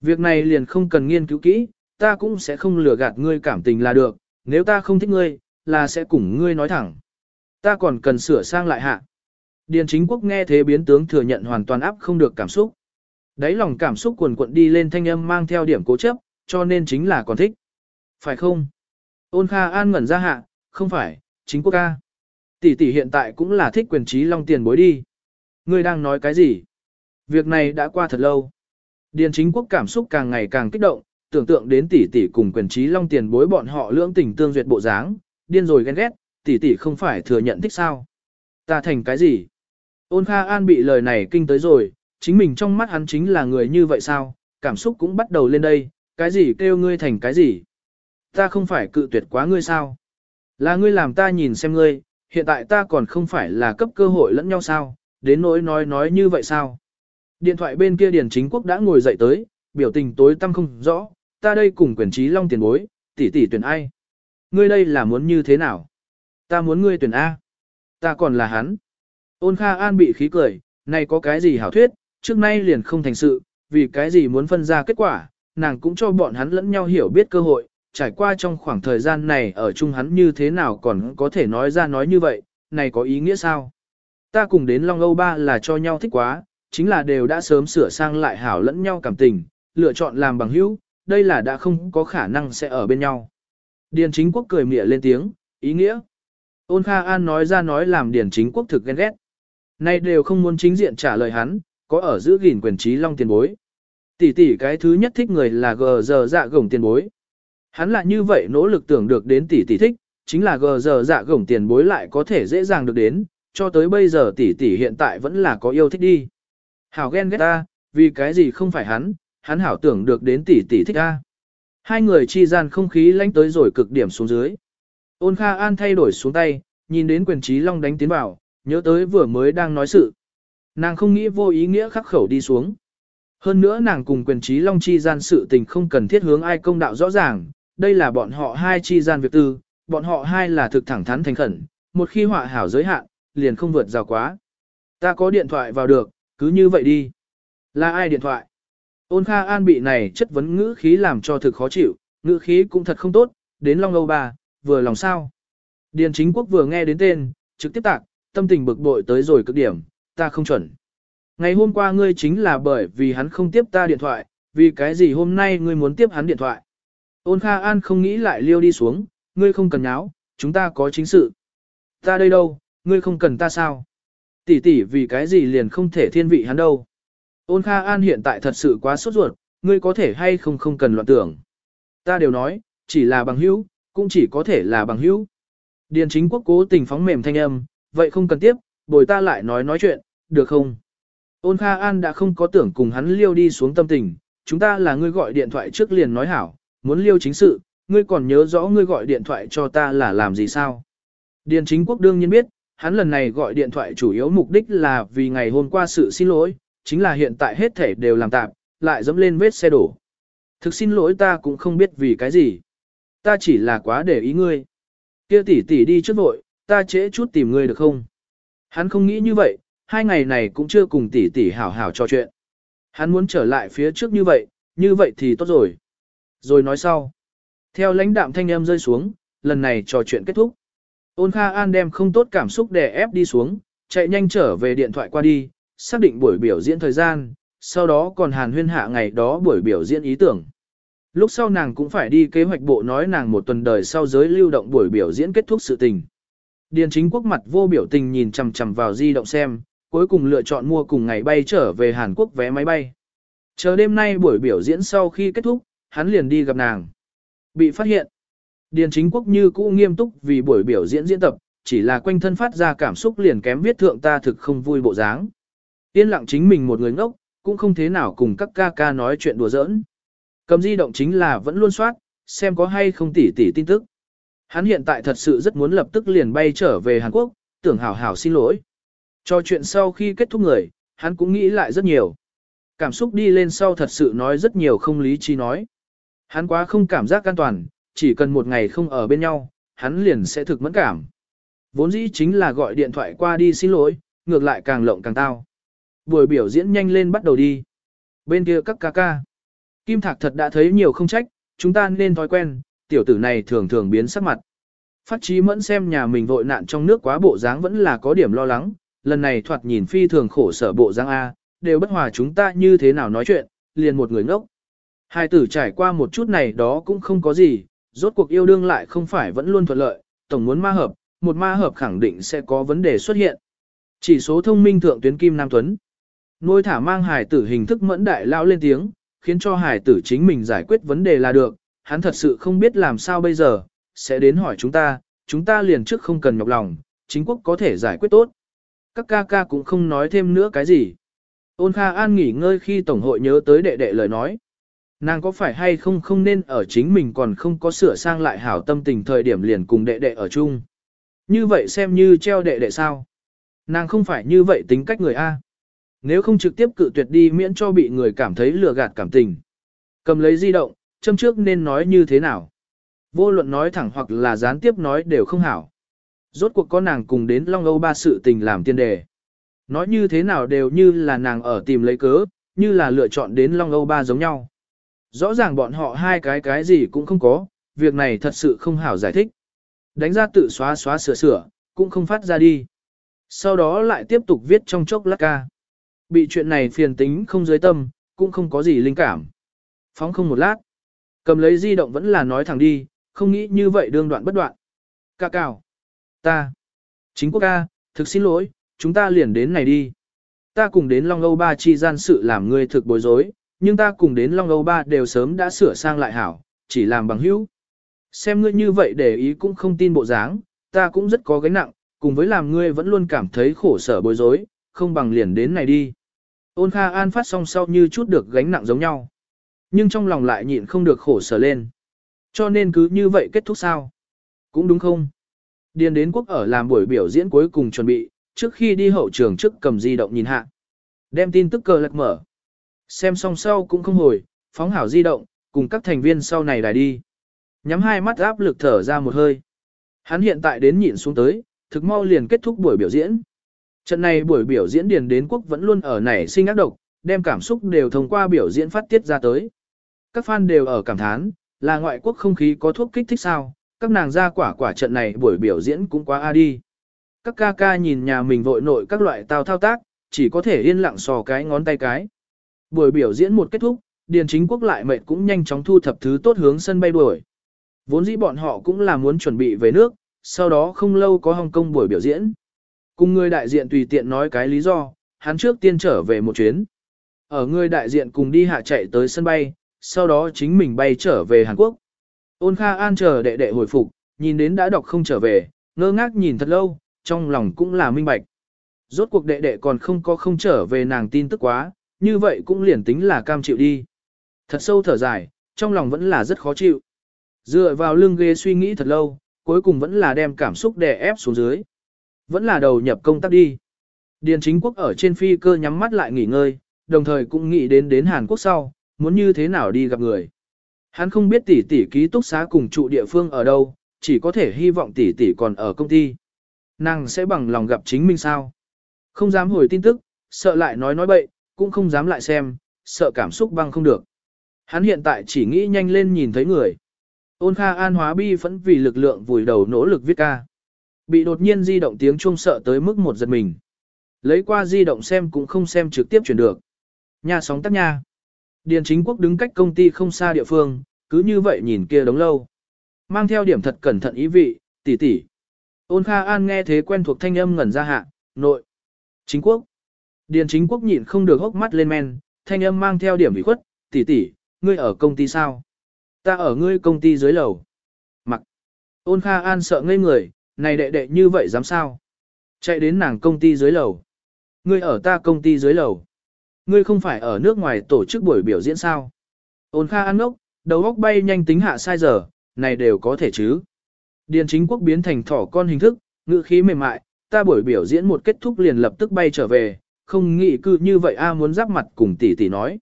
Việc này liền không cần nghiên cứu kỹ, ta cũng sẽ không lừa gạt ngươi cảm tình là được, nếu ta không thích ngươi, là sẽ cùng ngươi nói thẳng. Ta còn cần sửa sang lại hạ. Điền chính quốc nghe thế biến tướng thừa nhận hoàn toàn áp không được cảm xúc. Đấy lòng cảm xúc cuồn cuộn đi lên thanh âm mang theo điểm cố chấp, cho nên chính là còn thích. Phải không? Ôn Kha An ngẩn ra hạ, không phải, chính quốc ca. Tỷ tỷ hiện tại cũng là thích quyền trí long tiền bối đi. Ngươi đang nói cái gì? Việc này đã qua thật lâu. Điền chính quốc cảm xúc càng ngày càng kích động, tưởng tượng đến tỷ tỷ cùng quyền trí long tiền bối bọn họ lưỡng tình tương duyệt bộ dáng, điên rồi ghen ghét, tỷ tỷ không phải thừa nhận thích sao? Ta thành cái gì? Ôn Kha An bị lời này kinh tới rồi, chính mình trong mắt hắn chính là người như vậy sao? Cảm xúc cũng bắt đầu lên đây, cái gì kêu ngươi thành cái gì? Ta không phải cự tuyệt quá ngươi sao? Là ngươi làm ta nhìn xem ngươi, hiện tại ta còn không phải là cấp cơ hội lẫn nhau sao? Đến nỗi nói nói như vậy sao? Điện thoại bên kia Điền Chính Quốc đã ngồi dậy tới, biểu tình tối tăm không rõ, ta đây cùng quyền trí long tiền bối, tỷ tỷ tuyển ai? Ngươi đây là muốn như thế nào? Ta muốn ngươi tuyển A. Ta còn là hắn. Ôn Kha An bị khí cười, này có cái gì hảo thuyết, trước nay liền không thành sự, vì cái gì muốn phân ra kết quả, nàng cũng cho bọn hắn lẫn nhau hiểu biết cơ hội, trải qua trong khoảng thời gian này ở chung hắn như thế nào còn có thể nói ra nói như vậy, này có ý nghĩa sao? Ta cùng đến Long Âu Ba là cho nhau thích quá, chính là đều đã sớm sửa sang lại hảo lẫn nhau cảm tình, lựa chọn làm bằng hữu, đây là đã không có khả năng sẽ ở bên nhau. Điền chính quốc cười mỉa lên tiếng, ý nghĩa. Ôn Kha An nói ra nói làm Điền chính quốc thực ghen ghét. Nay đều không muốn chính diện trả lời hắn, có ở giữ gìn quyền trí long tiền bối. Tỷ tỷ cái thứ nhất thích người là gờ giờ dạ gồng tiền bối. Hắn lại như vậy nỗ lực tưởng được đến tỷ tỷ thích, chính là gờ giờ dạ gồng tiền bối lại có thể dễ dàng được đến, cho tới bây giờ tỷ tỷ hiện tại vẫn là có yêu thích đi. Hảo ghen ghét ta, vì cái gì không phải hắn, hắn hảo tưởng được đến tỷ tỷ thích ta. Hai người chi gian không khí lánh tới rồi cực điểm xuống dưới. Ôn Kha An thay đổi xuống tay, nhìn đến quyền trí long đánh tiến vào, nhớ tới vừa mới đang nói sự. Nàng không nghĩ vô ý nghĩa khắc khẩu đi xuống. Hơn nữa nàng cùng quyền trí long chi gian sự tình không cần thiết hướng ai công đạo rõ ràng, đây là bọn họ hai chi gian việc tư, bọn họ hai là thực thẳng thắn thành khẩn, một khi họa hảo giới hạn, liền không vượt rào quá. Ta có điện thoại vào được, cứ như vậy đi. Là ai điện thoại? Ôn Kha An bị này chất vấn ngữ khí làm cho thực khó chịu, ngữ khí cũng thật không tốt, đến Long Âu Ba, vừa lòng sao. Điền chính quốc vừa nghe đến tên, trực tiếp tạc, tâm tình bực bội tới rồi cực điểm, ta không chuẩn. Ngày hôm qua ngươi chính là bởi vì hắn không tiếp ta điện thoại, vì cái gì hôm nay ngươi muốn tiếp hắn điện thoại. Ôn Kha An không nghĩ lại liêu đi xuống, ngươi không cần nháo, chúng ta có chính sự. Ta đây đâu, ngươi không cần ta sao? Tỷ tỷ vì cái gì liền không thể thiên vị hắn đâu. Ôn Kha An hiện tại thật sự quá sốt ruột, ngươi có thể hay không không cần loạn tưởng. Ta đều nói, chỉ là bằng hữu, cũng chỉ có thể là bằng hữu. Điền chính quốc cố tình phóng mềm thanh âm, vậy không cần tiếp, bồi ta lại nói nói chuyện, được không? Ôn Kha An đã không có tưởng cùng hắn liêu đi xuống tâm tình, chúng ta là ngươi gọi điện thoại trước liền nói hảo, muốn liêu chính sự, ngươi còn nhớ rõ ngươi gọi điện thoại cho ta là làm gì sao? Điền chính quốc đương nhiên biết, hắn lần này gọi điện thoại chủ yếu mục đích là vì ngày hôm qua sự xin lỗi, chính là hiện tại hết thể đều làm tạm, lại dẫm lên vết xe đổ. Thực xin lỗi ta cũng không biết vì cái gì. Ta chỉ là quá để ý ngươi. Kia tỷ tỷ đi trước vội, ta trễ chút tìm ngươi được không? Hắn không nghĩ như vậy, hai ngày này cũng chưa cùng tỷ tỷ hảo hảo trò chuyện. Hắn muốn trở lại phía trước như vậy, như vậy thì tốt rồi. Rồi nói sau. Theo lãnh đạm thanh âm rơi xuống, lần này trò chuyện kết thúc. Ôn Kha An đem không tốt cảm xúc đè ép đi xuống, chạy nhanh trở về điện thoại qua đi, xác định buổi biểu diễn thời gian, sau đó còn hàn huyên hạ ngày đó buổi biểu diễn ý tưởng. Lúc sau nàng cũng phải đi kế hoạch bộ nói nàng một tuần đời sau giới lưu động buổi biểu diễn kết thúc sự tình. Điền chính quốc mặt vô biểu tình nhìn chằm chằm vào di động xem, cuối cùng lựa chọn mua cùng ngày bay trở về Hàn Quốc vé máy bay. Chờ đêm nay buổi biểu diễn sau khi kết thúc, hắn liền đi gặp nàng. Bị phát hiện. Điền chính quốc như cũ nghiêm túc vì buổi biểu diễn diễn tập, chỉ là quanh thân phát ra cảm xúc liền kém viết thượng ta thực không vui bộ dáng. Yên lặng chính mình một người ngốc, cũng không thế nào cùng các ca ca nói chuyện đùa giỡn. Cầm di động chính là vẫn luôn soát, xem có hay không tỉ tỉ tin tức. Hắn hiện tại thật sự rất muốn lập tức liền bay trở về Hàn Quốc, tưởng hảo hảo xin lỗi. Cho chuyện sau khi kết thúc người, hắn cũng nghĩ lại rất nhiều. Cảm xúc đi lên sau thật sự nói rất nhiều không lý trí nói. Hắn quá không cảm giác an toàn, chỉ cần một ngày không ở bên nhau, hắn liền sẽ thực mẫn cảm. Vốn dĩ chính là gọi điện thoại qua đi xin lỗi, ngược lại càng lộng càng tao. Buổi biểu diễn nhanh lên bắt đầu đi. Bên kia các ca ca. Kim Thạc thật đã thấy nhiều không trách, chúng ta nên thói quen, tiểu tử này thường thường biến sắc mặt. Phát trí mẫn xem nhà mình vội nạn trong nước quá bộ dáng vẫn là có điểm lo lắng, lần này thoạt nhìn phi thường khổ sở bộ giang A, đều bất hòa chúng ta như thế nào nói chuyện, liền một người ngốc. Hai tử trải qua một chút này đó cũng không có gì, rốt cuộc yêu đương lại không phải vẫn luôn thuận lợi, tổng muốn ma hợp, một ma hợp khẳng định sẽ có vấn đề xuất hiện. Chỉ số thông minh thượng tuyến Kim Nam Tuấn. Nuôi thả mang hải tử hình thức mẫn đại lao lên tiếng, khiến cho hải tử chính mình giải quyết vấn đề là được, hắn thật sự không biết làm sao bây giờ, sẽ đến hỏi chúng ta, chúng ta liền trước không cần nhọc lòng, chính quốc có thể giải quyết tốt. Các ca ca cũng không nói thêm nữa cái gì. Ôn Kha An nghỉ ngơi khi Tổng hội nhớ tới đệ đệ lời nói. Nàng có phải hay không không nên ở chính mình còn không có sửa sang lại hảo tâm tình thời điểm liền cùng đệ đệ ở chung. Như vậy xem như treo đệ đệ sao. Nàng không phải như vậy tính cách người A. Nếu không trực tiếp cự tuyệt đi miễn cho bị người cảm thấy lừa gạt cảm tình. Cầm lấy di động, châm trước nên nói như thế nào. Vô luận nói thẳng hoặc là gián tiếp nói đều không hảo. Rốt cuộc có nàng cùng đến Long Âu ba sự tình làm tiên đề. Nói như thế nào đều như là nàng ở tìm lấy cớ, như là lựa chọn đến Long Âu ba giống nhau. Rõ ràng bọn họ hai cái cái gì cũng không có, việc này thật sự không hảo giải thích. Đánh ra tự xóa xóa sửa sửa, cũng không phát ra đi. Sau đó lại tiếp tục viết trong chốc lát ca. Bị chuyện này phiền tính không dưới tâm, cũng không có gì linh cảm. Phóng không một lát. Cầm lấy di động vẫn là nói thẳng đi, không nghĩ như vậy đương đoạn bất đoạn. Cà cào. Ta. Chính quốc ca, thực xin lỗi, chúng ta liền đến này đi. Ta cùng đến Long Âu Ba chi gian sự làm ngươi thực bối rối, nhưng ta cùng đến Long Âu Ba đều sớm đã sửa sang lại hảo, chỉ làm bằng hữu. Xem ngươi như vậy để ý cũng không tin bộ dáng, ta cũng rất có gánh nặng, cùng với làm ngươi vẫn luôn cảm thấy khổ sở bối rối, không bằng liền đến này đi. Ôn Kha An phát song sau như chút được gánh nặng giống nhau. Nhưng trong lòng lại nhịn không được khổ sở lên. Cho nên cứ như vậy kết thúc sao? Cũng đúng không? Điền đến quốc ở làm buổi biểu diễn cuối cùng chuẩn bị, trước khi đi hậu trường trước cầm di động nhìn hạ. Đem tin tức cờ lật mở. Xem xong sau cũng không hồi, phóng hảo di động, cùng các thành viên sau này đài đi. Nhắm hai mắt áp lực thở ra một hơi. Hắn hiện tại đến nhịn xuống tới, thực mau liền kết thúc buổi biểu diễn. Trận này buổi biểu diễn điền đến quốc vẫn luôn ở nảy sinh ác độc, đem cảm xúc đều thông qua biểu diễn phát tiết ra tới. Các fan đều ở cảm thán, là ngoại quốc không khí có thuốc kích thích sao, các nàng ra quả quả trận này buổi biểu diễn cũng quá a đi. Các ca ca nhìn nhà mình vội nội các loại tao thao tác, chỉ có thể yên lặng sò cái ngón tay cái. Buổi biểu diễn một kết thúc, Điền Chính Quốc lại mệt cũng nhanh chóng thu thập thứ tốt hướng sân bay đuổi. Vốn dĩ bọn họ cũng là muốn chuẩn bị về nước, sau đó không lâu có Hồng Kông buổi biểu diễn. Cùng người đại diện tùy tiện nói cái lý do, hắn trước tiên trở về một chuyến. Ở người đại diện cùng đi hạ chạy tới sân bay, sau đó chính mình bay trở về Hàn Quốc. Ôn Kha An chờ đệ đệ hồi phục, nhìn đến đã đọc không trở về, ngơ ngác nhìn thật lâu, trong lòng cũng là minh bạch. Rốt cuộc đệ đệ còn không có không trở về nàng tin tức quá, như vậy cũng liền tính là cam chịu đi. Thật sâu thở dài, trong lòng vẫn là rất khó chịu. Dựa vào lưng ghế suy nghĩ thật lâu, cuối cùng vẫn là đem cảm xúc đè ép xuống dưới. Vẫn là đầu nhập công tác đi. Điền chính quốc ở trên phi cơ nhắm mắt lại nghỉ ngơi, đồng thời cũng nghĩ đến đến Hàn Quốc sau, muốn như thế nào đi gặp người. Hắn không biết tỷ tỷ ký túc xá cùng trụ địa phương ở đâu, chỉ có thể hy vọng tỷ tỷ còn ở công ty. Nàng sẽ bằng lòng gặp chính mình sao? Không dám hồi tin tức, sợ lại nói nói bậy, cũng không dám lại xem, sợ cảm xúc băng không được. Hắn hiện tại chỉ nghĩ nhanh lên nhìn thấy người. Ôn Kha An hóa bi phẫn vì lực lượng vùi đầu nỗ lực viết ca. Bị đột nhiên di động tiếng chuông sợ tới mức một giật mình. Lấy qua di động xem cũng không xem trực tiếp chuyển được. Nhà sóng tắt nha. Điền chính quốc đứng cách công ty không xa địa phương, cứ như vậy nhìn kia đống lâu. Mang theo điểm thật cẩn thận ý vị, tỷ tỷ. Ôn Kha An nghe thế quen thuộc thanh âm ngẩn ra hạ, nội. Chính quốc. Điền chính quốc nhịn không được hốc mắt lên men, thanh âm mang theo điểm ủy khuất, tỷ tỷ, ngươi ở công ty sao? Ta ở ngươi công ty dưới lầu. Mặc. Ôn Kha An sợ ngây người, này đệ đệ như vậy dám sao? Chạy đến nàng công ty dưới lầu. Ngươi ở ta công ty dưới lầu. Ngươi không phải ở nước ngoài tổ chức buổi biểu diễn sao? Ôn Kha An ngốc, đầu óc bay nhanh tính hạ sai giờ, này đều có thể chứ. Điền chính quốc biến thành thỏ con hình thức, ngữ khí mềm mại, ta buổi biểu diễn một kết thúc liền lập tức bay trở về, không nghĩ cư như vậy a muốn giáp mặt cùng tỷ tỷ nói.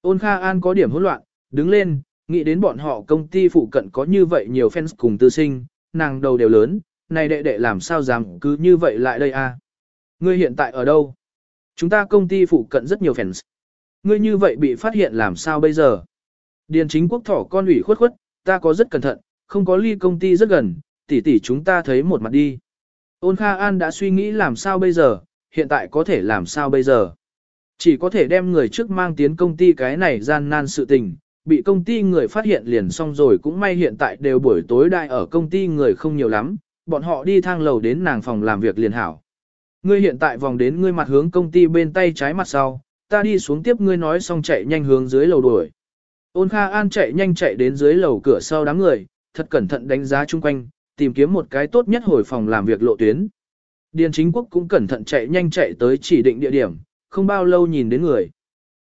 Ôn Kha An có điểm hỗn loạn, đứng lên, nghĩ đến bọn họ công ty phụ cận có như vậy nhiều fans cùng tư sinh, nàng đầu đều lớn, này đệ đệ làm sao dám cứ như vậy lại đây a? Ngươi hiện tại ở đâu? Chúng ta công ty phụ cận rất nhiều fans. Ngươi như vậy bị phát hiện làm sao bây giờ? Điền chính quốc thỏ con ủy khuất khuất, ta có rất cẩn thận, không có ly công ty rất gần, tỷ tỷ chúng ta thấy một mặt đi. Ôn Kha An đã suy nghĩ làm sao bây giờ, hiện tại có thể làm sao bây giờ. Chỉ có thể đem người trước mang tiến công ty cái này gian nan sự tình, bị công ty người phát hiện liền xong rồi cũng may hiện tại đều buổi tối đại ở công ty người không nhiều lắm, bọn họ đi thang lầu đến nàng phòng làm việc liền hảo. Ngươi hiện tại vòng đến ngươi mặt hướng công ty bên tay trái mặt sau, ta đi xuống tiếp ngươi nói xong chạy nhanh hướng dưới lầu đuổi. Ôn Kha An chạy nhanh chạy đến dưới lầu cửa sau đám người, thật cẩn thận đánh giá chung quanh, tìm kiếm một cái tốt nhất hồi phòng làm việc lộ tuyến. Điền chính quốc cũng cẩn thận chạy nhanh chạy tới chỉ định địa điểm, không bao lâu nhìn đến người.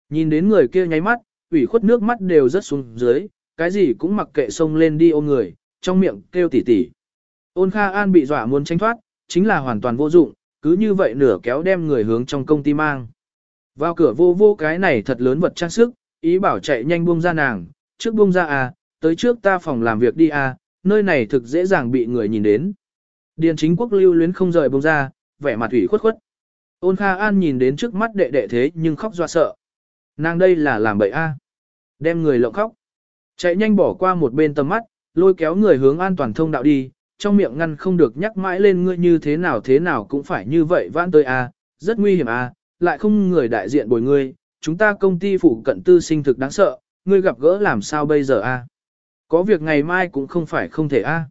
Nhìn đến người kia nháy mắt, ủy khuất nước mắt đều rất xuống dưới, cái gì cũng mặc kệ xông lên đi ôm người, trong miệng kêu tỉ tỉ. Ôn Kha An bị dọa muốn tránh thoát, chính là hoàn toàn vô dụng, cứ như vậy nửa kéo đem người hướng trong công ty mang. Vào cửa vô vô cái này thật lớn vật trang sức, ý bảo chạy nhanh buông ra nàng, trước buông ra à, tới trước ta phòng làm việc đi à, nơi này thực dễ dàng bị người nhìn đến. Điền chính quốc lưu luyến không rời buông ra, vẻ mặt ủy khuất khuất. Ôn Kha An nhìn đến trước mắt đệ đệ thế nhưng khóc doa sợ. Nàng đây là làm bậy a, à. Đem người lộng khóc. Chạy nhanh bỏ qua một bên tầm mắt, lôi kéo người hướng an toàn thông đạo đi, trong miệng ngăn không được nhắc mãi lên ngươi như thế nào thế nào cũng phải như vậy vãn tới a, à, rất nguy hiểm a, lại không người đại diện bồi ngươi, chúng ta công ty phụ cận tư sinh thực đáng sợ, ngươi gặp gỡ làm sao bây giờ a? Có việc ngày mai cũng không phải không thể a.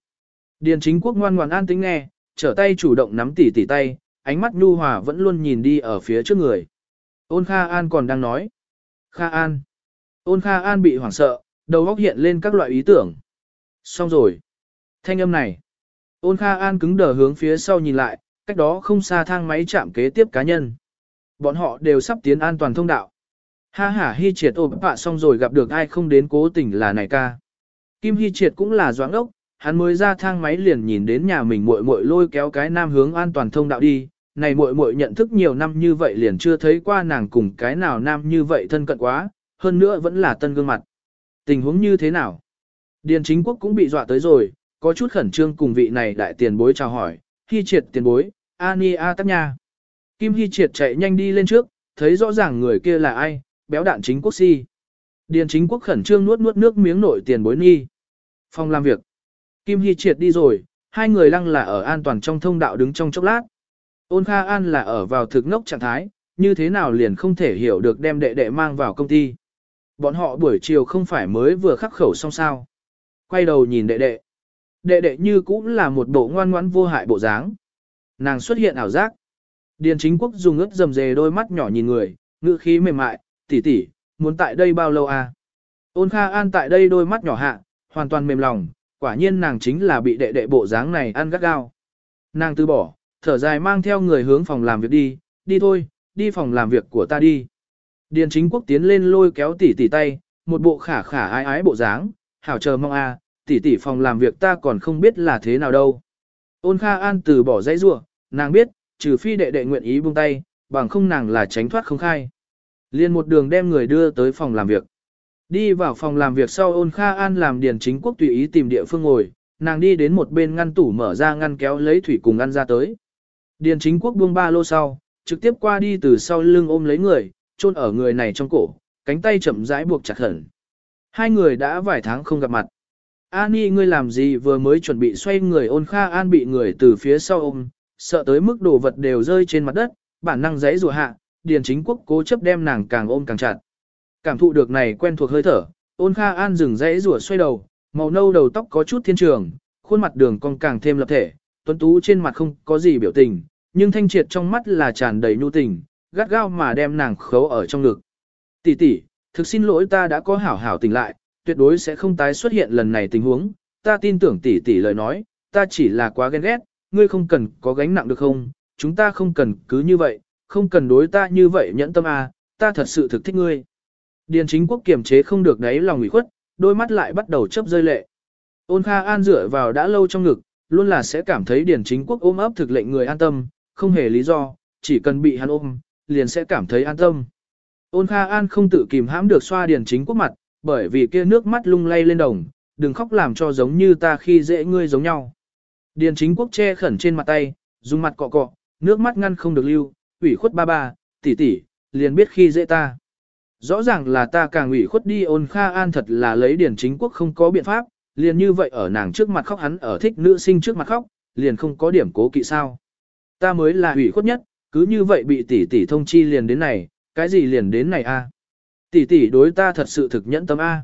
Điền chính quốc ngoan ngoan an tính nghe, trở tay chủ động nắm tỉ tỉ tay, ánh mắt nhu hòa vẫn luôn nhìn đi ở phía trước người. Ôn Kha An còn đang nói. Kha An. Ôn Kha An bị hoảng sợ, đầu óc hiện lên các loại ý tưởng. Xong rồi. Thanh âm này. Ôn Kha An cứng đờ hướng phía sau nhìn lại, cách đó không xa thang máy chạm kế tiếp cá nhân. Bọn họ đều sắp tiến an toàn thông đạo. Ha ha Hi Triệt ôm bạ xong rồi gặp được ai không đến cố tình là này ca. Kim Hi Triệt cũng là doãn ốc, hắn mới ra thang máy liền nhìn đến nhà mình muội muội lôi kéo cái nam hướng an toàn thông đạo đi. Này muội muội nhận thức nhiều năm như vậy liền chưa thấy qua nàng cùng cái nào nam như vậy thân cận quá, hơn nữa vẫn là tân gương mặt. Tình huống như thế nào? Điền chính quốc cũng bị dọa tới rồi, có chút khẩn trương cùng vị này đại tiền bối chào hỏi, Hi Triệt tiền bối, Ani A Tắc Nha. Kim Hi Triệt chạy nhanh đi lên trước, thấy rõ ràng người kia là ai, béo đạn chính quốc si. Điền chính quốc khẩn trương nuốt nuốt nước miếng nổi tiền bối nghi. Phòng làm việc. Kim Hy triệt đi rồi, hai người lăng là ở an toàn trong thông đạo đứng trong chốc lát. Ôn Kha An là ở vào thực ngốc trạng thái, như thế nào liền không thể hiểu được đem đệ đệ mang vào công ty. Bọn họ buổi chiều không phải mới vừa khắc khẩu xong sao. Quay đầu nhìn đệ đệ. Đệ đệ như cũng là một bộ ngoan ngoãn vô hại bộ dáng. Nàng xuất hiện ảo giác. Điền chính quốc dùng ướt dầm dề đôi mắt nhỏ nhìn người, ngữ khí mềm mại, tỷ tỷ, muốn tại đây bao lâu à? Ôn Kha An tại đây đôi mắt nhỏ hạ, hoàn toàn mềm lòng, quả nhiên nàng chính là bị đệ đệ bộ dáng này ăn gắt gao. Nàng từ bỏ, thở dài mang theo người hướng phòng làm việc đi, đi thôi, đi phòng làm việc của ta đi. Điền chính quốc tiến lên lôi kéo tỷ tỷ tay, một bộ khả khả ái ái bộ dáng, hảo chờ mong a, à, tỷ tỷ phòng làm việc ta còn không biết là thế nào đâu. Ôn Kha An từ bỏ dãy rủa, nàng biết, trừ phi đệ đệ nguyện ý buông tay, bằng không nàng là tránh thoát không khai. Liên một đường đem người đưa tới phòng làm việc. Đi vào phòng làm việc sau ôn Kha An làm điền chính quốc tùy ý tìm địa phương ngồi, nàng đi đến một bên ngăn tủ mở ra ngăn kéo lấy thủy cùng ăn ra tới. Điền chính quốc buông ba lô sau, trực tiếp qua đi từ sau lưng ôm lấy người, chôn ở người này trong cổ, cánh tay chậm rãi buộc chặt hẳn. Hai người đã vài tháng không gặp mặt. Ani ngươi làm gì vừa mới chuẩn bị xoay người ôn Kha An bị người từ phía sau ôm, sợ tới mức đồ vật đều rơi trên mặt đất, bản năng giãy rùa hạ, Điền chính quốc cố chấp đem nàng càng ôm càng chặt. Cảm thụ được này quen thuộc hơi thở, ôn Kha An dừng giãy rùa xoay đầu, màu nâu đầu tóc có chút thiên trường, khuôn mặt đường cong càng thêm lập thể, tuấn tú trên mặt không có gì biểu tình, nhưng thanh triệt trong mắt là tràn đầy nhu tình, gắt gao mà đem nàng khấu ở trong ngực. Tỷ tỷ, thực xin lỗi ta đã có hảo hảo tỉnh lại, tuyệt đối sẽ không tái xuất hiện lần này tình huống, ta tin tưởng tỷ tỷ lời nói, ta chỉ là quá ghen ghét, ngươi không cần có gánh nặng được không, chúng ta không cần cứ như vậy, không cần đối ta như vậy nhẫn tâm à, ta thật sự thực thích ngươi. Điền chính quốc kiềm chế không được đáy lòng ủy khuất, đôi mắt lại bắt đầu chấp rơi lệ. Ôn Kha An dựa vào đã lâu trong ngực, luôn là sẽ cảm thấy Điền chính quốc ôm ấp thực lệnh người an tâm, không hề lý do, chỉ cần bị hắn ôm, liền sẽ cảm thấy an tâm. Ôn Kha An không tự kìm hãm được xoa Điền chính quốc mặt, bởi vì kia nước mắt lung lay lên đồng, đừng khóc làm cho giống như ta khi dễ ngươi giống nhau. Điền chính quốc che khẩn trên mặt tay, dùng mặt cọ cọ, nước mắt ngăn không được lưu, ủy khuất ba ba, tỷ tỷ, liền biết khi dễ ta. Rõ ràng là ta càng ủy khuất đi ôn kha an thật là lấy điển chính quốc không có biện pháp, liền như vậy ở nàng trước mặt khóc hắn ở thích nữ sinh trước mặt khóc, liền không có điểm cố kỵ sao. Ta mới là ủy khuất nhất, cứ như vậy bị tỷ tỷ thông chi liền đến này, cái gì liền đến này a? Tỷ tỷ đối ta thật sự thực nhẫn tâm a.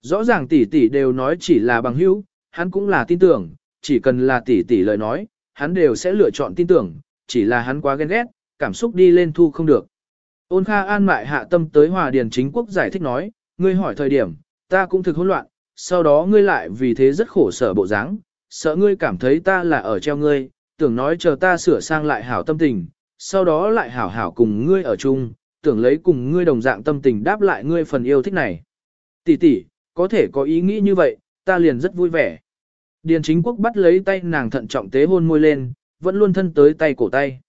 Rõ ràng tỷ tỷ đều nói chỉ là bằng hữu, hắn cũng là tin tưởng, chỉ cần là tỷ tỷ lời nói, hắn đều sẽ lựa chọn tin tưởng, chỉ là hắn quá ghen ghét, cảm xúc đi lên thu không được. Ôn Kha An mại hạ tâm tới Hòa Điền chính quốc giải thích nói, ngươi hỏi thời điểm, ta cũng thực hỗn loạn, sau đó ngươi lại vì thế rất khổ sở bộ dáng, sợ ngươi cảm thấy ta là ở treo ngươi, tưởng nói chờ ta sửa sang lại hảo tâm tình, sau đó lại hảo hảo cùng ngươi ở chung, tưởng lấy cùng ngươi đồng dạng tâm tình đáp lại ngươi phần yêu thích này. Tỷ tỷ, có thể có ý nghĩ như vậy, ta liền rất vui vẻ. Điền chính quốc bắt lấy tay nàng thận trọng tế hôn môi lên, vẫn luôn thân tới tay cổ tay.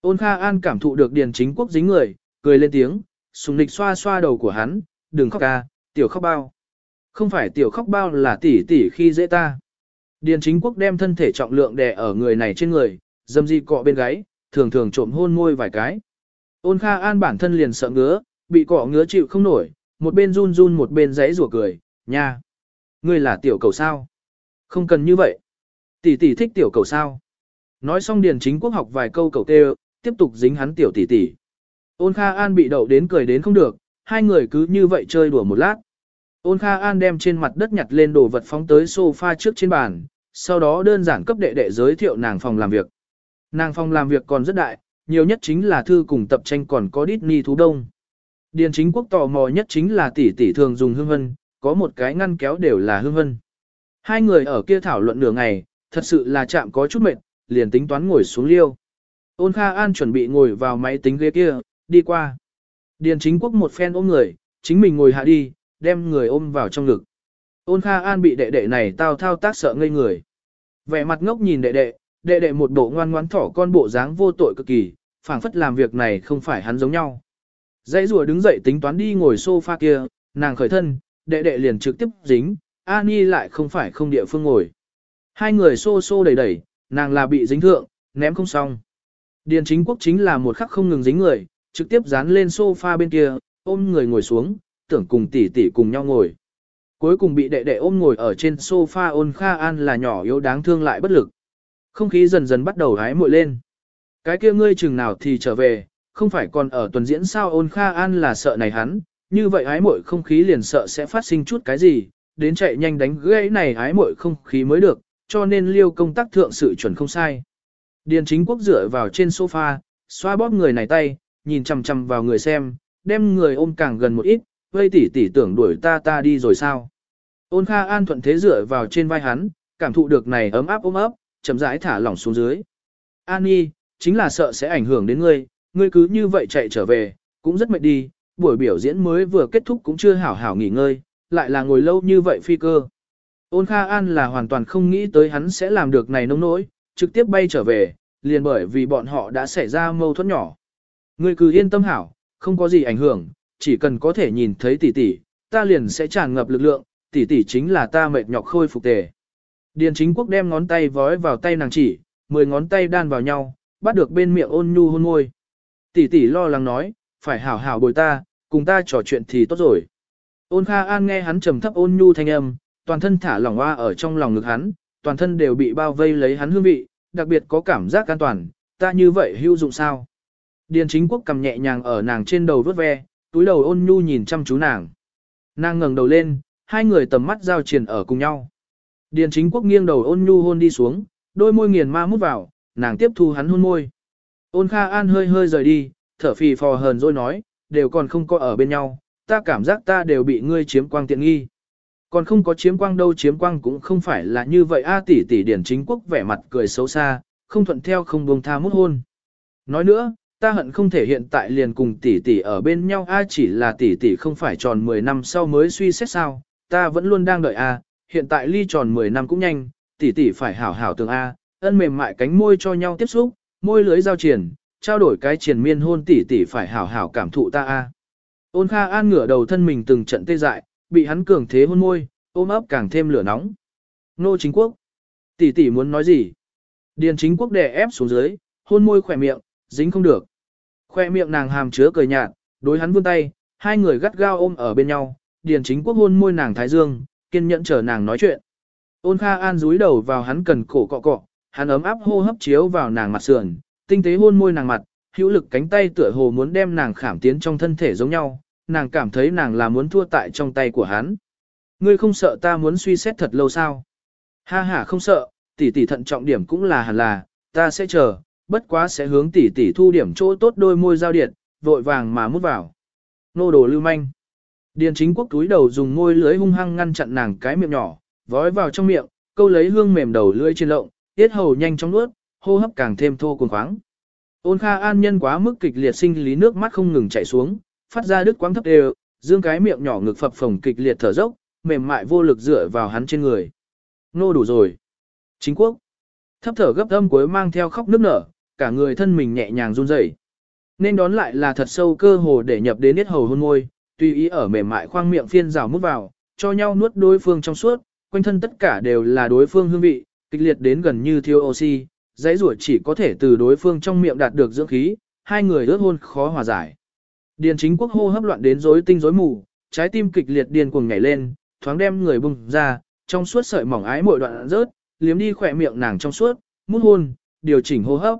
Ôn Kha An cảm thụ được Điền chính quốc dính người, cười lên tiếng, sùng lịch xoa xoa đầu của hắn, đừng khóc ca, tiểu khóc bao. Không phải tiểu khóc bao là tỷ tỷ khi dễ ta. Điền chính quốc đem thân thể trọng lượng đè ở người này trên người, dâm di cọ bên gáy, thường thường trộm hôn môi vài cái. Ôn Kha An bản thân liền sợ ngứa, bị cọ ngứa chịu không nổi, một bên run run một bên giấy rủa cười, nha. Ngươi là tiểu cầu sao? Không cần như vậy. Tỷ tỷ thích tiểu cầu sao? Nói xong Điền chính quốc học vài câu cầu tê, tiếp tục dính hắn tiểu tỷ tỷ. Ôn Kha An bị đậu đến cười đến không được, hai người cứ như vậy chơi đùa một lát. Ôn Kha An đem trên mặt đất nhặt lên đồ vật phóng tới sofa trước trên bàn, sau đó đơn giản cấp đệ đệ giới thiệu nàng phòng làm việc. Nàng phòng làm việc còn rất đại, nhiều nhất chính là thư cùng tập tranh còn có Disney thú đông. Điền chính quốc tò mò nhất chính là tỷ tỷ thường dùng hương vân, có một cái ngăn kéo đều là hương vân. Hai người ở kia thảo luận nửa ngày, thật sự là chạm có chút mệt, liền tính toán ngồi xuống liêu. Ôn Kha An chuẩn bị ngồi vào máy tính ghế kia, đi qua. Điền chính quốc một phen ôm người, chính mình ngồi hạ đi, đem người ôm vào trong ngực. Ôn Kha An bị đệ đệ này tao thao tác sợ ngây người. Vẻ mặt ngốc nhìn đệ đệ, đệ đệ một bộ ngoan ngoãn thỏ con bộ dáng vô tội cực kỳ, phảng phất làm việc này không phải hắn giống nhau. Dãy rùa đứng dậy tính toán đi ngồi sofa kia, nàng khởi thân, đệ đệ liền trực tiếp dính, Ani lại không phải không địa phương ngồi. Hai người xô xô đẩy đẩy, nàng là bị dính thượng, ném không xong. Điền chính quốc chính là một khắc không ngừng dính người, trực tiếp dán lên sofa bên kia, ôm người ngồi xuống, tưởng cùng tỷ tỷ cùng nhau ngồi. Cuối cùng bị đệ đệ ôm ngồi ở trên sofa ôn kha an là nhỏ yếu đáng thương lại bất lực. Không khí dần dần bắt đầu hái muội lên. Cái kia ngươi chừng nào thì trở về, không phải còn ở tuần diễn sao ôn kha an là sợ này hắn, như vậy hái muội không khí liền sợ sẽ phát sinh chút cái gì, đến chạy nhanh đánh gãy này hái muội không khí mới được, cho nên liêu công tác thượng sự chuẩn không sai. Điền chính quốc dựa vào trên sofa, xoa bóp người này tay, nhìn chằm chằm vào người xem, đem người ôm càng gần một ít, vây tỉ tỉ tưởng đuổi ta ta đi rồi sao. Ôn Kha An thuận thế dựa vào trên vai hắn, cảm thụ được này ấm áp ôm ấp, chậm rãi thả lỏng xuống dưới. An Nhi, chính là sợ sẽ ảnh hưởng đến ngươi, ngươi cứ như vậy chạy trở về, cũng rất mệt đi, buổi biểu diễn mới vừa kết thúc cũng chưa hảo hảo nghỉ ngơi, lại là ngồi lâu như vậy phi cơ. Ôn Kha An là hoàn toàn không nghĩ tới hắn sẽ làm được này nông nỗi, trực tiếp bay trở về, liền bởi vì bọn họ đã xảy ra mâu thuẫn nhỏ. Ngươi cứ yên tâm hảo, không có gì ảnh hưởng, chỉ cần có thể nhìn thấy tỷ tỷ, ta liền sẽ tràn ngập lực lượng, tỷ tỷ chính là ta mệt nhọc khôi phục tề. Điền chính quốc đem ngón tay vói vào tay nàng chỉ, mười ngón tay đan vào nhau, bắt được bên miệng ôn nhu hôn môi. Tỷ tỷ lo lắng nói, phải hảo hảo bồi ta, cùng ta trò chuyện thì tốt rồi. Ôn Kha An nghe hắn trầm thấp ôn nhu thanh âm, toàn thân thả lỏng hoa ở trong lòng ngực hắn, toàn thân đều bị bao vây lấy hắn hương vị, đặc biệt có cảm giác an toàn, ta như vậy hữu dụng sao? Điền chính quốc cầm nhẹ nhàng ở nàng trên đầu vớt ve, túi đầu ôn nhu nhìn chăm chú nàng. Nàng ngẩng đầu lên, hai người tầm mắt giao triền ở cùng nhau. Điền chính quốc nghiêng đầu ôn nhu hôn đi xuống, đôi môi nghiền ma mút vào, nàng tiếp thu hắn hôn môi. Ôn Kha An hơi hơi rời đi, thở phì phò hờn rồi nói, đều còn không có ở bên nhau, ta cảm giác ta đều bị ngươi chiếm quang tiện nghi. Còn không có chiếm quang đâu chiếm quang cũng không phải là như vậy a tỷ tỷ điển chính quốc vẻ mặt cười xấu xa, không thuận theo không buông tha mút hôn. Nói nữa, ta hận không thể hiện tại liền cùng tỷ tỷ ở bên nhau a chỉ là tỷ tỷ không phải tròn 10 năm sau mới suy xét sao, ta vẫn luôn đang đợi a, hiện tại ly tròn 10 năm cũng nhanh, tỷ tỷ phải hảo hảo tường a, ân mềm mại cánh môi cho nhau tiếp xúc, môi lưới giao triển, trao đổi cái triển miên hôn tỷ tỷ phải hảo hảo cảm thụ ta a. Ôn Kha An ngửa đầu thân mình từng trận tê dại, bị hắn cường thế hôn môi, ôm ấp càng thêm lửa nóng. Nô chính quốc. Tỷ tỷ muốn nói gì? Điền chính quốc đè ép xuống dưới, hôn môi khỏe miệng, dính không được. Khoe miệng nàng hàm chứa cười nhạt, đối hắn vươn tay, hai người gắt gao ôm ở bên nhau, điền chính quốc hôn môi nàng thái dương, kiên nhẫn chờ nàng nói chuyện. Ôn Kha An dúi đầu vào hắn cần cổ cọ cọ, hắn ấm áp hô hấp chiếu vào nàng mặt sườn, tinh tế hôn môi nàng mặt, hữu lực cánh tay tựa hồ muốn đem nàng khảm tiến trong thân thể giống nhau, nàng cảm thấy nàng là muốn thua tại trong tay của hắn. Ngươi không sợ ta muốn suy xét thật lâu sao? Ha ha không sợ, tỷ tỷ thận trọng điểm cũng là hẳn là, ta sẽ chờ, bất quá sẽ hướng tỷ tỷ thu điểm chỗ tốt đôi môi giao điện, vội vàng mà mút vào. Nô đồ lưu manh. Điền chính quốc túi đầu dùng môi lưới hung hăng ngăn chặn nàng cái miệng nhỏ, vói vào trong miệng, câu lấy hương mềm đầu lưỡi trên lộng, tiết hầu nhanh chóng nuốt, hô hấp càng thêm thô cuồng khoáng. Ôn Kha An nhân quá mức kịch liệt sinh lý nước mắt không ngừng chảy xuống, phát ra đứt quãng thấp đều, dương cái miệng nhỏ ngực phập phồng kịch liệt thở dốc, mềm mại vô lực dựa vào hắn trên người. Nô đủ rồi. Chính quốc. Thấp thở gấp âm cuối mang theo khóc nức nở, cả người thân mình nhẹ nhàng run rẩy. Nên đón lại là thật sâu cơ hồ để nhập đến hết hầu hôn môi, tùy ý ở mềm mại khoang miệng phiên rào mút vào, cho nhau nuốt đối phương trong suốt, quanh thân tất cả đều là đối phương hương vị, kịch liệt đến gần như thiếu oxy, dãy rủa chỉ có thể từ đối phương trong miệng đạt được dưỡng khí, hai người ướt hôn khó hòa giải. Điền chính quốc hô hấp loạn đến rối tinh rối mù, trái tim kịch liệt điên cuồng nhảy lên, thoáng đem người bung ra, trong suốt sợi mỏng ái mỗi đoạn rớt, liếm đi khỏe miệng nàng trong suốt, mút hôn, điều chỉnh hô hấp.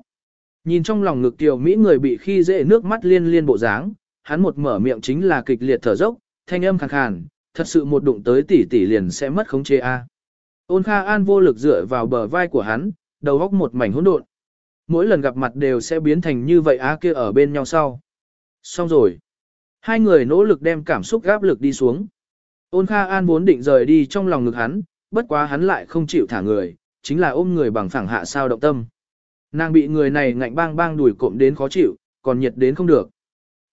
Nhìn trong lòng ngực tiểu Mỹ người bị khi dễ nước mắt liên liên bộ dáng, hắn một mở miệng chính là kịch liệt thở dốc, thanh âm khàn khàn, thật sự một đụng tới tỷ tỷ liền sẽ mất khống chế a. Ôn Kha An vô lực dựa vào bờ vai của hắn, đầu góc một mảnh hỗn độn. Mỗi lần gặp mặt đều sẽ biến thành như vậy á kia ở bên nhau sau. Xong rồi. Hai người nỗ lực đem cảm xúc gáp lực đi xuống. Ôn Kha An vốn định rời đi trong lòng ngực hắn, bất quá hắn lại không chịu thả người, chính là ôm người bằng phẳng hạ sao động tâm. Nàng bị người này ngạnh bang bang đuổi cộm đến khó chịu, còn nhiệt đến không được.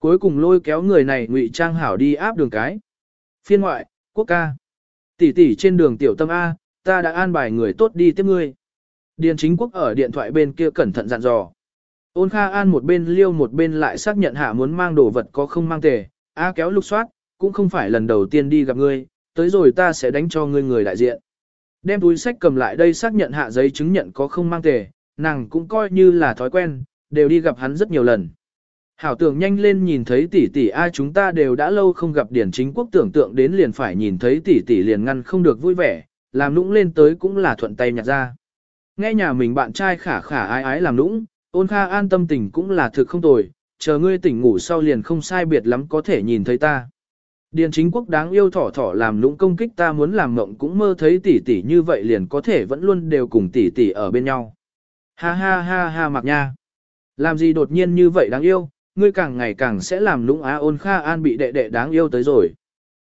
Cuối cùng lôi kéo người này ngụy trang hảo đi áp đường cái. Phiên ngoại, quốc ca. Tỷ tỷ trên đường tiểu tâm A, ta đã an bài người tốt đi tiếp ngươi. Điền chính quốc ở điện thoại bên kia cẩn thận dặn dò. Ôn Kha An một bên liêu một bên lại xác nhận hạ muốn mang đồ vật có không mang tề, A kéo lục soát, cũng không phải lần đầu tiên đi gặp ngươi, tới rồi ta sẽ đánh cho ngươi người đại diện. Đem túi sách cầm lại đây xác nhận hạ giấy chứng nhận có không mang tề, nàng cũng coi như là thói quen, đều đi gặp hắn rất nhiều lần. Hảo tưởng nhanh lên nhìn thấy tỷ tỷ ai chúng ta đều đã lâu không gặp điển chính quốc tưởng tượng đến liền phải nhìn thấy tỷ tỷ liền ngăn không được vui vẻ, làm nũng lên tới cũng là thuận tay nhặt ra. Nghe nhà mình bạn trai khả khả ái ái làm nũng, ôn kha an tâm tình cũng là thực không tồi, chờ ngươi tỉnh ngủ sau liền không sai biệt lắm có thể nhìn thấy ta. Điền chính quốc đáng yêu thỏ thỏ làm lũng công kích ta muốn làm mộng cũng mơ thấy tỷ tỷ như vậy liền có thể vẫn luôn đều cùng tỷ tỷ ở bên nhau. Ha ha ha ha mặc nha. Làm gì đột nhiên như vậy đáng yêu, ngươi càng ngày càng sẽ làm lũng á ôn kha an bị đệ đệ đáng yêu tới rồi.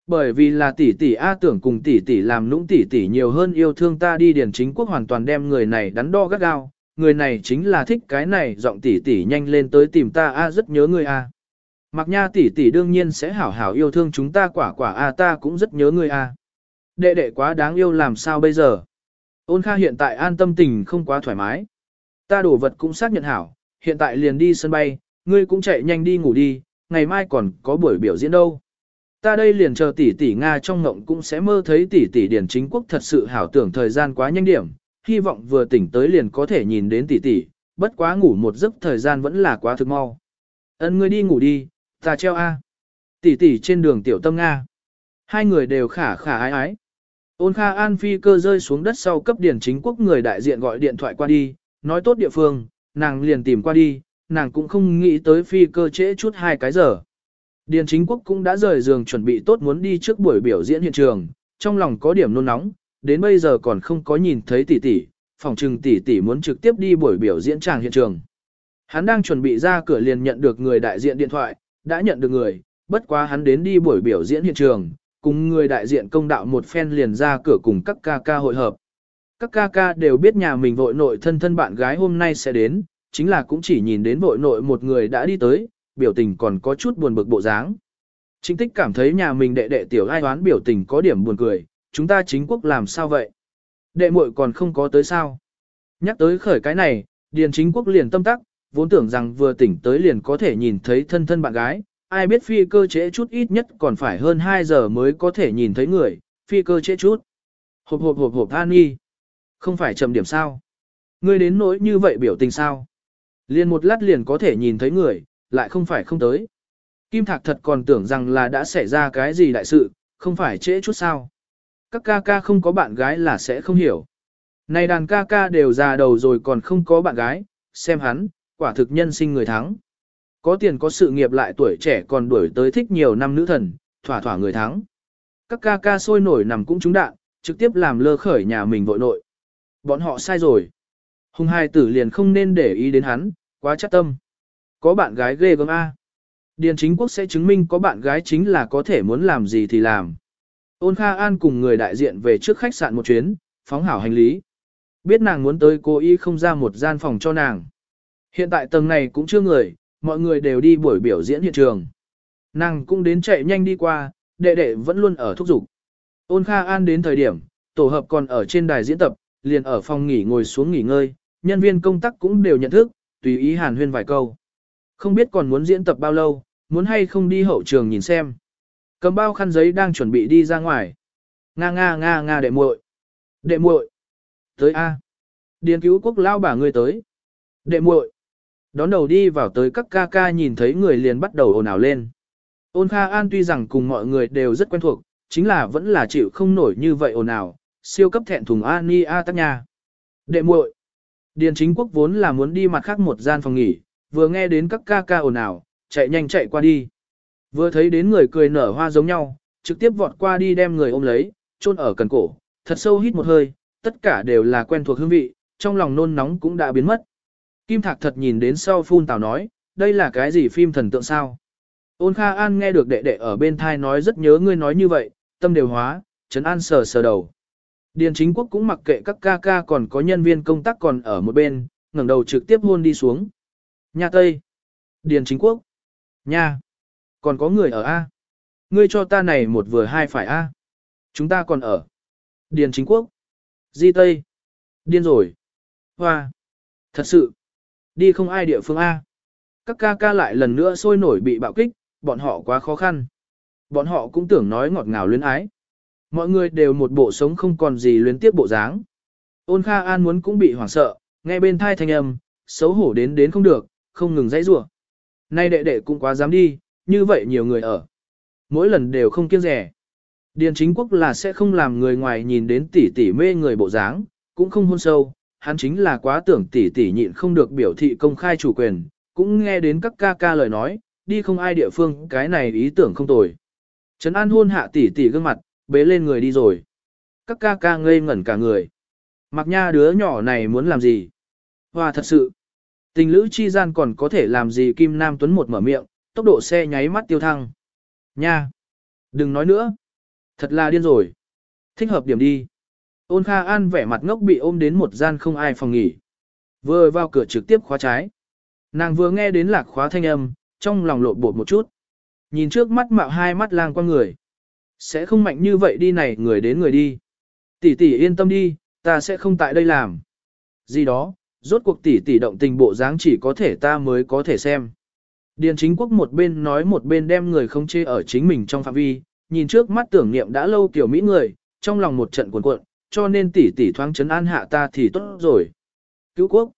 Bởi vì là tỷ tỷ A tưởng cùng tỷ tỷ làm lũng tỷ tỷ nhiều hơn yêu thương ta đi điền chính quốc hoàn toàn đem người này đắn đo gắt gao, người này chính là thích cái này giọng tỷ tỷ nhanh lên tới tìm ta A rất nhớ ngươi A. Mặc nha tỷ tỷ đương nhiên sẽ hảo hảo yêu thương chúng ta quả quả A ta cũng rất nhớ ngươi A. Đệ đệ quá đáng yêu làm sao bây giờ? Ôn kha hiện tại an tâm tình không quá thoải mái. Ta đổ vật cũng xác nhận hảo, hiện tại liền đi sân bay, ngươi cũng chạy nhanh đi ngủ đi, ngày mai còn có buổi biểu diễn đâu. Ta đây liền chờ tỷ tỷ Nga trong ngộng cũng sẽ mơ thấy tỷ tỷ Điển Chính Quốc thật sự hảo tưởng thời gian quá nhanh điểm, hy vọng vừa tỉnh tới liền có thể nhìn đến tỷ tỷ, bất quá ngủ một giấc thời gian vẫn là quá thực mau. Ân ngươi đi ngủ đi, ta treo a. Tỷ tỷ trên đường tiểu tâm Nga. Hai người đều khả khả ái ái. Ôn Kha An phi cơ rơi xuống đất sau cấp Điển Chính Quốc người đại diện gọi điện thoại qua đi, nói tốt địa phương, nàng liền tìm qua đi, nàng cũng không nghĩ tới phi cơ trễ chút hai cái giờ. Điền chính quốc cũng đã rời giường chuẩn bị tốt muốn đi trước buổi biểu diễn hiện trường, trong lòng có điểm nôn nóng, đến bây giờ còn không có nhìn thấy tỷ tỷ, phòng trừng tỷ tỷ muốn trực tiếp đi buổi biểu diễn tràng hiện trường. Hắn đang chuẩn bị ra cửa liền nhận được người đại diện điện thoại, đã nhận được người, bất quá hắn đến đi buổi biểu diễn hiện trường, cùng người đại diện công đạo một phen liền ra cửa cùng các ca ca hội hợp. Các ca ca đều biết nhà mình vội nội thân thân bạn gái hôm nay sẽ đến, chính là cũng chỉ nhìn đến vội nội một người đã đi tới, biểu tình còn có chút buồn bực bộ dáng. Trinh tích cảm thấy nhà mình đệ đệ tiểu ai đoán biểu tình có điểm buồn cười, chúng ta chính quốc làm sao vậy? Đệ muội còn không có tới sao? Nhắc tới khởi cái này, điền chính quốc liền tâm tắc, vốn tưởng rằng vừa tỉnh tới liền có thể nhìn thấy thân thân bạn gái, ai biết phi cơ trễ chút ít nhất còn phải hơn 2 giờ mới có thể nhìn thấy người, phi cơ trễ chút. Hộp hộp hộp hộp than nghi. Không phải trầm điểm sao? Ngươi đến nỗi như vậy biểu tình sao? Liền một lát liền có thể nhìn thấy người, lại không phải không tới. Kim Thạc thật còn tưởng rằng là đã xảy ra cái gì đại sự, không phải trễ chút sao. Các ca ca không có bạn gái là sẽ không hiểu. Này đàn ca ca đều già đầu rồi còn không có bạn gái, xem hắn, quả thực nhân sinh người thắng. Có tiền có sự nghiệp lại tuổi trẻ còn đuổi tới thích nhiều năm nữ thần, thỏa thỏa người thắng. Các ca ca sôi nổi nằm cũng trúng đạn, trực tiếp làm lơ khởi nhà mình vội nội. Bọn họ sai rồi. Hùng hai tử liền không nên để ý đến hắn, quá chắc tâm. Có bạn gái ghê gớm A. Điền chính quốc sẽ chứng minh có bạn gái chính là có thể muốn làm gì thì làm. Ôn Kha An cùng người đại diện về trước khách sạn một chuyến, phóng hảo hành lý. Biết nàng muốn tới cô y không ra một gian phòng cho nàng. Hiện tại tầng này cũng chưa người, mọi người đều đi buổi biểu diễn hiện trường. Nàng cũng đến chạy nhanh đi qua, đệ đệ vẫn luôn ở thúc giục. Ôn Kha An đến thời điểm, tổ hợp còn ở trên đài diễn tập, liền ở phòng nghỉ ngồi xuống nghỉ ngơi, nhân viên công tác cũng đều nhận thức, tùy ý hàn huyên vài câu. Không biết còn muốn diễn tập bao lâu, muốn hay không đi hậu trường nhìn xem. Cầm bao khăn giấy đang chuẩn bị đi ra ngoài. Nga nga nga nga đệ muội. Đệ muội. Tới A. Điền cứu quốc lao bà người tới. Đệ muội. Đón đầu đi vào tới các ca ca nhìn thấy người liền bắt đầu ồn ào lên. Ôn Kha An tuy rằng cùng mọi người đều rất quen thuộc, chính là vẫn là chịu không nổi như vậy ồn ào, siêu cấp thẹn thùng Ani A tắc nha. Đệ muội. Điền chính quốc vốn là muốn đi mặt khác một gian phòng nghỉ, vừa nghe đến các ca ca ồn ào, chạy nhanh chạy qua đi. Vừa thấy đến người cười nở hoa giống nhau, trực tiếp vọt qua đi đem người ôm lấy, chôn ở cần cổ, thật sâu hít một hơi, tất cả đều là quen thuộc hương vị, trong lòng nôn nóng cũng đã biến mất. Kim Thạc thật nhìn đến sau phun tào nói, đây là cái gì phim thần tượng sao? Ôn Kha An nghe được đệ đệ ở bên thai nói rất nhớ ngươi nói như vậy, tâm đều hóa, Trấn An sờ sờ đầu. Điền chính quốc cũng mặc kệ các ca ca còn có nhân viên công tác còn ở một bên, ngẩng đầu trực tiếp hôn đi xuống. Nhà Tây. Điền chính quốc. Nha. Còn có người ở A. Ngươi cho ta này một vừa hai phải A. Chúng ta còn ở. Điền chính quốc. Di Tây. Điên rồi. Hoa. Thật sự. Đi không ai địa phương A. Các ca ca lại lần nữa sôi nổi bị bạo kích, bọn họ quá khó khăn. Bọn họ cũng tưởng nói ngọt ngào luyến ái. Mọi người đều một bộ sống không còn gì luyến tiếp bộ dáng. Ôn Kha An muốn cũng bị hoảng sợ, nghe bên thai thanh âm, xấu hổ đến đến không được, không ngừng dãy rủa. Nay đệ đệ cũng quá dám đi, như vậy nhiều người ở. Mỗi lần đều không kiêng rẻ. Điền chính quốc là sẽ không làm người ngoài nhìn đến tỷ tỷ mê người bộ dáng, cũng không hôn sâu, hắn chính là quá tưởng tỷ tỷ nhịn không được biểu thị công khai chủ quyền, cũng nghe đến các ca ca lời nói, đi không ai địa phương, cái này ý tưởng không tồi. Trấn An hôn hạ tỷ tỷ gương mặt, bế lên người đi rồi. Các ca ca ngây ngẩn cả người. Mặc nha đứa nhỏ này muốn làm gì? Hoa thật sự. Tình lữ chi gian còn có thể làm gì Kim Nam Tuấn một mở miệng, tốc độ xe nháy mắt tiêu thăng. Nha! Đừng nói nữa. Thật là điên rồi. Thích hợp điểm đi. Ôn Kha An vẻ mặt ngốc bị ôm đến một gian không ai phòng nghỉ. Vừa vào cửa trực tiếp khóa trái. Nàng vừa nghe đến lạc khóa thanh âm, trong lòng lộn bột một chút. Nhìn trước mắt mạo hai mắt lang qua người. Sẽ không mạnh như vậy đi này người đến người đi. Tỷ tỷ yên tâm đi, ta sẽ không tại đây làm. Gì đó, rốt cuộc tỷ tỷ động tình bộ dáng chỉ có thể ta mới có thể xem. Điền chính quốc một bên nói một bên đem người không chê ở chính mình trong phạm vi, nhìn trước mắt tưởng niệm đã lâu tiểu mỹ người, trong lòng một trận cuộn cuộn, cho nên tỷ tỷ thoáng chấn an hạ ta thì tốt rồi. Cứu quốc.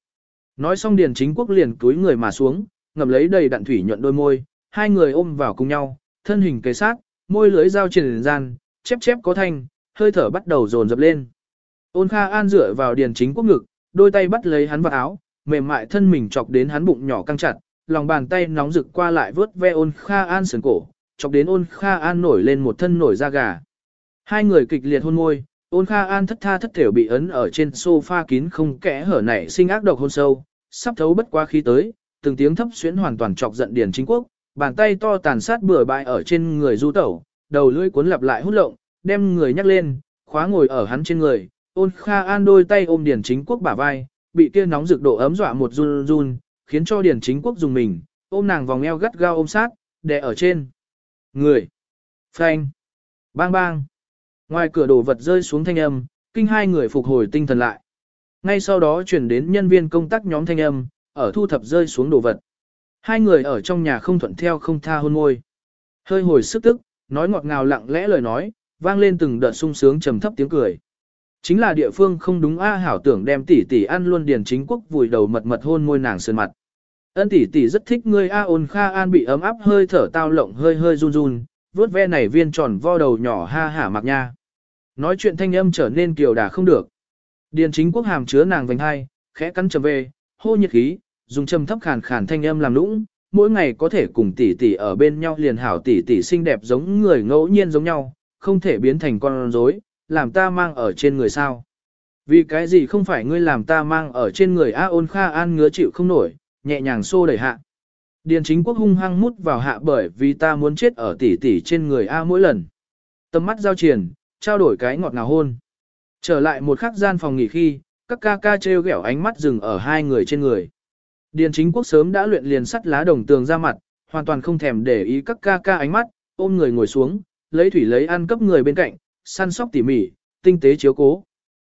Nói xong điền chính quốc liền túi người mà xuống, ngầm lấy đầy đạn thủy nhuận đôi môi, hai người ôm vào cùng nhau, thân hình kề sát, môi lưới giao trên gian, chép chép có thanh, hơi thở bắt đầu dồn dập lên. Ôn Kha An dựa vào điền chính quốc ngực, đôi tay bắt lấy hắn vào áo, mềm mại thân mình chọc đến hắn bụng nhỏ căng chặt, lòng bàn tay nóng rực qua lại vớt ve ôn Kha An sườn cổ, chọc đến ôn Kha An nổi lên một thân nổi da gà. Hai người kịch liệt hôn môi, ôn Kha An thất tha thất thểu bị ấn ở trên sofa kín không kẽ hở nảy sinh ác độc hôn sâu, sắp thấu bất qua khí tới, từng tiếng thấp xuyến hoàn toàn chọc giận điền chính quốc, bàn tay to tàn sát bừa bãi ở trên người du tẩu, đầu lưỡi cuốn lặp lại hút lộng, đem người nhắc lên, khóa ngồi ở hắn trên người, ôn Kha An đôi tay ôm điển chính quốc bả vai, bị kia nóng rực độ ấm dọa một run run, khiến cho điển Chính Quốc dùng mình, ôm nàng vòng eo gắt gao ôm sát, đè ở trên. Người. Phanh. Bang bang. Ngoài cửa đồ vật rơi xuống thanh âm, kinh hai người phục hồi tinh thần lại. Ngay sau đó chuyển đến nhân viên công tác nhóm thanh âm, ở thu thập rơi xuống đồ vật. Hai người ở trong nhà không thuận theo không tha hôn môi. Hơi hồi sức tức, nói ngọt ngào lặng lẽ lời nói, vang lên từng đợt sung sướng trầm thấp tiếng cười. Chính là địa phương không đúng a hảo tưởng đem tỷ tỷ ăn luôn điền chính quốc vùi đầu mật mật hôn môi nàng sơn mặt. Ân tỷ tỷ rất thích ngươi a ôn kha an bị ấm áp hơi thở tao lộng hơi hơi run run, vuốt ve này viên tròn vo đầu nhỏ ha hả mặc nha. Nói chuyện thanh âm trở nên kiều đà không được. Điền chính quốc hàm chứa nàng vành hai, khẽ cắn trầm về, hô nhiệt khí, dùng trầm thấp khàn khàn thanh âm làm lũng, mỗi ngày có thể cùng tỷ tỷ ở bên nhau liền hảo tỷ tỷ xinh đẹp giống người ngẫu nhiên giống nhau, không thể biến thành con rối, làm ta mang ở trên người sao. Vì cái gì không phải ngươi làm ta mang ở trên người A ôn kha an ngứa chịu không nổi, nhẹ nhàng xô đẩy hạ. Điền chính quốc hung hăng mút vào hạ bởi vì ta muốn chết ở tỷ tỷ trên người A mỗi lần. Tầm mắt giao triển, trao đổi cái ngọt ngào hôn. Trở lại một khắc gian phòng nghỉ khi, các ca ca treo ghẹo ánh mắt dừng ở hai người trên người. Điền chính quốc sớm đã luyện liền sắt lá đồng tường ra mặt, hoàn toàn không thèm để ý các ca ca ánh mắt, ôm người ngồi xuống, lấy thủy lấy ăn cấp người bên cạnh, săn sóc tỉ mỉ, tinh tế chiếu cố.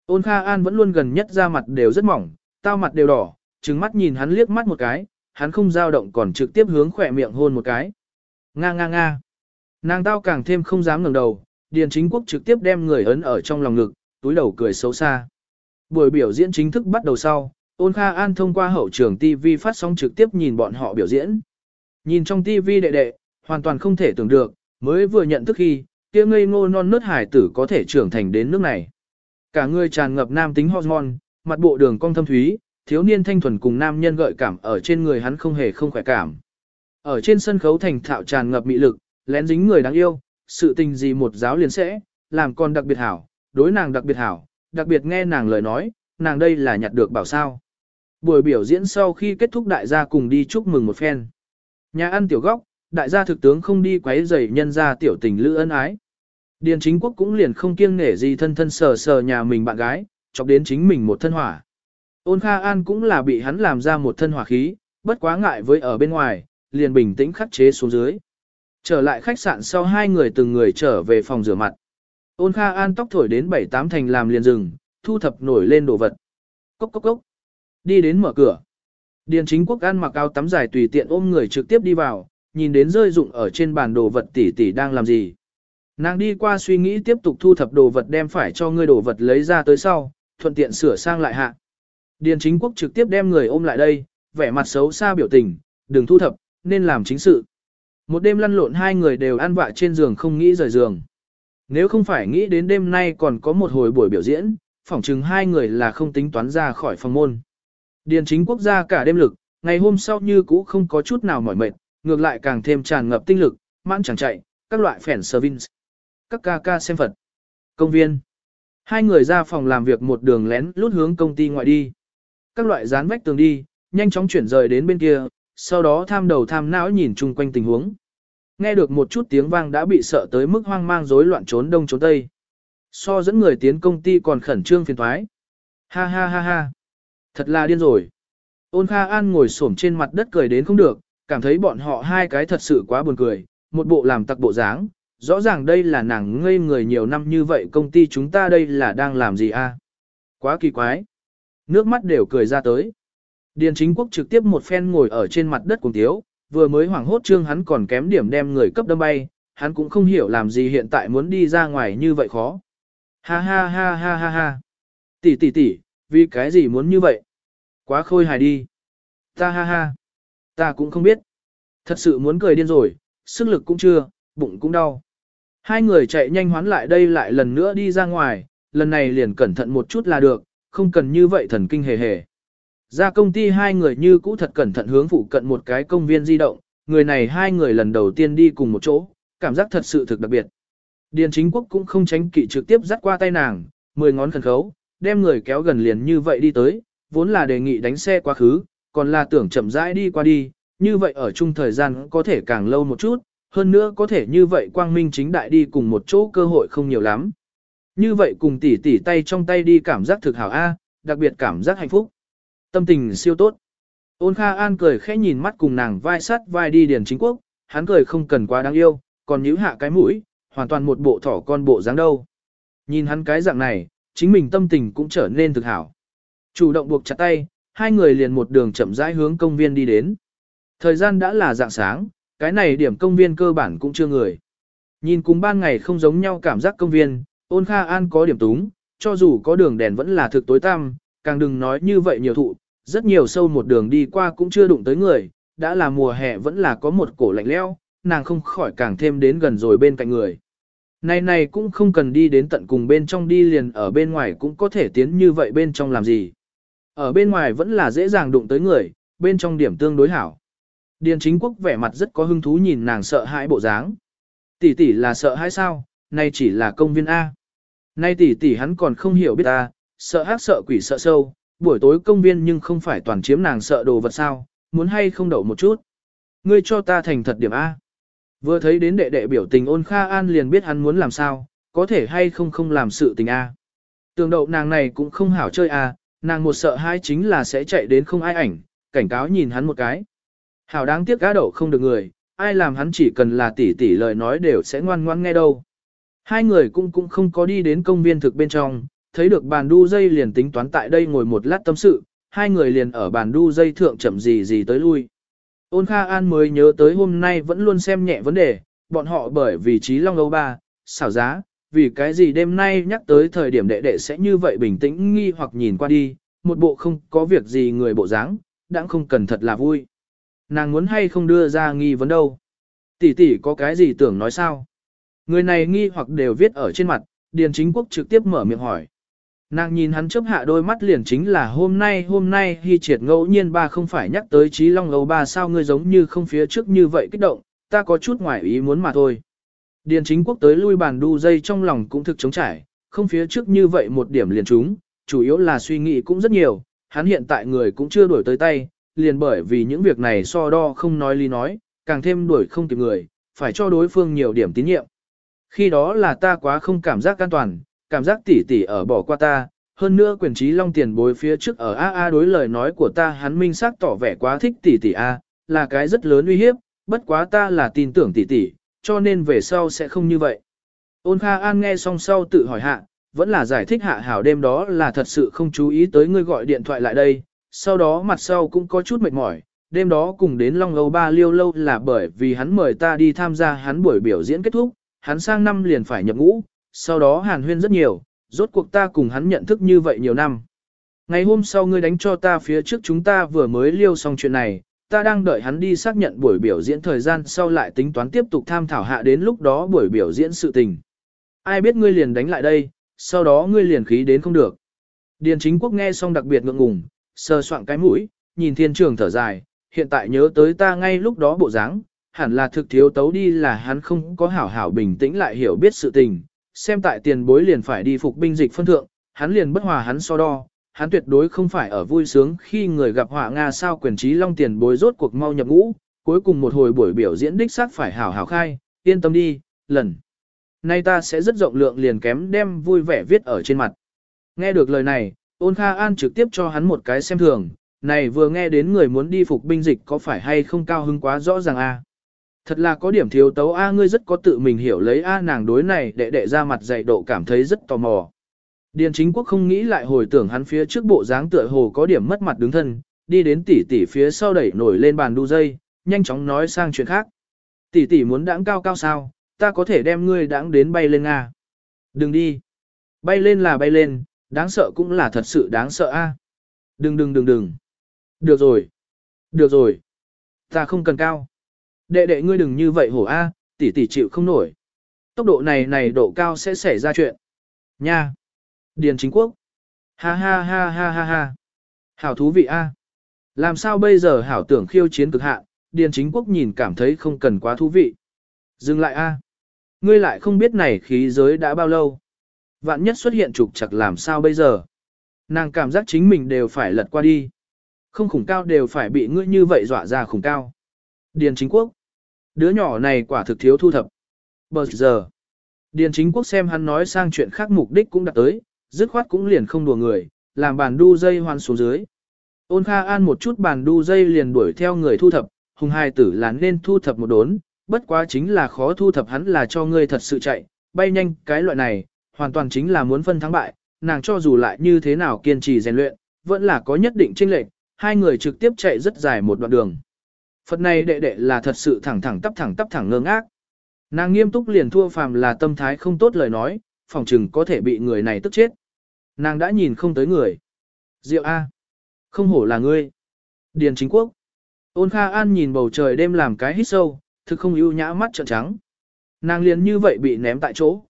Ôn Kha An vẫn luôn gần nhất ra mặt đều rất mỏng, tao mặt đều đỏ, trừng mắt nhìn hắn liếc mắt một cái, hắn không dao động còn trực tiếp hướng khỏe miệng hôn một cái. Nga nga nga. Nàng tao càng thêm không dám ngẩng đầu, Điền Chính Quốc trực tiếp đem người ấn ở trong lòng ngực, túi đầu cười xấu xa. Buổi biểu diễn chính thức bắt đầu sau, Ôn Kha An thông qua hậu trường TV phát sóng trực tiếp nhìn bọn họ biểu diễn. Nhìn trong TV đệ đệ, hoàn toàn không thể tưởng được, mới vừa nhận thức khi, kia ngây ngô non nớt hải tử có thể trưởng thành đến nước này. Cả người tràn ngập nam tính hormone, mặt bộ đường cong thâm thúy, thiếu niên thanh thuần cùng nam nhân gợi cảm ở trên người hắn không hề không khỏe cảm. Ở trên sân khấu thành thạo tràn ngập mị lực, lén dính người đáng yêu, sự tình gì một giáo liền sẽ, làm con đặc biệt hảo, đối nàng đặc biệt hảo, đặc biệt nghe nàng lời nói, nàng đây là nhặt được bảo sao. Buổi biểu diễn sau khi kết thúc đại gia cùng đi chúc mừng một phen. Nhà ăn tiểu góc, đại gia thực tướng không đi quấy rầy nhân gia tiểu tình lữ ân ái. Điền chính quốc cũng liền không kiêng nể gì thân thân sờ sờ nhà mình bạn gái, chọc đến chính mình một thân hỏa. Ôn Kha An cũng là bị hắn làm ra một thân hỏa khí, bất quá ngại với ở bên ngoài, liền bình tĩnh khắc chế xuống dưới. Trở lại khách sạn sau hai người từng người trở về phòng rửa mặt. Ôn Kha An tóc thổi đến bảy tám thành làm liền rừng, thu thập nổi lên đồ vật. Cốc cốc cốc. Đi đến mở cửa. Điền chính quốc ăn mặc áo tắm dài tùy tiện ôm người trực tiếp đi vào, nhìn đến rơi dụng ở trên bàn đồ vật tỷ tỷ đang làm gì. Nàng đi qua suy nghĩ tiếp tục thu thập đồ vật đem phải cho ngươi đồ vật lấy ra tới sau, thuận tiện sửa sang lại hạ. Điền chính quốc trực tiếp đem người ôm lại đây, vẻ mặt xấu xa biểu tình, đừng thu thập, nên làm chính sự. Một đêm lăn lộn hai người đều ăn vạ trên giường không nghĩ rời giường. Nếu không phải nghĩ đến đêm nay còn có một hồi buổi biểu diễn, phỏng chừng hai người là không tính toán ra khỏi phòng môn. Điền chính quốc gia cả đêm lực, ngày hôm sau như cũ không có chút nào mỏi mệt, ngược lại càng thêm tràn ngập tinh lực, mãn chẳng chạy, các loại phèn service các ca ca xem Phật. Công viên. Hai người ra phòng làm việc một đường lén lút hướng công ty ngoại đi. Các loại dán vách tường đi, nhanh chóng chuyển rời đến bên kia, sau đó tham đầu tham não nhìn chung quanh tình huống. Nghe được một chút tiếng vang đã bị sợ tới mức hoang mang rối loạn trốn đông trốn tây. So dẫn người tiến công ty còn khẩn trương phiền thoái. Ha ha ha ha. Thật là điên rồi. Ôn Kha An ngồi xổm trên mặt đất cười đến không được, cảm thấy bọn họ hai cái thật sự quá buồn cười, một bộ làm tặc bộ dáng, rõ ràng đây là nàng ngây người nhiều năm như vậy công ty chúng ta đây là đang làm gì a? À? Quá kỳ quái. Nước mắt đều cười ra tới. Điền chính quốc trực tiếp một phen ngồi ở trên mặt đất cùng tiếu, vừa mới hoảng hốt trương hắn còn kém điểm đem người cấp đâm bay, hắn cũng không hiểu làm gì hiện tại muốn đi ra ngoài như vậy khó. Ha ha ha ha ha ha. Tỷ tỷ tỷ, vì cái gì muốn như vậy? Quá khôi hài đi. Ta ha ha. Ta cũng không biết. Thật sự muốn cười điên rồi, sức lực cũng chưa, bụng cũng đau. Hai người chạy nhanh hoán lại đây lại lần nữa đi ra ngoài, lần này liền cẩn thận một chút là được, không cần như vậy thần kinh hề hề. Ra công ty hai người như cũ thật cẩn thận hướng phụ cận một cái công viên di động, người này hai người lần đầu tiên đi cùng một chỗ, cảm giác thật sự thực đặc biệt. Điền chính quốc cũng không tránh kỵ trực tiếp dắt qua tay nàng, mười ngón khẩn khấu, đem người kéo gần liền như vậy đi tới, vốn là đề nghị đánh xe quá khứ, còn là tưởng chậm rãi đi qua đi, như vậy ở chung thời gian có thể càng lâu một chút, hơn nữa có thể như vậy quang minh chính đại đi cùng một chỗ cơ hội không nhiều lắm. Như vậy cùng tỉ tỉ tay trong tay đi cảm giác thực hảo A, đặc biệt cảm giác hạnh phúc. Tâm tình siêu tốt. Ôn Kha An cười khẽ nhìn mắt cùng nàng vai sát vai đi Điền Chính Quốc, hắn cười không cần quá đáng yêu, còn nhíu hạ cái mũi, hoàn toàn một bộ thỏ con bộ dáng đâu. Nhìn hắn cái dạng này, chính mình tâm tình cũng trở nên thực hảo. Chủ động buộc chặt tay, hai người liền một đường chậm rãi hướng công viên đi đến. Thời gian đã là dạng sáng, cái này điểm công viên cơ bản cũng chưa người. Nhìn cùng ban ngày không giống nhau cảm giác công viên, ôn kha an có điểm túng, cho dù có đường đèn vẫn là thực tối tăm, càng đừng nói như vậy nhiều thụ, rất nhiều sâu một đường đi qua cũng chưa đụng tới người, đã là mùa hè vẫn là có một cổ lạnh leo, nàng không khỏi càng thêm đến gần rồi bên cạnh người. Này này cũng không cần đi đến tận cùng bên trong đi liền ở bên ngoài cũng có thể tiến như vậy bên trong làm gì. Ở bên ngoài vẫn là dễ dàng đụng tới người, bên trong điểm tương đối hảo. Điền chính quốc vẻ mặt rất có hứng thú nhìn nàng sợ hãi bộ dáng. Tỷ tỷ là sợ hãi sao, nay chỉ là công viên A. Nay tỷ tỷ hắn còn không hiểu biết ta, sợ hát sợ quỷ sợ sâu, buổi tối công viên nhưng không phải toàn chiếm nàng sợ đồ vật sao, muốn hay không đậu một chút. Ngươi cho ta thành thật điểm A. Vừa thấy đến đệ đệ biểu tình ôn kha an liền biết hắn muốn làm sao, có thể hay không không làm sự tình A. Tường đậu nàng này cũng không hảo chơi A, nàng một sợ hai chính là sẽ chạy đến không ai ảnh, cảnh cáo nhìn hắn một cái. Hảo đáng tiếc cá đậu không được người, ai làm hắn chỉ cần là tỉ tỉ lời nói đều sẽ ngoan ngoan nghe đâu. Hai người cũng cũng không có đi đến công viên thực bên trong, thấy được bàn đu dây liền tính toán tại đây ngồi một lát tâm sự, hai người liền ở bàn đu dây thượng chậm gì gì tới lui. Ôn Kha An mới nhớ tới hôm nay vẫn luôn xem nhẹ vấn đề, bọn họ bởi vì trí long âu ba, xảo giá, vì cái gì đêm nay nhắc tới thời điểm đệ đệ sẽ như vậy bình tĩnh nghi hoặc nhìn qua đi, một bộ không có việc gì người bộ dáng, đã không cần thật là vui. Nàng muốn hay không đưa ra nghi vấn đâu. Tỷ tỷ có cái gì tưởng nói sao? Người này nghi hoặc đều viết ở trên mặt, Điền Chính Quốc trực tiếp mở miệng hỏi. Nàng nhìn hắn chớp hạ đôi mắt liền chính là hôm nay hôm nay Hi triệt ngẫu nhiên ba không phải nhắc tới trí long âu ba sao ngươi giống như không phía trước như vậy kích động, ta có chút ngoài ý muốn mà thôi. Điền chính quốc tới lui bàn đu dây trong lòng cũng thực chống trải, không phía trước như vậy một điểm liền trúng, chủ yếu là suy nghĩ cũng rất nhiều, hắn hiện tại người cũng chưa đuổi tới tay, liền bởi vì những việc này so đo không nói lý nói, càng thêm đuổi không kịp người, phải cho đối phương nhiều điểm tín nhiệm. Khi đó là ta quá không cảm giác an toàn, cảm giác tỷ tỷ ở bỏ qua ta, hơn nữa quyền trí long tiền bối phía trước ở A A đối lời nói của ta hắn minh xác tỏ vẻ quá thích tỷ tỷ A, là cái rất lớn uy hiếp, bất quá ta là tin tưởng tỷ tỷ, cho nên về sau sẽ không như vậy. Ôn Kha An nghe xong sau tự hỏi hạ, vẫn là giải thích hạ hảo đêm đó là thật sự không chú ý tới ngươi gọi điện thoại lại đây, sau đó mặt sau cũng có chút mệt mỏi, đêm đó cùng đến Long Âu Ba liêu lâu là bởi vì hắn mời ta đi tham gia hắn buổi biểu diễn kết thúc, hắn sang năm liền phải nhập ngũ, sau đó hàn huyên rất nhiều, rốt cuộc ta cùng hắn nhận thức như vậy nhiều năm. Ngày hôm sau ngươi đánh cho ta phía trước chúng ta vừa mới liêu xong chuyện này, ta đang đợi hắn đi xác nhận buổi biểu diễn thời gian sau lại tính toán tiếp tục tham thảo hạ đến lúc đó buổi biểu diễn sự tình. Ai biết ngươi liền đánh lại đây, sau đó ngươi liền khí đến không được. Điền chính quốc nghe xong đặc biệt ngượng ngùng, sờ soạn cái mũi, nhìn thiên trường thở dài, hiện tại nhớ tới ta ngay lúc đó bộ dáng, hẳn là thực thiếu tấu đi là hắn không có hảo hảo bình tĩnh lại hiểu biết sự tình, xem tại tiền bối liền phải đi phục binh dịch phân thượng, hắn liền bất hòa hắn so đo, hắn tuyệt đối không phải ở vui sướng khi người gặp họa Nga sao quyền trí long tiền bối rốt cuộc mau nhập ngũ, cuối cùng một hồi buổi biểu diễn đích xác phải hảo hảo khai, yên tâm đi, lần. Nay ta sẽ rất rộng lượng liền kém đem vui vẻ viết ở trên mặt. Nghe được lời này, ôn Kha An trực tiếp cho hắn một cái xem thường, này vừa nghe đến người muốn đi phục binh dịch có phải hay không cao hứng quá rõ ràng a Thật là có điểm thiếu tấu A ngươi rất có tự mình hiểu lấy A nàng đối này đệ đệ ra mặt dạy độ cảm thấy rất tò mò. Điền chính quốc không nghĩ lại hồi tưởng hắn phía trước bộ dáng tựa hồ có điểm mất mặt đứng thân, đi đến tỷ tỷ phía sau đẩy nổi lên bàn đu dây, nhanh chóng nói sang chuyện khác. Tỷ tỷ muốn đãng cao cao sao, ta có thể đem ngươi đãng đến bay lên Nga. Đừng đi. Bay lên là bay lên, đáng sợ cũng là thật sự đáng sợ a. Đừng đừng đừng đừng. Được rồi. Được rồi. Ta không cần cao. Đệ đệ ngươi đừng như vậy hổ a, tỷ tỷ chịu không nổi. Tốc độ này này độ cao sẽ xảy ra chuyện. Nha. Điền chính quốc. Ha ha ha ha ha ha. Hảo thú vị a. Làm sao bây giờ hảo tưởng khiêu chiến cực hạn, Điền chính quốc nhìn cảm thấy không cần quá thú vị. Dừng lại a. Ngươi lại không biết này khí giới đã bao lâu. Vạn nhất xuất hiện trục chặt làm sao bây giờ. Nàng cảm giác chính mình đều phải lật qua đi. Không khủng cao đều phải bị ngươi như vậy dọa ra khủng cao. Điền chính quốc. Đứa nhỏ này quả thực thiếu thu thập. Bờ giờ. Điền chính quốc xem hắn nói sang chuyện khác mục đích cũng đặt tới, dứt khoát cũng liền không đùa người, làm bàn đu dây hoan xuống dưới. Ôn Kha An một chút bàn đu dây liền đuổi theo người thu thập, hùng hai tử là nên thu thập một đốn, bất quá chính là khó thu thập hắn là cho ngươi thật sự chạy, bay nhanh cái loại này, hoàn toàn chính là muốn phân thắng bại, nàng cho dù lại như thế nào kiên trì rèn luyện, vẫn là có nhất định chênh lệch, hai người trực tiếp chạy rất dài một đoạn đường. Phật này đệ đệ là thật sự thẳng thẳng tắp thẳng tắp thẳng ngơ ngác. Nàng nghiêm túc liền thua phàm là tâm thái không tốt lời nói, phòng chừng có thể bị người này tức chết. Nàng đã nhìn không tới người. Diệu A. Không hổ là ngươi. Điền chính quốc. Ôn Kha An nhìn bầu trời đêm làm cái hít sâu, thực không ưu nhã mắt trợn trắng. Nàng liền như vậy bị ném tại chỗ.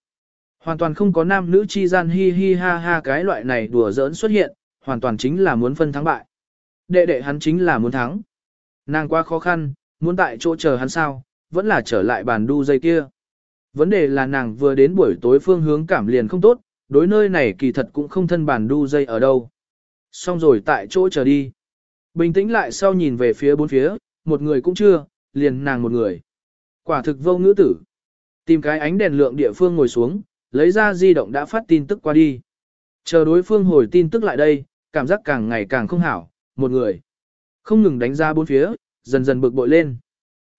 Hoàn toàn không có nam nữ chi gian hi hi ha ha cái loại này đùa giỡn xuất hiện, hoàn toàn chính là muốn phân thắng bại. Đệ đệ hắn chính là muốn thắng. Nàng quá khó khăn, muốn tại chỗ chờ hắn sao, vẫn là trở lại bàn đu dây kia. Vấn đề là nàng vừa đến buổi tối phương hướng cảm liền không tốt, đối nơi này kỳ thật cũng không thân bàn đu dây ở đâu. Xong rồi tại chỗ chờ đi. Bình tĩnh lại sau nhìn về phía bốn phía, một người cũng chưa, liền nàng một người. Quả thực vô ngữ tử. Tìm cái ánh đèn lượng địa phương ngồi xuống, lấy ra di động đã phát tin tức qua đi. Chờ đối phương hồi tin tức lại đây, cảm giác càng ngày càng không hảo, một người. Không ngừng đánh ra bốn phía, dần dần bực bội lên.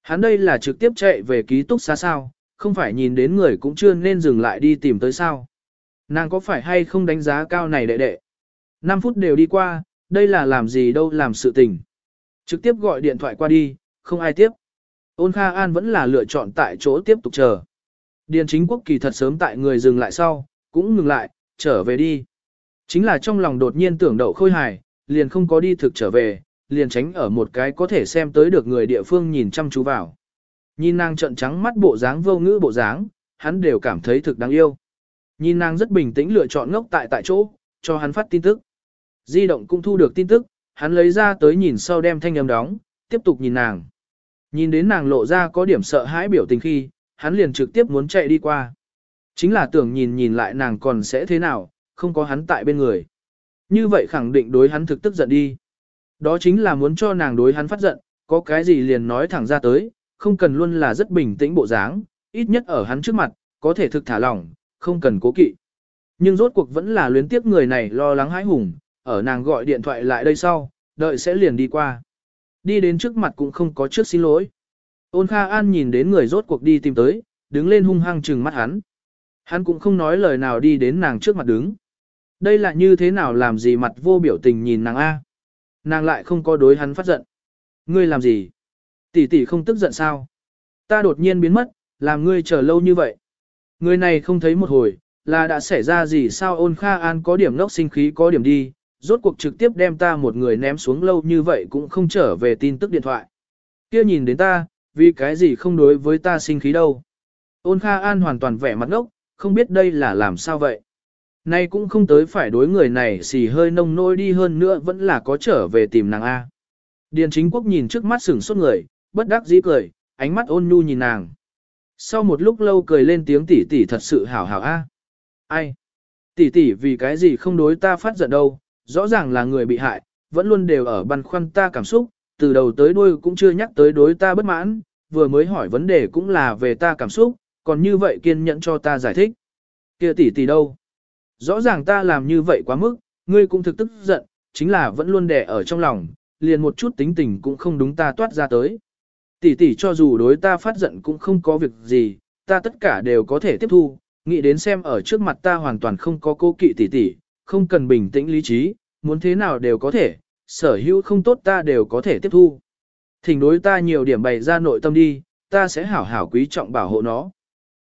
Hắn đây là trực tiếp chạy về ký túc xá sao, không phải nhìn đến người cũng chưa nên dừng lại đi tìm tới sao. Nàng có phải hay không đánh giá cao này đệ đệ? 5 phút đều đi qua, đây là làm gì đâu làm sự tình. Trực tiếp gọi điện thoại qua đi, không ai tiếp. Ôn Kha An vẫn là lựa chọn tại chỗ tiếp tục chờ. Điền chính quốc kỳ thật sớm tại người dừng lại sau, cũng ngừng lại, trở về đi. Chính là trong lòng đột nhiên tưởng đậu khôi hài, liền không có đi thực trở về, liền tránh ở một cái có thể xem tới được người địa phương nhìn chăm chú vào. Nhìn nàng trận trắng mắt bộ dáng vô ngữ bộ dáng, hắn đều cảm thấy thực đáng yêu. Nhìn nàng rất bình tĩnh lựa chọn ngốc tại tại chỗ, cho hắn phát tin tức. Di động cũng thu được tin tức, hắn lấy ra tới nhìn sau đem thanh âm đóng, tiếp tục nhìn nàng. Nhìn đến nàng lộ ra có điểm sợ hãi biểu tình khi, hắn liền trực tiếp muốn chạy đi qua. Chính là tưởng nhìn nhìn lại nàng còn sẽ thế nào, không có hắn tại bên người. Như vậy khẳng định đối hắn thực tức giận đi. Đó chính là muốn cho nàng đối hắn phát giận, có cái gì liền nói thẳng ra tới, không cần luôn là rất bình tĩnh bộ dáng, ít nhất ở hắn trước mặt, có thể thực thả lỏng, không cần cố kỵ. Nhưng rốt cuộc vẫn là luyến tiếc người này lo lắng hãi hùng, ở nàng gọi điện thoại lại đây sau, đợi sẽ liền đi qua. Đi đến trước mặt cũng không có trước xin lỗi. Ôn Kha An nhìn đến người rốt cuộc đi tìm tới, đứng lên hung hăng trừng mắt hắn. Hắn cũng không nói lời nào đi đến nàng trước mặt đứng. Đây là như thế nào làm gì mặt vô biểu tình nhìn nàng A. Nàng lại không có đối hắn phát giận. Ngươi làm gì? Tỷ tỷ không tức giận sao? Ta đột nhiên biến mất, làm ngươi chờ lâu như vậy. Người này không thấy một hồi, là đã xảy ra gì sao ôn Kha An có điểm nốc sinh khí có điểm đi, rốt cuộc trực tiếp đem ta một người ném xuống lâu như vậy cũng không trở về tin tức điện thoại. Kia nhìn đến ta, vì cái gì không đối với ta sinh khí đâu. Ôn Kha An hoàn toàn vẻ mặt ngốc, không biết đây là làm sao vậy. Nay cũng không tới phải đối người này xì hơi nông nôi đi hơn nữa vẫn là có trở về tìm nàng A. Điền chính quốc nhìn trước mắt sửng sốt người, bất đắc dĩ cười, ánh mắt ôn nhu nhìn nàng. Sau một lúc lâu cười lên tiếng tỷ tỷ thật sự hảo hảo A. Ai? Tỷ tỷ vì cái gì không đối ta phát giận đâu, rõ ràng là người bị hại, vẫn luôn đều ở băn khoăn ta cảm xúc, từ đầu tới đuôi cũng chưa nhắc tới đối ta bất mãn, vừa mới hỏi vấn đề cũng là về ta cảm xúc, còn như vậy kiên nhẫn cho ta giải thích. kia tỷ tỷ đâu? Rõ ràng ta làm như vậy quá mức, ngươi cũng thực tức giận, chính là vẫn luôn đè ở trong lòng, liền một chút tính tình cũng không đúng ta toát ra tới. Tỷ tỷ cho dù đối ta phát giận cũng không có việc gì, ta tất cả đều có thể tiếp thu, nghĩ đến xem ở trước mặt ta hoàn toàn không có cô kỵ tỷ tỷ, không cần bình tĩnh lý trí, muốn thế nào đều có thể, sở hữu không tốt ta đều có thể tiếp thu. Thỉnh đối ta nhiều điểm bày ra nội tâm đi, ta sẽ hảo hảo quý trọng bảo hộ nó.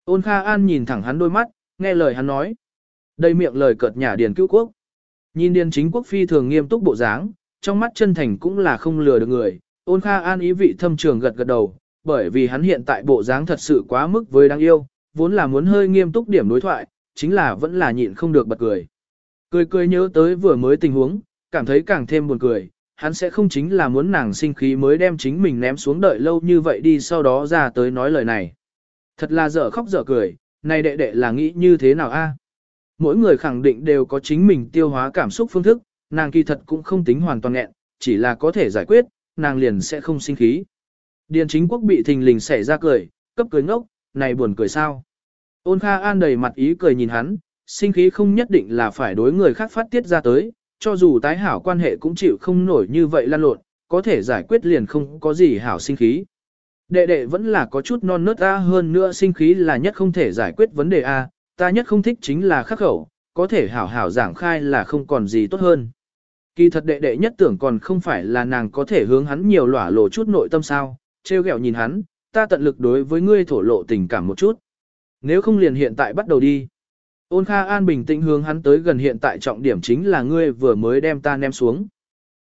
Ôn Kha An nhìn thẳng hắn đôi mắt, nghe lời hắn nói. Đây miệng lời cợt nhả điền cứu quốc. Nhìn điền chính quốc phi thường nghiêm túc bộ dáng, trong mắt chân thành cũng là không lừa được người. Ôn Kha An ý vị thâm trường gật gật đầu, bởi vì hắn hiện tại bộ dáng thật sự quá mức với đáng yêu, vốn là muốn hơi nghiêm túc điểm đối thoại, chính là vẫn là nhịn không được bật cười. Cười cười nhớ tới vừa mới tình huống, cảm thấy càng thêm buồn cười, hắn sẽ không chính là muốn nàng sinh khí mới đem chính mình ném xuống đợi lâu như vậy đi sau đó ra tới nói lời này. Thật là dở khóc dở cười, này đệ đệ là nghĩ như thế nào a? Mỗi người khẳng định đều có chính mình tiêu hóa cảm xúc phương thức, nàng kỳ thật cũng không tính hoàn toàn nghẹn, chỉ là có thể giải quyết, nàng liền sẽ không sinh khí. Điền chính quốc bị thình lình xẻ ra cười, cấp cười ngốc, này buồn cười sao? Ôn Kha An đầy mặt ý cười nhìn hắn, sinh khí không nhất định là phải đối người khác phát tiết ra tới, cho dù tái hảo quan hệ cũng chịu không nổi như vậy lan lộn, có thể giải quyết liền không có gì hảo sinh khí. Đệ đệ vẫn là có chút non nớt A hơn nữa sinh khí là nhất không thể giải quyết vấn đề A, ta nhất không thích chính là khắc khẩu, có thể hảo hảo giảng khai là không còn gì tốt hơn. Kỳ thật đệ đệ nhất tưởng còn không phải là nàng có thể hướng hắn nhiều lỏa lộ chút nội tâm sao, treo gẹo nhìn hắn, ta tận lực đối với ngươi thổ lộ tình cảm một chút. Nếu không liền hiện tại bắt đầu đi. Ôn Kha An bình tĩnh hướng hắn tới gần hiện tại trọng điểm chính là ngươi vừa mới đem ta ném xuống.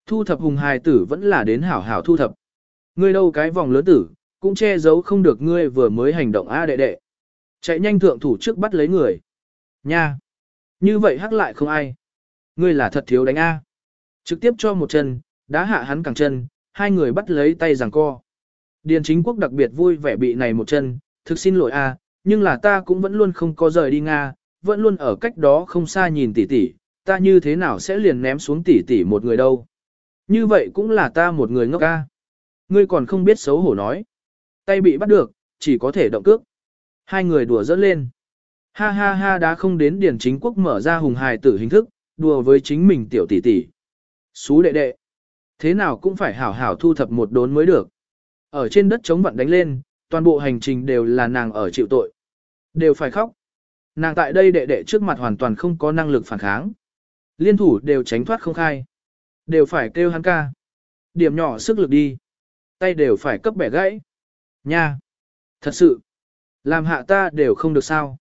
Thu thập hùng hài tử vẫn là đến hảo hảo thu thập. Ngươi đâu cái vòng lớn tử, cũng che giấu không được ngươi vừa mới hành động a đệ đệ. Chạy nhanh thượng thủ trước bắt lấy người. Nha! Như vậy hắc lại không ai. Ngươi là thật thiếu đánh a. Trực tiếp cho một chân, đá hạ hắn cẳng chân, hai người bắt lấy tay giằng co. Điền chính quốc đặc biệt vui vẻ bị này một chân, thực xin lỗi a, nhưng là ta cũng vẫn luôn không có rời đi Nga, vẫn luôn ở cách đó không xa nhìn tỷ tỷ, ta như thế nào sẽ liền ném xuống tỷ tỷ một người đâu. Như vậy cũng là ta một người ngốc a Ngươi còn không biết xấu hổ nói. Tay bị bắt được, chỉ có thể động cước. Hai người đùa dỡ lên. Ha ha ha đã không đến điển chính quốc mở ra hùng hài tử hình thức, đùa với chính mình tiểu tỷ tỷ. Xú đệ đệ. Thế nào cũng phải hảo hảo thu thập một đốn mới được. Ở trên đất chống vặn đánh lên, toàn bộ hành trình đều là nàng ở chịu tội. Đều phải khóc. Nàng tại đây đệ đệ trước mặt hoàn toàn không có năng lực phản kháng. Liên thủ đều tránh thoát không khai. Đều phải kêu hắn ca. Điểm nhỏ sức lực đi. Tay đều phải cấp bẻ gãy. Nha. Thật sự. Làm hạ ta đều không được sao.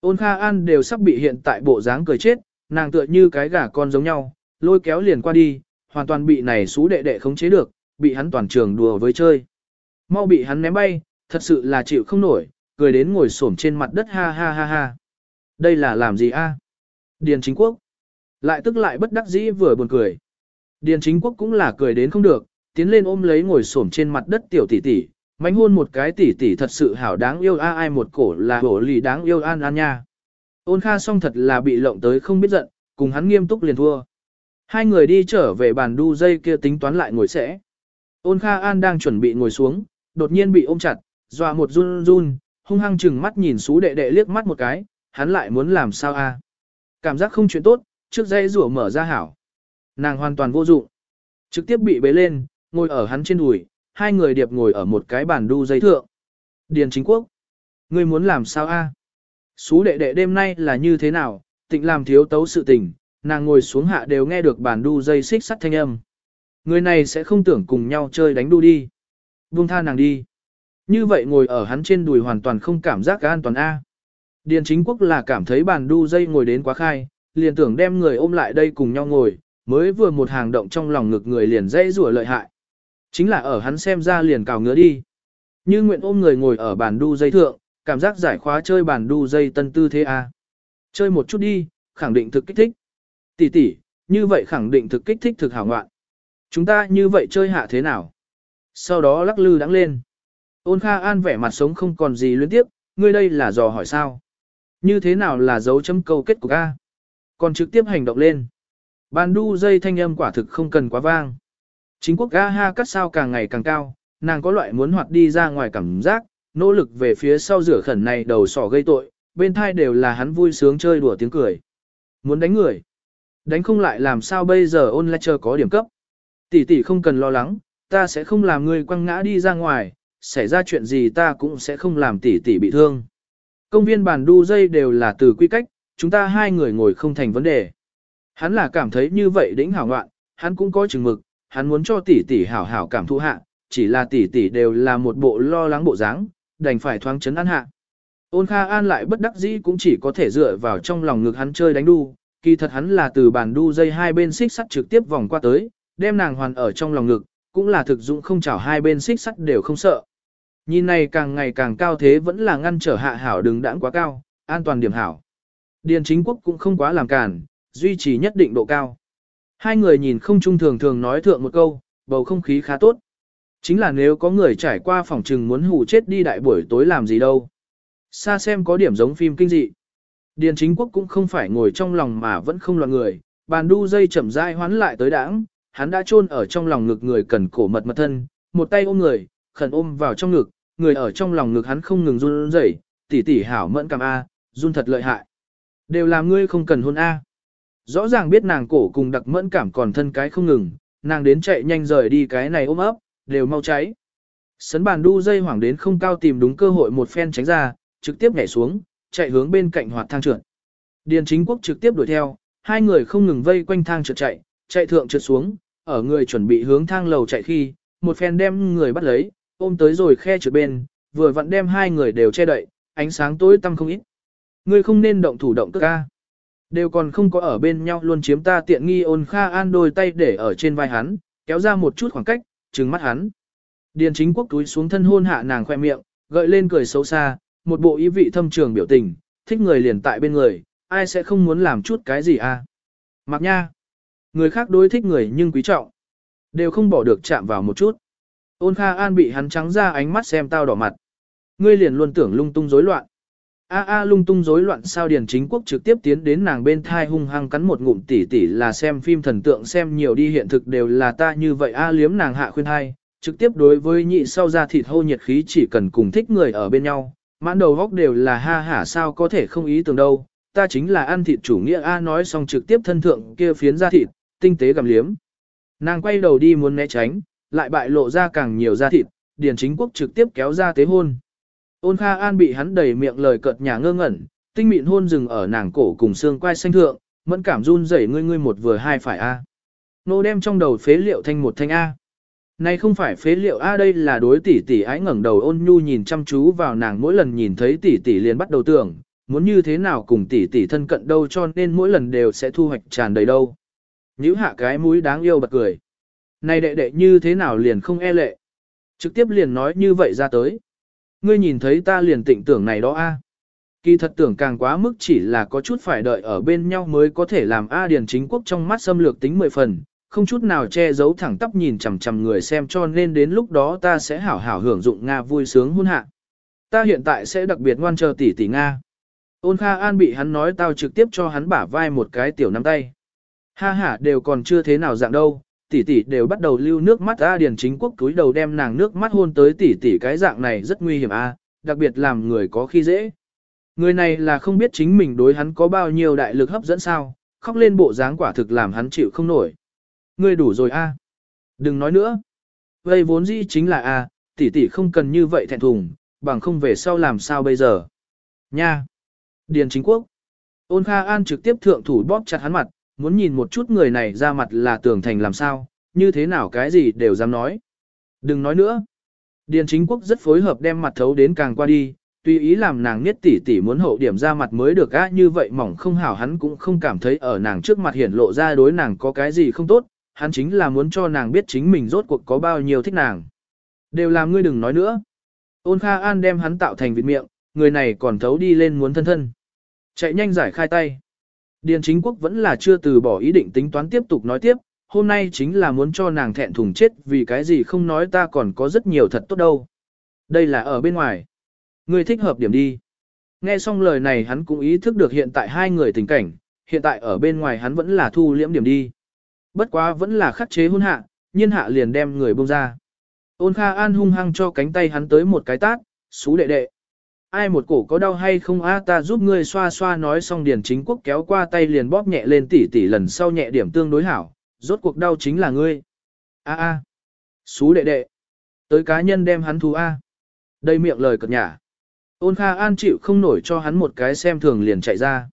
Ôn Kha An đều sắp bị hiện tại bộ dáng cười chết, nàng tựa như cái gà con giống nhau, lôi kéo liền qua đi, hoàn toàn bị này xú đệ đệ khống chế được, bị hắn toàn trường đùa với chơi. Mau bị hắn ném bay, thật sự là chịu không nổi, cười đến ngồi xổm trên mặt đất ha ha ha ha. Đây là làm gì a? Điền chính quốc. Lại tức lại bất đắc dĩ vừa buồn cười. Điền chính quốc cũng là cười đến không được, tiến lên ôm lấy ngồi xổm trên mặt đất tiểu tỷ tỷ, mánh hôn một cái tỷ tỷ thật sự hảo đáng yêu a ai một cổ là hổ lì đáng yêu an an nha. Ôn kha song thật là bị lộng tới không biết giận, cùng hắn nghiêm túc liền thua. Hai người đi trở về bàn đu dây kia tính toán lại ngồi sẽ. Ôn kha an đang chuẩn bị ngồi xuống, đột nhiên bị ôm chặt, dọa một run run, hung hăng chừng mắt nhìn xú đệ đệ liếc mắt một cái, hắn lại muốn làm sao a? Cảm giác không chuyện tốt, trước dây rủa mở ra hảo. Nàng hoàn toàn vô dụng. Trực tiếp bị bế lên, ngồi ở hắn trên đùi, hai người điệp ngồi ở một cái bàn đu dây thượng. Điền chính quốc. Ngươi muốn làm sao a? Xú đệ đệ đêm nay là như thế nào, tịnh làm thiếu tấu sự tình, nàng ngồi xuống hạ đều nghe được bàn đu dây xích sắt thanh âm. Người này sẽ không tưởng cùng nhau chơi đánh đu đi. Buông tha nàng đi. Như vậy ngồi ở hắn trên đùi hoàn toàn không cảm giác an toàn A. Điền chính quốc là cảm thấy bàn đu dây ngồi đến quá khai, liền tưởng đem người ôm lại đây cùng nhau ngồi, mới vừa một hàng động trong lòng ngực người liền dây rủa lợi hại. Chính là ở hắn xem ra liền cào ngứa đi. Như nguyện ôm người ngồi ở bàn đu dây thượng, cảm giác giải khóa chơi bàn đu dây tân tư thế A. Chơi một chút đi, khẳng định thực kích thích. Tỷ tỷ, như vậy khẳng định thực kích thích thực hảo ngoạn. Chúng ta như vậy chơi hạ thế nào? Sau đó lắc lư đắng lên. Ôn Kha An vẻ mặt sống không còn gì liên tiếp, ngươi đây là dò hỏi sao? Như thế nào là dấu chấm câu kết của ca? Còn trực tiếp hành động lên. Bàn đu dây thanh âm quả thực không cần quá vang. Chính quốc ga ha cắt sao càng ngày càng cao, nàng có loại muốn hoạt đi ra ngoài cảm giác, nỗ lực về phía sau rửa khẩn này đầu sỏ gây tội, bên thai đều là hắn vui sướng chơi đùa tiếng cười. Muốn đánh người. Đánh không lại làm sao bây giờ ôn lại chờ có điểm cấp. Tỷ tỷ không cần lo lắng, ta sẽ không làm ngươi quăng ngã đi ra ngoài, xảy ra chuyện gì ta cũng sẽ không làm tỷ tỷ bị thương. Công viên bàn đu dây đều là từ quy cách, chúng ta hai người ngồi không thành vấn đề. Hắn là cảm thấy như vậy đỉnh hảo ngoạn, hắn cũng có chừng mực, hắn muốn cho tỷ tỷ hảo hảo cảm thụ hạ, chỉ là tỷ tỷ đều là một bộ lo lắng bộ dáng, đành phải thoáng chấn an hạ. Ôn Kha An lại bất đắc dĩ cũng chỉ có thể dựa vào trong lòng ngực hắn chơi đánh đu, kỳ thật hắn là từ bàn đu dây hai bên xích sắt trực tiếp vòng qua tới, đem nàng hoàn ở trong lòng ngực, cũng là thực dụng không chảo hai bên xích sắt đều không sợ. Nhìn này càng ngày càng cao thế vẫn là ngăn trở hạ hảo đừng đãng quá cao, an toàn điểm hảo. Điền chính quốc cũng không quá làm cản, duy trì nhất định độ cao. Hai người nhìn không trung thường thường nói thượng một câu, bầu không khí khá tốt. Chính là nếu có người trải qua phòng trừng muốn hù chết đi đại buổi tối làm gì đâu. Xa xem có điểm giống phim kinh dị. Điền chính quốc cũng không phải ngồi trong lòng mà vẫn không loạn người, bàn đu dây chậm rãi hoán lại tới đãng, hắn đã chôn ở trong lòng ngực người cần cổ mật mật thân, một tay ôm người, khẩn ôm vào trong ngực, người ở trong lòng ngực hắn không ngừng run rẩy, tỉ tỉ hảo mẫn cảm a, run thật lợi hại. Đều làm ngươi không cần hôn a. Rõ ràng biết nàng cổ cùng đặc mẫn cảm còn thân cái không ngừng, nàng đến chạy nhanh rời đi cái này ôm ấp, đều mau cháy. Sấn bàn đu dây hoảng đến không cao tìm đúng cơ hội một phen tránh ra, trực tiếp nhảy xuống, chạy hướng bên cạnh hoạt thang trượt. Điền chính quốc trực tiếp đuổi theo, hai người không ngừng vây quanh thang trượt chạy, chạy thượng trượt xuống, ở người chuẩn bị hướng thang lầu chạy khi, một phen đem người bắt lấy, ôm tới rồi khe trượt bên, vừa vặn đem hai người đều che đậy, ánh sáng tối tăm không ít. Ngươi không nên động thủ động cơ. ca. Đều còn không có ở bên nhau luôn chiếm ta tiện nghi ôn kha an đôi tay để ở trên vai hắn, kéo ra một chút khoảng cách, trừng mắt hắn. Điền chính quốc túi xuống thân hôn hạ nàng khoe miệng, gợi lên cười xấu xa, một bộ ý vị thâm trường biểu tình, thích người liền tại bên người, ai sẽ không muốn làm chút cái gì à. Mặc nha, người khác đối thích người nhưng quý trọng, đều không bỏ được chạm vào một chút. Ôn Kha An bị hắn trắng ra ánh mắt xem tao đỏ mặt. Ngươi liền luôn tưởng lung tung rối loạn. A a lung tung rối loạn sao Điền Chính Quốc trực tiếp tiến đến nàng bên thai hung hăng cắn một ngụm tỉ tỉ là xem phim thần tượng xem nhiều đi hiện thực đều là ta như vậy a liếm nàng hạ khuyên hai, trực tiếp đối với nhị sau ra thịt hô nhiệt khí chỉ cần cùng thích người ở bên nhau, mãn đầu góc đều là ha hả sao có thể không ý tưởng đâu, ta chính là ăn thịt chủ nghĩa a nói xong trực tiếp thân thượng kia phiến ra thịt, tinh tế gặm liếm. Nàng quay đầu đi muốn né tránh, lại bại lộ ra càng nhiều da thịt, Điền Chính Quốc trực tiếp kéo ra tế hôn. Ôn Kha An bị hắn đầy miệng lời cợt nhà ngơ ngẩn, tinh mịn hôn dừng ở nàng cổ cùng xương quai xanh thượng, mẫn cảm run rẩy ngươi ngươi một vừa hai phải a. Nô đem trong đầu phế liệu thanh một thanh a. Này không phải phế liệu a đây là đối tỷ tỷ ái ngẩng đầu ôn nhu nhìn chăm chú vào nàng mỗi lần nhìn thấy tỷ tỷ liền bắt đầu tưởng, muốn như thế nào cùng tỷ tỷ thân cận đâu cho nên mỗi lần đều sẽ thu hoạch tràn đầy đâu. Nhữ hạ cái mũi đáng yêu bật cười. Này đệ đệ như thế nào liền không e lệ. Trực tiếp liền nói như vậy ra tới. Ngươi nhìn thấy ta liền tịnh tưởng này đó a. Kỳ thật tưởng càng quá mức chỉ là có chút phải đợi ở bên nhau mới có thể làm A Điền chính quốc trong mắt xâm lược tính mười phần, không chút nào che giấu thẳng tắp nhìn chằm chằm người xem cho nên đến lúc đó ta sẽ hảo hảo hưởng dụng Nga vui sướng hôn hạ. Ta hiện tại sẽ đặc biệt ngoan chờ tỷ tỷ Nga. Ôn Kha An bị hắn nói tao trực tiếp cho hắn bả vai một cái tiểu nắm tay. Ha ha đều còn chưa thế nào dạng đâu, tỷ tỷ đều bắt đầu lưu nước mắt A Điền chính quốc túi đầu đem nàng nước mắt hôn tới tỷ tỷ cái dạng này rất nguy hiểm A, đặc biệt làm người có khi dễ. Người này là không biết chính mình đối hắn có bao nhiêu đại lực hấp dẫn sao, khóc lên bộ dáng quả thực làm hắn chịu không nổi. Ngươi đủ rồi A. Đừng nói nữa. Vậy vốn dĩ chính là A, tỷ tỷ không cần như vậy thẹn thùng, bằng không về sau làm sao bây giờ. Nha. Điền chính quốc. Ôn Kha An trực tiếp thượng thủ bóp chặt hắn mặt, muốn nhìn một chút người này ra mặt là tường thành làm sao, như thế nào cái gì đều dám nói. Đừng nói nữa. Điền chính quốc rất phối hợp đem mặt thấu đến càng qua đi, tùy ý làm nàng niết tỉ tỉ muốn hậu điểm ra mặt mới được á như vậy mỏng không hảo hắn cũng không cảm thấy ở nàng trước mặt hiển lộ ra đối nàng có cái gì không tốt, hắn chính là muốn cho nàng biết chính mình rốt cuộc có bao nhiêu thích nàng. Đều làm ngươi đừng nói nữa. Ôn Kha An đem hắn tạo thành vịt miệng, người này còn thấu đi lên muốn thân thân. Chạy nhanh giải khai tay. Điền chính quốc vẫn là chưa từ bỏ ý định tính toán tiếp tục nói tiếp, hôm nay chính là muốn cho nàng thẹn thùng chết vì cái gì không nói ta còn có rất nhiều thật tốt đâu. Đây là ở bên ngoài. Ngươi thích hợp điểm đi. Nghe xong lời này hắn cũng ý thức được hiện tại hai người tình cảnh, hiện tại ở bên ngoài hắn vẫn là thu liễm điểm đi. Bất quá vẫn là khắc chế hôn hạ, nhiên hạ liền đem người buông ra. Ôn Kha An hung hăng cho cánh tay hắn tới một cái tát, xú đệ đệ ai một cổ có đau hay không a ta giúp ngươi xoa xoa nói xong điền chính quốc kéo qua tay liền bóp nhẹ lên tỉ tỉ lần sau nhẹ điểm tương đối hảo, rốt cuộc đau chính là ngươi. A a, xú đệ đệ, tới cá nhân đem hắn thu a. Đây miệng lời cật nhả. Ôn Kha An chịu không nổi cho hắn một cái xem thường liền chạy ra.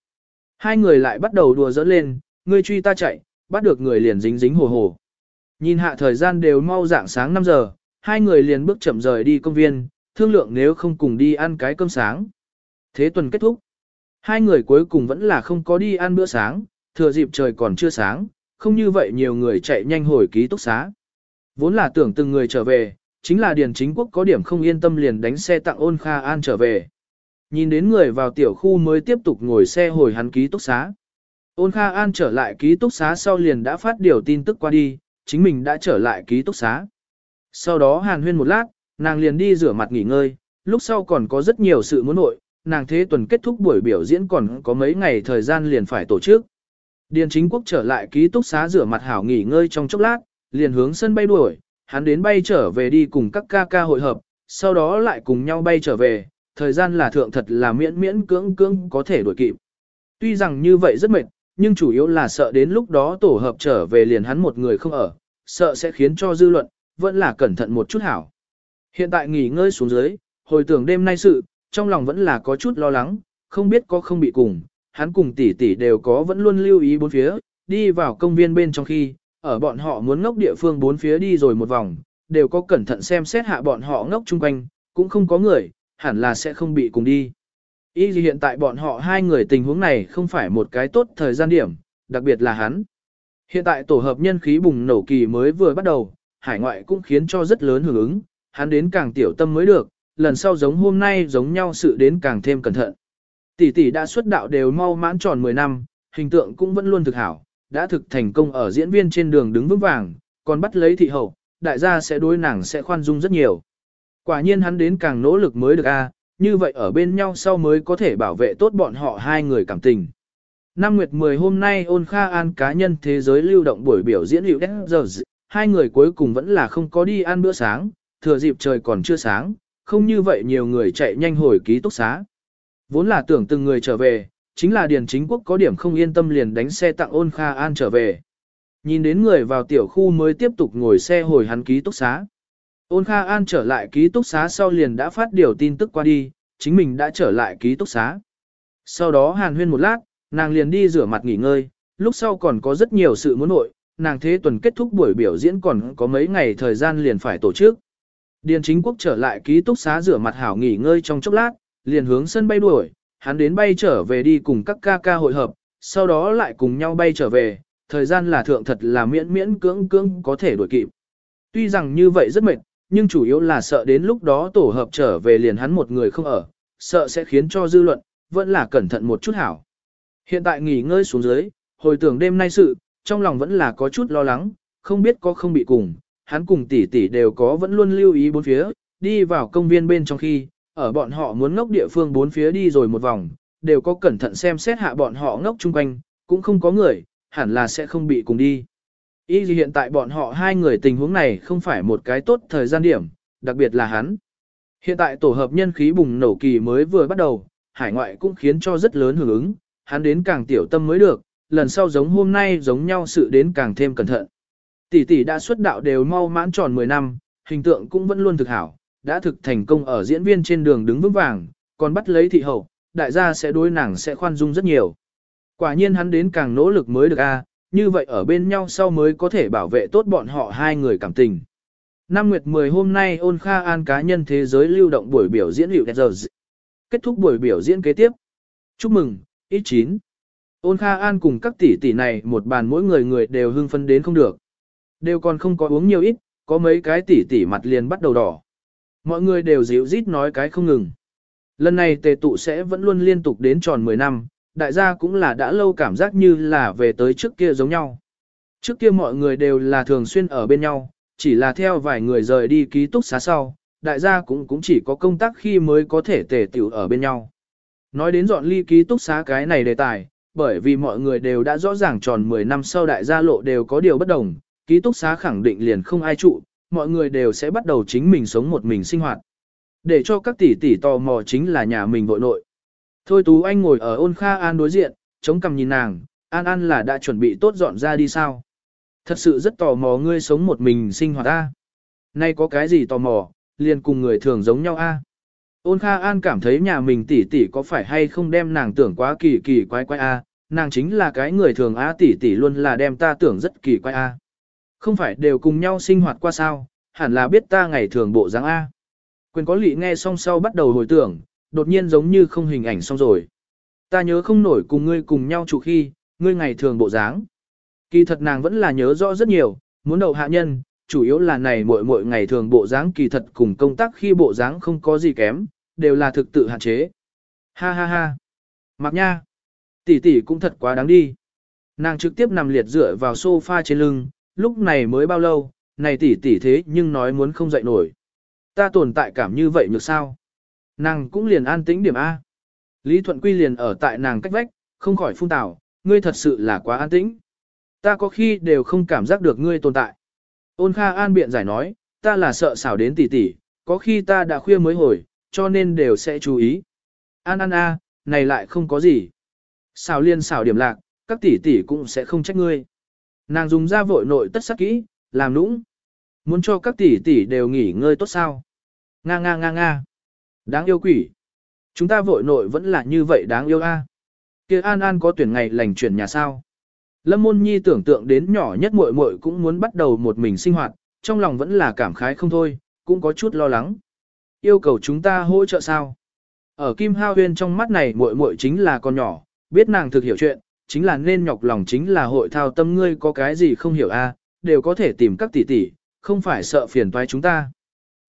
Hai người lại bắt đầu đùa dỡ lên, ngươi truy ta chạy, bắt được người liền dính dính hồ hồ. Nhìn hạ thời gian đều mau dạng sáng 5 giờ, hai người liền bước chậm rời đi công viên, thương lượng nếu không cùng đi ăn cái cơm sáng. Thế tuần kết thúc. Hai người cuối cùng vẫn là không có đi ăn bữa sáng, thừa dịp trời còn chưa sáng, không như vậy nhiều người chạy nhanh hồi ký túc xá. Vốn là tưởng từng người trở về, chính là Điền Chính Quốc có điểm không yên tâm liền đánh xe tặng ôn Kha An trở về. Nhìn đến người vào tiểu khu mới tiếp tục ngồi xe hồi hắn ký túc xá. Ôn Kha An trở lại ký túc xá sau liền đã phát điều tin tức qua đi, chính mình đã trở lại ký túc xá. Sau đó hàn huyên một lát, nàng liền đi rửa mặt nghỉ ngơi, lúc sau còn có rất nhiều sự muốn nội, nàng thế tuần kết thúc buổi biểu diễn còn có mấy ngày thời gian liền phải tổ chức. Điền chính quốc trở lại ký túc xá rửa mặt hảo nghỉ ngơi trong chốc lát, liền hướng sân bay đuổi, hắn đến bay trở về đi cùng các ca ca hội hợp, sau đó lại cùng nhau bay trở về, thời gian là thượng thật là miễn miễn cưỡng cưỡng có thể đuổi kịp. Tuy rằng như vậy rất mệt, nhưng chủ yếu là sợ đến lúc đó tổ hợp trở về liền hắn một người không ở, sợ sẽ khiến cho dư luận, vẫn là cẩn thận một chút hảo. Hiện tại nghỉ ngơi xuống dưới, hồi tưởng đêm nay sự, trong lòng vẫn là có chút lo lắng, không biết có không bị cùng, hắn cùng tỷ tỷ đều có vẫn luôn lưu ý bốn phía, đi vào công viên bên trong khi, ở bọn họ muốn ngốc địa phương bốn phía đi rồi một vòng, đều có cẩn thận xem xét hạ bọn họ ngốc chung quanh, cũng không có người, hẳn là sẽ không bị cùng đi. Ý gì hiện tại bọn họ hai người tình huống này không phải một cái tốt thời gian điểm, đặc biệt là hắn. Hiện tại tổ hợp nhân khí bùng nổ kỳ mới vừa bắt đầu, hải ngoại cũng khiến cho rất lớn hưởng ứng, hắn đến càng tiểu tâm mới được, lần sau giống hôm nay giống nhau sự đến càng thêm cẩn thận. Tỷ tỷ đã xuất đạo đều mau mãn tròn 10 năm, hình tượng cũng vẫn luôn thực hảo, đã thực thành công ở diễn viên trên đường đứng vững vàng, còn bắt lấy thị hậu, đại gia sẽ đối nàng sẽ khoan dung rất nhiều. Quả nhiên hắn đến càng nỗ lực mới được a, như vậy ở bên nhau sau mới có thể bảo vệ tốt bọn họ hai người cảm tình. Năm Nguyệt 10 hôm nay ôn Kha An cá nhân thế giới lưu động buổi biểu diễn hiệu giờ hai người cuối cùng vẫn là không có đi ăn bữa sáng, thừa dịp trời còn chưa sáng, không như vậy nhiều người chạy nhanh hồi ký túc xá. Vốn là tưởng từng người trở về, chính là Điền Chính Quốc có điểm không yên tâm liền đánh xe tặng ôn Kha An trở về. Nhìn đến người vào tiểu khu mới tiếp tục ngồi xe hồi hắn ký túc xá. Ôn Kha An trở lại ký túc xá sau liền đã phát điều tin tức qua đi, chính mình đã trở lại ký túc xá. Sau đó hàn huyên một lát, nàng liền đi rửa mặt nghỉ ngơi, lúc sau còn có rất nhiều sự muốn nội, nàng thế tuần kết thúc buổi biểu diễn còn có mấy ngày thời gian liền phải tổ chức. Điền chính quốc trở lại ký túc xá rửa mặt hảo nghỉ ngơi trong chốc lát, liền hướng sân bay đuổi, hắn đến bay trở về đi cùng các ca ca hội hợp, sau đó lại cùng nhau bay trở về, thời gian là thượng thật là miễn miễn cưỡng cưỡng có thể đuổi kịp. Tuy rằng như vậy rất mệt, nhưng chủ yếu là sợ đến lúc đó tổ hợp trở về liền hắn một người không ở, sợ sẽ khiến cho dư luận, vẫn là cẩn thận một chút hảo. Hiện tại nghỉ ngơi xuống dưới, hồi tưởng đêm nay sự, trong lòng vẫn là có chút lo lắng, không biết có không bị cùng, hắn cùng tỷ tỷ đều có vẫn luôn lưu ý bốn phía, đi vào công viên bên trong khi, ở bọn họ muốn ngốc địa phương bốn phía đi rồi một vòng, đều có cẩn thận xem xét hạ bọn họ ngốc chung quanh, cũng không có người, hẳn là sẽ không bị cùng đi. Ý gì hiện tại bọn họ hai người tình huống này không phải một cái tốt thời gian điểm, đặc biệt là hắn. Hiện tại tổ hợp nhân khí bùng nổ kỳ mới vừa bắt đầu, hải ngoại cũng khiến cho rất lớn hưởng ứng, hắn đến càng tiểu tâm mới được, lần sau giống hôm nay giống nhau sự đến càng thêm cẩn thận. Tỷ tỷ đã xuất đạo đều mau mãn tròn 10 năm, hình tượng cũng vẫn luôn thực hảo, đã thực thành công ở diễn viên trên đường đứng vững vàng, còn bắt lấy thị hậu, đại gia sẽ đối nàng sẽ khoan dung rất nhiều. Quả nhiên hắn đến càng nỗ lực mới được a, như vậy ở bên nhau sau mới có thể bảo vệ tốt bọn họ hai người cảm tình. Năm Nguyệt 10 hôm nay ôn Kha An cá nhân thế giới lưu động buổi biểu diễn hiệu giờ kết thúc buổi biểu diễn kế tiếp. Chúc mừng, ít 9. Ôn Kha An cùng các tỷ tỷ này một bàn mỗi người người đều hưng phấn đến không được. Đều còn không có uống nhiều ít, có mấy cái tỷ tỷ mặt liền bắt đầu đỏ. Mọi người đều dịu rít nói cái không ngừng. Lần này tề tụ sẽ vẫn luôn liên tục đến tròn 10 năm, đại gia cũng là đã lâu cảm giác như là về tới trước kia giống nhau. Trước kia mọi người đều là thường xuyên ở bên nhau, chỉ là theo vài người rời đi ký túc xá sau, đại gia cũng cũng chỉ có công tác khi mới có thể tề tiểu ở bên nhau. Nói đến dọn ly ký túc xá cái này đề tài, bởi vì mọi người đều đã rõ ràng tròn 10 năm sau đại gia lộ đều có điều bất đồng, ký túc xá khẳng định liền không ai trụ, mọi người đều sẽ bắt đầu chính mình sống một mình sinh hoạt. Để cho các tỷ tỷ tò mò chính là nhà mình vội nội. Thôi Tú Anh ngồi ở ôn Kha An đối diện, chống cằm nhìn nàng, An An là đã chuẩn bị tốt dọn ra đi sao. Thật sự rất tò mò ngươi sống một mình sinh hoạt ta. Nay có cái gì tò mò, liền cùng người thường giống nhau a. Ôn Kha An cảm thấy nhà mình tỷ tỷ có phải hay không đem nàng tưởng quá kỳ kỳ quái quái a, nàng chính là cái người thường a tỷ tỷ luôn là đem ta tưởng rất kỳ quái a. Không phải đều cùng nhau sinh hoạt qua sao, hẳn là biết ta ngày thường bộ dáng A. Quyền có lị nghe xong sau bắt đầu hồi tưởng, đột nhiên giống như không hình ảnh xong rồi. Ta nhớ không nổi cùng ngươi cùng nhau chủ khi, ngươi ngày thường bộ dáng. Kỳ thật nàng vẫn là nhớ rõ rất nhiều, muốn đầu hạ nhân, chủ yếu là này mỗi mỗi ngày thường bộ dáng kỳ thật cùng công tác khi bộ dáng không có gì kém, đều là thực tự hạn chế. Ha ha ha. Mặc nha. Tỷ tỷ cũng thật quá đáng đi. Nàng trực tiếp nằm liệt dựa vào sofa trên lưng, lúc này mới bao lâu, này tỷ tỷ thế nhưng nói muốn không dậy nổi. Ta tồn tại cảm như vậy nhược sao? Nàng cũng liền an tĩnh điểm A. Lý Thuận Quy liền ở tại nàng cách vách, không khỏi phun tảo, ngươi thật sự là quá an tĩnh. Ta có khi đều không cảm giác được ngươi tồn tại. Ôn Kha An biện giải nói, ta là sợ xảo đến tỷ tỷ, có khi ta đã khuya mới hồi, cho nên đều sẽ chú ý. An An A, này lại không có gì. Xảo liên xảo điểm lạc, các tỷ tỷ cũng sẽ không trách ngươi. Nàng dùng ra vội nội tất sắc kỹ, làm nũng. Muốn cho các tỷ tỷ đều nghỉ ngơi tốt sao. Nga nga nga nga. Đáng yêu quỷ. Chúng ta vội nội vẫn là như vậy đáng yêu a. À? Kia An An có tuyển ngày lành chuyển nhà sao? Lâm Môn Nhi tưởng tượng đến nhỏ nhất muội muội cũng muốn bắt đầu một mình sinh hoạt, trong lòng vẫn là cảm khái không thôi, cũng có chút lo lắng. Yêu cầu chúng ta hỗ trợ sao? Ở Kim Hao Huyên trong mắt này muội muội chính là con nhỏ, biết nàng thực hiểu chuyện, chính là nên nhọc lòng chính là hội thao tâm ngươi có cái gì không hiểu a, à? đều có thể tìm các tỷ tỷ, không phải sợ phiền toái chúng ta.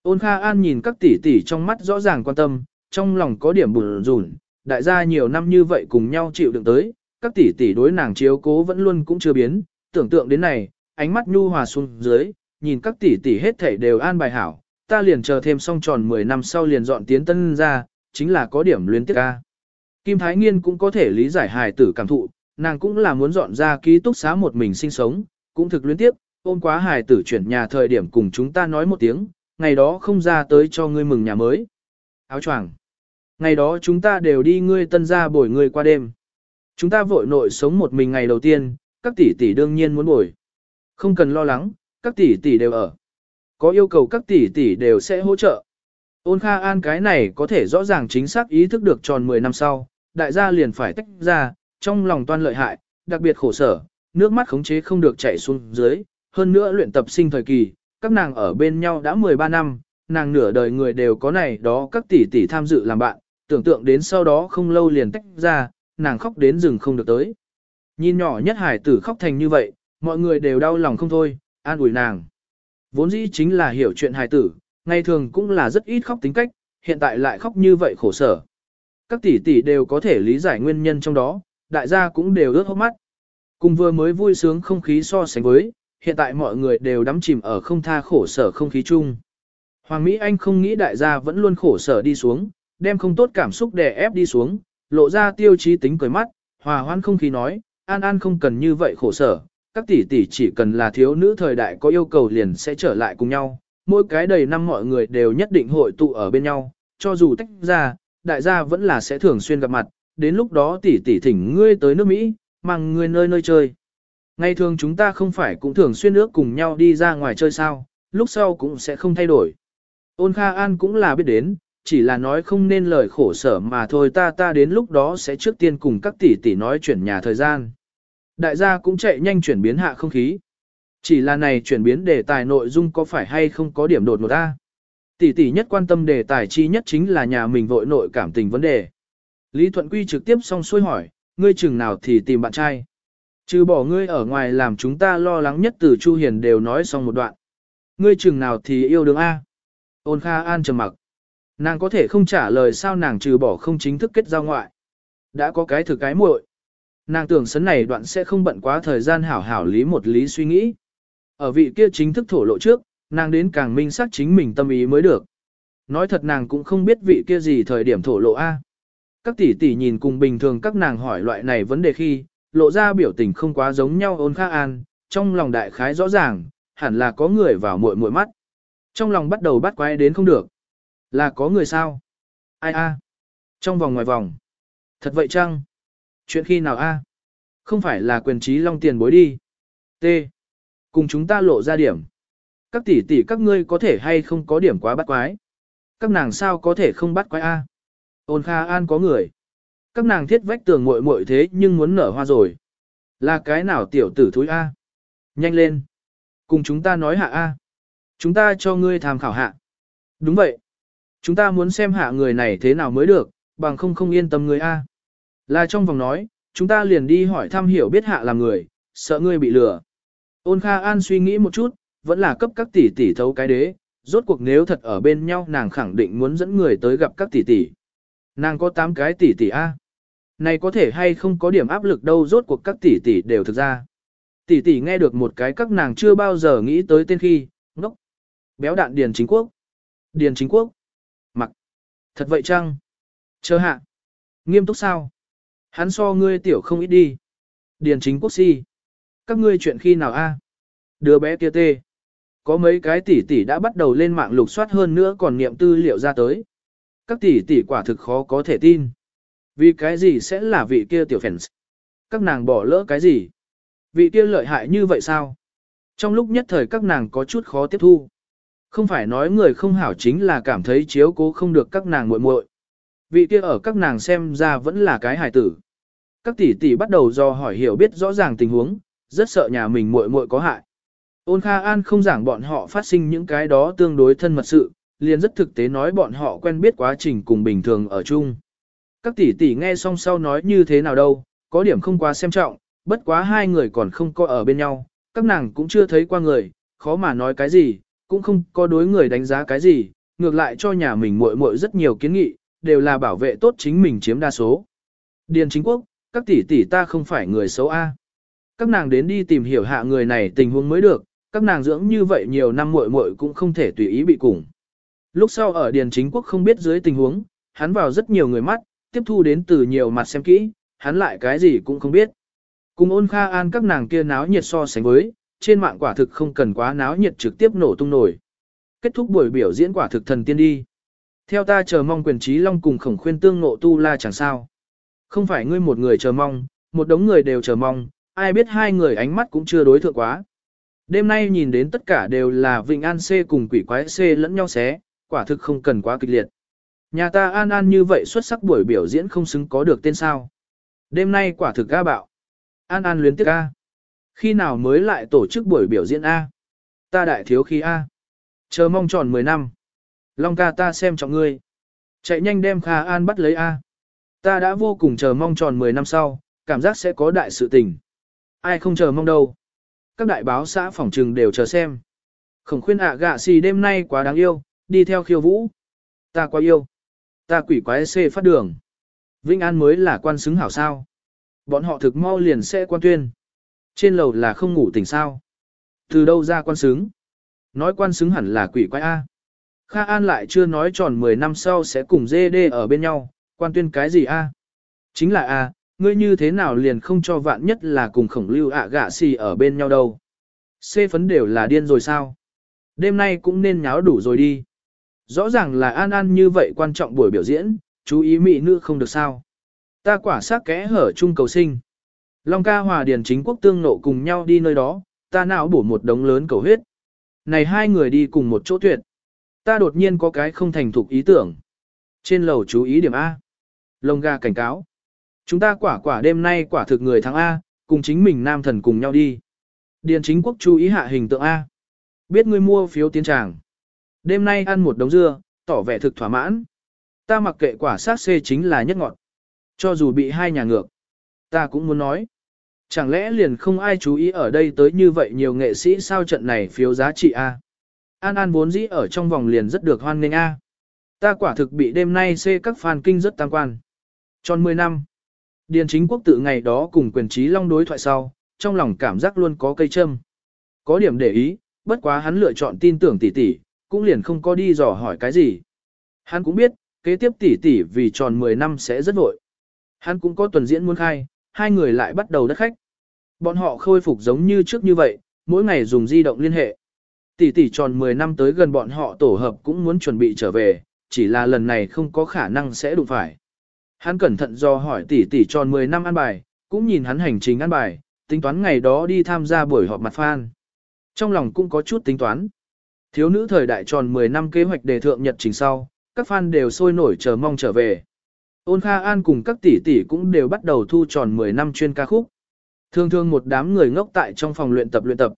Ôn Kha An nhìn các tỷ tỷ trong mắt rõ ràng quan tâm, trong lòng có điểm buồn rủn, đại gia nhiều năm như vậy cùng nhau chịu đựng tới, các tỷ tỷ đối nàng chiếu cố vẫn luôn cũng chưa biến, tưởng tượng đến này, ánh mắt nhu hòa xuống dưới, nhìn các tỷ tỷ hết thảy đều an bài hảo, ta liền chờ thêm xong tròn 10 năm sau liền dọn tiến tân ra, chính là có điểm luyến tiếc ca. Kim Thái Nghiên cũng có thể lý giải hài tử cảm thụ, nàng cũng là muốn dọn ra ký túc xá một mình sinh sống, cũng thực luyến tiếp, ôm quá hài tử chuyển nhà thời điểm cùng chúng ta nói một tiếng, ngày đó không ra tới cho ngươi mừng nhà mới. Áo choàng. Ngày đó chúng ta đều đi ngươi tân ra bồi ngươi qua đêm. Chúng ta vội nội sống một mình ngày đầu tiên, các tỷ tỷ đương nhiên muốn bồi. Không cần lo lắng, các tỷ tỷ đều ở. Có yêu cầu các tỷ tỷ đều sẽ hỗ trợ. Ôn Kha An cái này có thể rõ ràng chính xác ý thức được tròn 10 năm sau, đại gia liền phải tách ra, trong lòng toan lợi hại, đặc biệt khổ sở, nước mắt khống chế không được chảy xuống dưới, hơn nữa luyện tập sinh thời kỳ, các nàng ở bên nhau đã 13 năm, nàng nửa đời người đều có này đó các tỷ tỷ tham dự làm bạn, tưởng tượng đến sau đó không lâu liền tách ra, nàng khóc đến rừng không được tới. Nhìn nhỏ nhất hải tử khóc thành như vậy, mọi người đều đau lòng không thôi, an ủi nàng. Vốn dĩ chính là hiểu chuyện hải tử, ngày thường cũng là rất ít khóc tính cách, hiện tại lại khóc như vậy khổ sở. Các tỷ tỷ đều có thể lý giải nguyên nhân trong đó, đại gia cũng đều ướt hốc mắt. Cùng vừa mới vui sướng không khí so sánh với, hiện tại mọi người đều đắm chìm ở không tha khổ sở không khí chung. Hoàng Mỹ Anh không nghĩ đại gia vẫn luôn khổ sở đi xuống, đem không tốt cảm xúc đè ép đi xuống, lộ ra tiêu chí tính cười mắt, hòa hoan không khí nói, an an không cần như vậy khổ sở, các tỷ tỷ chỉ cần là thiếu nữ thời đại có yêu cầu liền sẽ trở lại cùng nhau, mỗi cái đầy năm mọi người đều nhất định hội tụ ở bên nhau, cho dù tách ra, đại gia vẫn là sẽ thường xuyên gặp mặt, đến lúc đó tỷ tỷ thỉnh ngươi tới nước Mỹ, mang ngươi nơi nơi chơi. Ngày thường chúng ta không phải cũng thường xuyên nước cùng nhau đi ra ngoài chơi sao, lúc sau cũng sẽ không thay đổi. Ôn Kha An cũng là biết đến, chỉ là nói không nên lời khổ sở mà thôi ta ta đến lúc đó sẽ trước tiên cùng các tỷ tỷ nói chuyển nhà thời gian. Đại gia cũng chạy nhanh chuyển biến hạ không khí. Chỉ là này chuyển biến đề tài nội dung có phải hay không có điểm đột ngột ta. Tỷ tỷ nhất quan tâm đề tài chi nhất chính là nhà mình vội nội cảm tình vấn đề. Lý Thuận Quy trực tiếp xong xuôi hỏi, ngươi chừng nào thì tìm bạn trai. Trừ bỏ ngươi ở ngoài làm chúng ta lo lắng nhất từ Chu Hiền đều nói xong một đoạn. Ngươi chừng nào thì yêu đường A. Ôn Kha An trầm mặc. Nàng có thể không trả lời sao nàng trừ bỏ không chính thức kết giao ngoại. Đã có cái thử cái muội. Nàng tưởng sấn này đoạn sẽ không bận quá thời gian hảo hảo lý một lý suy nghĩ. Ở vị kia chính thức thổ lộ trước, nàng đến càng minh xác chính mình tâm ý mới được. Nói thật nàng cũng không biết vị kia gì thời điểm thổ lộ A. Các tỷ tỷ nhìn cùng bình thường các nàng hỏi loại này vấn đề khi, lộ ra biểu tình không quá giống nhau ôn khá an, trong lòng đại khái rõ ràng, hẳn là có người vào muội muội mắt. Trong lòng bắt đầu bắt quái đến không được. Là có người sao? Ai a? Trong vòng ngoài vòng. Thật vậy chăng? Chuyện khi nào a? Không phải là quyền trí long tiền bối đi. T. Cùng chúng ta lộ ra điểm. Các tỷ tỷ các ngươi có thể hay không có điểm quá bắt quái. Các nàng sao có thể không bắt quái a? Ôn Kha An có người. Các nàng thiết vách tường muội muội thế nhưng muốn nở hoa rồi. Là cái nào tiểu tử thúi A? Nhanh lên. Cùng chúng ta nói hạ A. Chúng ta cho ngươi tham khảo hạ. Đúng vậy. Chúng ta muốn xem hạ người này thế nào mới được, bằng không không yên tâm người A. Là trong vòng nói, chúng ta liền đi hỏi thăm hiểu biết hạ làm người, sợ ngươi bị lừa. Ôn Kha An suy nghĩ một chút, vẫn là cấp các tỷ tỷ thấu cái đế, rốt cuộc nếu thật ở bên nhau nàng khẳng định muốn dẫn người tới gặp các tỷ tỷ. Nàng có 8 cái tỷ tỷ A. Này có thể hay không có điểm áp lực đâu rốt cuộc các tỷ tỷ đều thực ra. Tỷ tỷ nghe được một cái các nàng chưa bao giờ nghĩ tới tên khi, ngốc. Béo đạn Điền Chính Quốc. Điền Chính Quốc. Mặc. Thật vậy chăng? Chờ hạ. Nghiêm túc sao? Hắn so ngươi tiểu không ít đi. Điền Chính Quốc si. Các ngươi chuyện khi nào a? Đứa bé kia tê. Có mấy cái tỷ tỷ đã bắt đầu lên mạng lục soát hơn nữa còn niệm tư liệu ra tới. Các tỷ tỷ quả thực khó có thể tin. Vì cái gì sẽ là vị kia tiểu fans? Các nàng bỏ lỡ cái gì? Vị kia lợi hại như vậy sao? Trong lúc nhất thời các nàng có chút khó tiếp thu. Không phải nói người không hảo chính là cảm thấy chiếu cố không được các nàng muội muội. Vị kia ở các nàng xem ra vẫn là cái hài tử. Các tỷ tỷ bắt đầu do hỏi hiểu biết rõ ràng tình huống, rất sợ nhà mình muội muội có hại. Ôn Kha An không giảng bọn họ phát sinh những cái đó tương đối thân mật sự, liền rất thực tế nói bọn họ quen biết quá trình cùng bình thường ở chung. Các tỷ tỷ nghe xong sau nói như thế nào đâu, có điểm không quá xem trọng, bất quá hai người còn không có ở bên nhau, các nàng cũng chưa thấy qua người, khó mà nói cái gì, cũng không có đối người đánh giá cái gì, ngược lại cho nhà mình muội muội rất nhiều kiến nghị, đều là bảo vệ tốt chính mình chiếm đa số. Điền chính quốc, các tỷ tỷ ta không phải người xấu A. Các nàng đến đi tìm hiểu hạ người này tình huống mới được, các nàng dưỡng như vậy nhiều năm muội muội cũng không thể tùy ý bị cùng. Lúc sau ở Điền Chính Quốc không biết dưới tình huống, hắn vào rất nhiều người mắt, tiếp thu đến từ nhiều mặt xem kỹ, hắn lại cái gì cũng không biết. Cùng ôn kha an các nàng kia náo nhiệt so sánh với, trên mạng quả thực không cần quá náo nhiệt trực tiếp nổ tung nổi. Kết thúc buổi biểu diễn quả thực thần tiên đi. Theo ta chờ mong quyền trí long cùng khổng khuyên tương nộ tu la chẳng sao. Không phải ngươi một người chờ mong, một đống người đều chờ mong, ai biết hai người ánh mắt cũng chưa đối thượng quá. Đêm nay nhìn đến tất cả đều là Vịnh An C cùng quỷ quái C lẫn nhau xé, quả thực không cần quá kịch liệt. Nhà ta an an như vậy xuất sắc buổi biểu diễn không xứng có được tên sao. Đêm nay quả thực ca bạo. An an luyến tiếc A. Khi nào mới lại tổ chức buổi biểu diễn A? Ta đại thiếu khí A. Chờ mong tròn 10 năm. Long ca ta xem trọng ngươi. Chạy nhanh đem Kha An bắt lấy A. Ta đã vô cùng chờ mong tròn 10 năm sau, cảm giác sẽ có đại sự tình. Ai không chờ mong đâu. Các đại báo xã phòng trừng đều chờ xem. Khổng khuyên ạ gạ xì đêm nay quá đáng yêu, đi theo khiêu vũ. Ta quá yêu. Ta quỷ quái xê phát đường. Vĩnh An mới là quan xứng hảo sao. Bọn họ thực mau liền sẽ quan tuyên. Trên lầu là không ngủ tỉnh sao. Từ đâu ra quan xứng? Nói quan xứng hẳn là quỷ quái A. Kha An lại chưa nói tròn 10 năm sau sẽ cùng dê đê ở bên nhau, quan tuyên cái gì A? Chính là A, ngươi như thế nào liền không cho vạn nhất là cùng khổng lưu ạ gạ xì ở bên nhau đâu. Xê phấn đều là điên rồi sao? Đêm nay cũng nên nháo đủ rồi đi. Rõ ràng là An An như vậy quan trọng buổi biểu diễn, chú ý mỹ nữ không được sao. Ta quả xác kẽ hở chung cầu sinh. Long ca hòa điền chính quốc tương nộ cùng nhau đi nơi đó, ta não bổ một đống lớn cầu huyết. Này hai người đi cùng một chỗ tuyệt. Ta đột nhiên có cái không thành thục ý tưởng. Trên lầu chú ý điểm A. Lông ga cảnh cáo. Chúng ta quả quả đêm nay quả thực người thắng A, cùng chính mình nam thần cùng nhau đi. Điền chính quốc chú ý hạ hình tượng A. Biết ngươi mua phiếu tiến tràng. Đêm nay ăn một đống dưa, tỏ vẻ thực thỏa mãn. Ta mặc kệ quả sát xê chính là nhất ngọn. Cho dù bị hai nhà ngược. Ta cũng muốn nói. Chẳng lẽ liền không ai chú ý ở đây tới như vậy nhiều nghệ sĩ sao trận này phiếu giá trị A. An An vốn dĩ ở trong vòng liền rất được hoan nghênh A. Ta quả thực bị đêm nay xê các fan kinh rất tăng quan. Tròn 10 năm. Điền chính quốc tự ngày đó cùng quyền trí long đối thoại sau, trong lòng cảm giác luôn có cây châm. Có điểm để ý, bất quá hắn lựa chọn tin tưởng tỷ tỷ, cũng liền không có đi dò hỏi cái gì. Hắn cũng biết, kế tiếp tỷ tỷ vì tròn 10 năm sẽ rất vội. Hắn cũng có tuần diễn muốn khai, hai người lại bắt đầu đất khách. Bọn họ khôi phục giống như trước như vậy, mỗi ngày dùng di động liên hệ. Tỷ tỷ tròn 10 năm tới gần bọn họ tổ hợp cũng muốn chuẩn bị trở về, chỉ là lần này không có khả năng sẽ đụng phải. Hắn cẩn thận do hỏi tỷ tỷ tròn 10 năm ăn bài, cũng nhìn hắn hành trình ăn bài, tính toán ngày đó đi tham gia buổi họp mặt fan. Trong lòng cũng có chút tính toán. Thiếu nữ thời đại tròn 10 năm kế hoạch đề thượng nhật trình sau, các fan đều sôi nổi chờ mong trở về. Ôn Kha An cùng các tỷ tỷ cũng đều bắt đầu thu tròn 10 năm chuyên ca khúc. Thường thường một đám người ngốc tại trong phòng luyện tập luyện tập.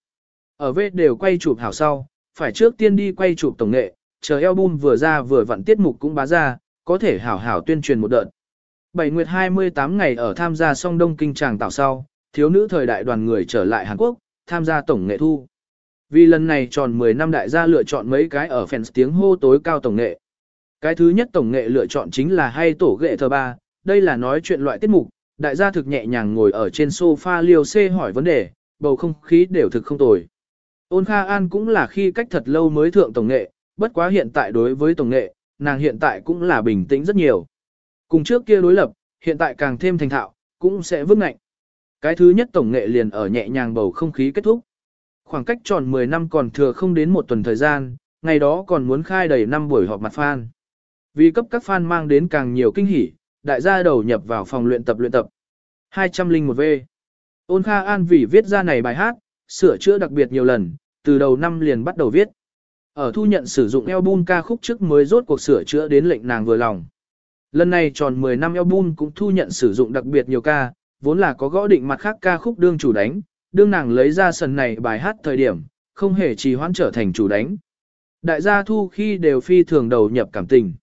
Ở vết đều quay chụp hảo sau, phải trước tiên đi quay chụp tổng nghệ, chờ album vừa ra vừa vặn tiết mục cũng bá ra, có thể hảo hảo tuyên truyền một đợt. Bảy nguyệt 28 ngày ở tham gia song đông kinh tràng tạo sau, thiếu nữ thời đại đoàn người trở lại Hàn Quốc, tham gia tổng nghệ thu. Vì lần này tròn 10 năm đại gia lựa chọn mấy cái ở fans tiếng hô tối cao tổng nghệ. Cái thứ nhất tổng nghệ lựa chọn chính là hay tổ ghệ thờ ba, đây là nói chuyện loại tiết mục, đại gia thực nhẹ nhàng ngồi ở trên sofa liều xê hỏi vấn đề, bầu không khí đều thực không tồi. Ôn Kha An cũng là khi cách thật lâu mới thượng tổng nghệ, bất quá hiện tại đối với tổng nghệ, nàng hiện tại cũng là bình tĩnh rất nhiều. Cùng trước kia đối lập, hiện tại càng thêm thành thạo, cũng sẽ vững ngạnh. Cái thứ nhất tổng nghệ liền ở nhẹ nhàng bầu không khí kết thúc. Khoảng cách tròn 10 năm còn thừa không đến một tuần thời gian, ngày đó còn muốn khai đầy năm buổi họp mặt fan. Vì cấp các fan mang đến càng nhiều kinh hỉ, đại gia đầu nhập vào phòng luyện tập luyện tập. 201 V. Ôn Kha An vì viết ra này bài hát, sửa chữa đặc biệt nhiều lần, từ đầu năm liền bắt đầu viết. Ở thu nhận sử dụng album ca khúc trước mới rốt cuộc sửa chữa đến lệnh nàng vừa lòng. Lần này tròn 10 năm album cũng thu nhận sử dụng đặc biệt nhiều ca, vốn là có gõ định mặt khác ca khúc đương chủ đánh, đương nàng lấy ra sần này bài hát thời điểm, không hề trì hoãn trở thành chủ đánh. Đại gia thu khi đều phi thường đầu nhập cảm tình.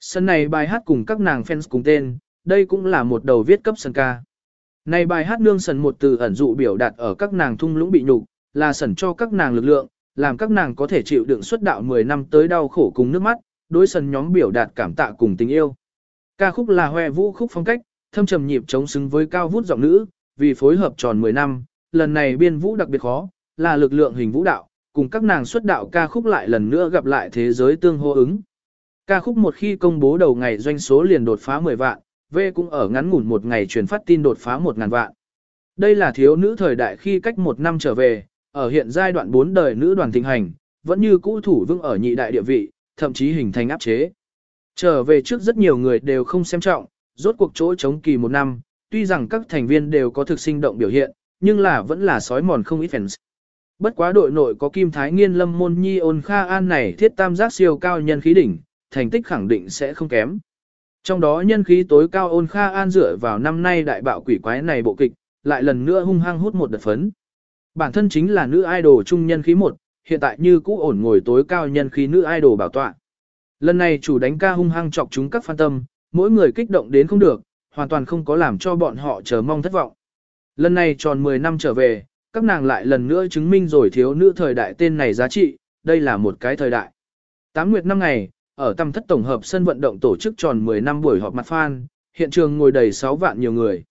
Sân này bài hát cùng các nàng fans cùng tên, đây cũng là một đầu viết cấp sân ca. Này bài hát nương sần một từ ẩn dụ biểu đạt ở các nàng thung lũng bị nhục, là sần cho các nàng lực lượng, làm các nàng có thể chịu đựng suốt đạo 10 năm tới đau khổ cùng nước mắt, đối sần nhóm biểu đạt cảm tạ cùng tình yêu. Ca khúc là hoe vũ khúc phong cách, thâm trầm nhịp chống xứng với cao vút giọng nữ, vì phối hợp tròn 10 năm, lần này biên vũ đặc biệt khó, là lực lượng hình vũ đạo, cùng các nàng xuất đạo ca khúc lại lần nữa gặp lại thế giới tương hô ứng. Ca khúc một khi công bố đầu ngày doanh số liền đột phá 10 vạn, V cũng ở ngắn ngủn một ngày truyền phát tin đột phá 1 ngàn vạn. Đây là thiếu nữ thời đại khi cách một năm trở về, ở hiện giai đoạn 4 đời nữ đoàn thịnh hành, vẫn như cũ thủ vững ở nhị đại địa vị, thậm chí hình thành áp chế. Trở về trước rất nhiều người đều không xem trọng, rốt cuộc chỗ chống kỳ một năm, tuy rằng các thành viên đều có thực sinh động biểu hiện, nhưng là vẫn là sói mòn không ít fans. Bất quá đội nội có Kim Thái Nghiên Lâm Môn Nhi ôn Kha An này thiết tam giác siêu cao nhân khí đỉnh, thành tích khẳng định sẽ không kém. Trong đó nhân khí tối cao ôn Kha An dựa vào năm nay đại bạo quỷ quái này bộ kịch, lại lần nữa hung hăng hút một đợt phấn. Bản thân chính là nữ idol trung nhân khí một, hiện tại như cũ ổn ngồi tối cao nhân khí nữ idol bảo tọa. Lần này chủ đánh ca hung hăng chọc chúng các fan tâm, mỗi người kích động đến không được, hoàn toàn không có làm cho bọn họ chờ mong thất vọng. Lần này tròn 10 năm trở về, các nàng lại lần nữa chứng minh rồi thiếu nữ thời đại tên này giá trị, đây là một cái thời đại. Tám nguyệt năm ngày, ở tầm thất tổng hợp sân vận động tổ chức tròn 10 năm buổi họp mặt fan, hiện trường ngồi đầy 6 vạn nhiều người.